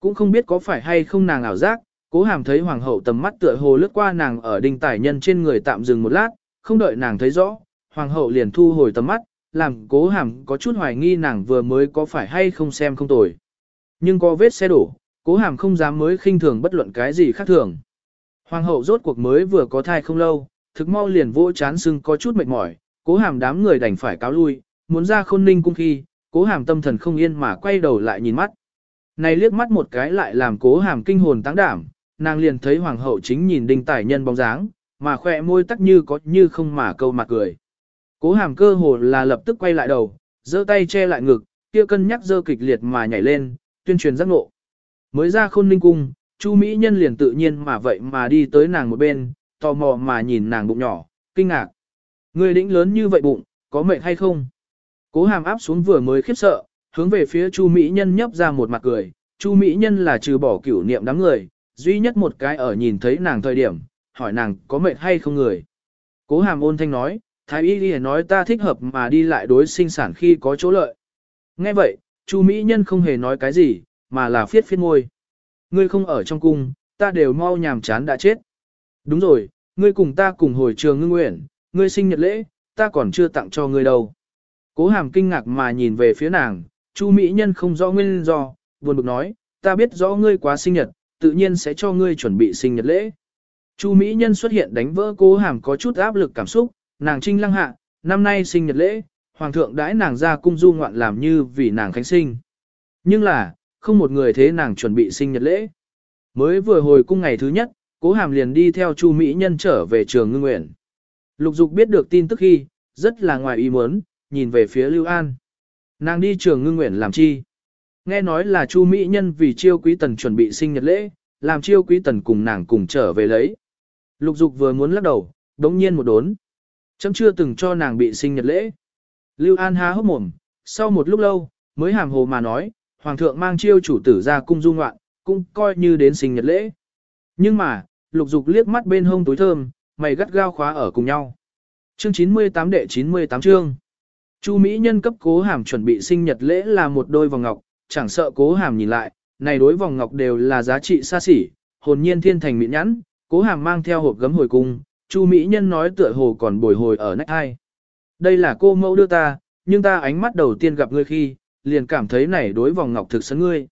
Speaker 1: Cũng không biết có phải hay không nàng ảo giác, cố hàm thấy hoàng hậu tầm mắt tựa hồ lướt qua nàng ở đinh tải nhân trên người tạm dừng một lát, không đợi nàng thấy rõ, hoàng hậu liền thu hồi tầm mắt, làm cố hàm có chút hoài nghi nàng vừa mới có phải hay không xem không tồi. Nhưng có vết xe đổ, cố hàm không dám mới khinh thường bất luận cái gì khác thường. Hoàng hậu rốt cuộc mới vừa có thai không lâu, thực mau liền vỗ chán sưng có chút mệt mỏi, cố hàm đám người đành phải cáo lui, muốn ra khôn ninh cung khi, cố hàm tâm thần không yên mà quay đầu lại nhìn mắt. Này liếc mắt một cái lại làm cố hàm kinh hồn táng đảm, nàng liền thấy hoàng hậu chính nhìn đinh tải nhân bóng dáng, mà khỏe môi tắc như có như không mà câu mặt cười. Cố hàm cơ hồ là lập tức quay lại đầu, giơ tay che lại ngực, kia cân nhắc dơ kịch liệt mà nhảy lên, tuyên truyền giác ngộ. Mới ra khôn ninh cung, Chu Mỹ Nhân liền tự nhiên mà vậy mà đi tới nàng một bên, tò mò mà nhìn nàng bụng nhỏ, kinh ngạc. Người đĩnh lớn như vậy bụng, có mệt hay không? Cố hàm áp xuống vừa mới khiếp sợ, hướng về phía Chu Mỹ Nhân nhấp ra một mặt cười. Chu Mỹ Nhân là trừ bỏ cửu niệm đám người, duy nhất một cái ở nhìn thấy nàng thời điểm, hỏi nàng có mệt hay không người. Cố hàm ôn thanh nói, Thái y đi nói ta thích hợp mà đi lại đối sinh sản khi có chỗ lợi. Nghe vậy, Chu Mỹ Nhân không hề nói cái gì, mà là phiết phiết môi. Ngươi không ở trong cung, ta đều mau nhàm chán đã chết. Đúng rồi, ngươi cùng ta cùng hồi trường ngưng nguyện, ngươi sinh nhật lễ, ta còn chưa tặng cho ngươi đâu. Cố hàm kinh ngạc mà nhìn về phía nàng, Chu Mỹ Nhân không rõ nguyên do, buồn bực nói, ta biết rõ ngươi quá sinh nhật, tự nhiên sẽ cho ngươi chuẩn bị sinh nhật lễ. Chu Mỹ Nhân xuất hiện đánh vỡ cố hàm có chút áp lực cảm xúc, nàng trinh lăng hạ, năm nay sinh nhật lễ, hoàng thượng đãi nàng ra cung du ngoạn làm như vì nàng khánh sinh. Nhưng là, không một người thế nàng chuẩn bị sinh nhật lễ. Mới vừa hồi cung ngày thứ nhất, cố hàm liền đi theo Chu Mỹ Nhân trở về trường ngưng nguyện. Lục dục biết được tin tức khi, rất là ngoài ý muốn, nhìn về phía Lưu An. Nàng đi trường ngưng nguyện làm chi? Nghe nói là Chu Mỹ Nhân vì chiêu quý tần chuẩn bị sinh nhật lễ, làm chiêu quý tần cùng nàng cùng trở về lấy. Lục dục vừa muốn lắc đầu, đống nhiên một đốn. Chấm chưa từng cho nàng bị sinh nhật lễ. Lưu An há hốc mồm, sau một lúc lâu, mới hàm hồ mà nói, Hoàng thượng mang chiêu chủ tử ra cung du ngoạn, cũng coi như đến sinh nhật lễ. Nhưng mà, lục dục liếc mắt bên hông túi thơm, mày gắt gao khóa ở cùng nhau. Chương 98 đệ 98 chương. Chu Mỹ nhân cấp cố hàm chuẩn bị sinh nhật lễ là một đôi vòng ngọc, chẳng sợ cố hàm nhìn lại, này đối vòng ngọc đều là giá trị xa xỉ, hồn nhiên thiên thành mỹ nhãn, cố hàm mang theo hộp gấm hồi cung, Chu Mỹ nhân nói tựa hồ còn bồi hồi ở nách hai. Đây là cô mẫu đưa ta, nhưng ta ánh mắt đầu tiên gặp ngươi khi, liền cảm thấy này đối vòng ngọc thực sấn ngươi.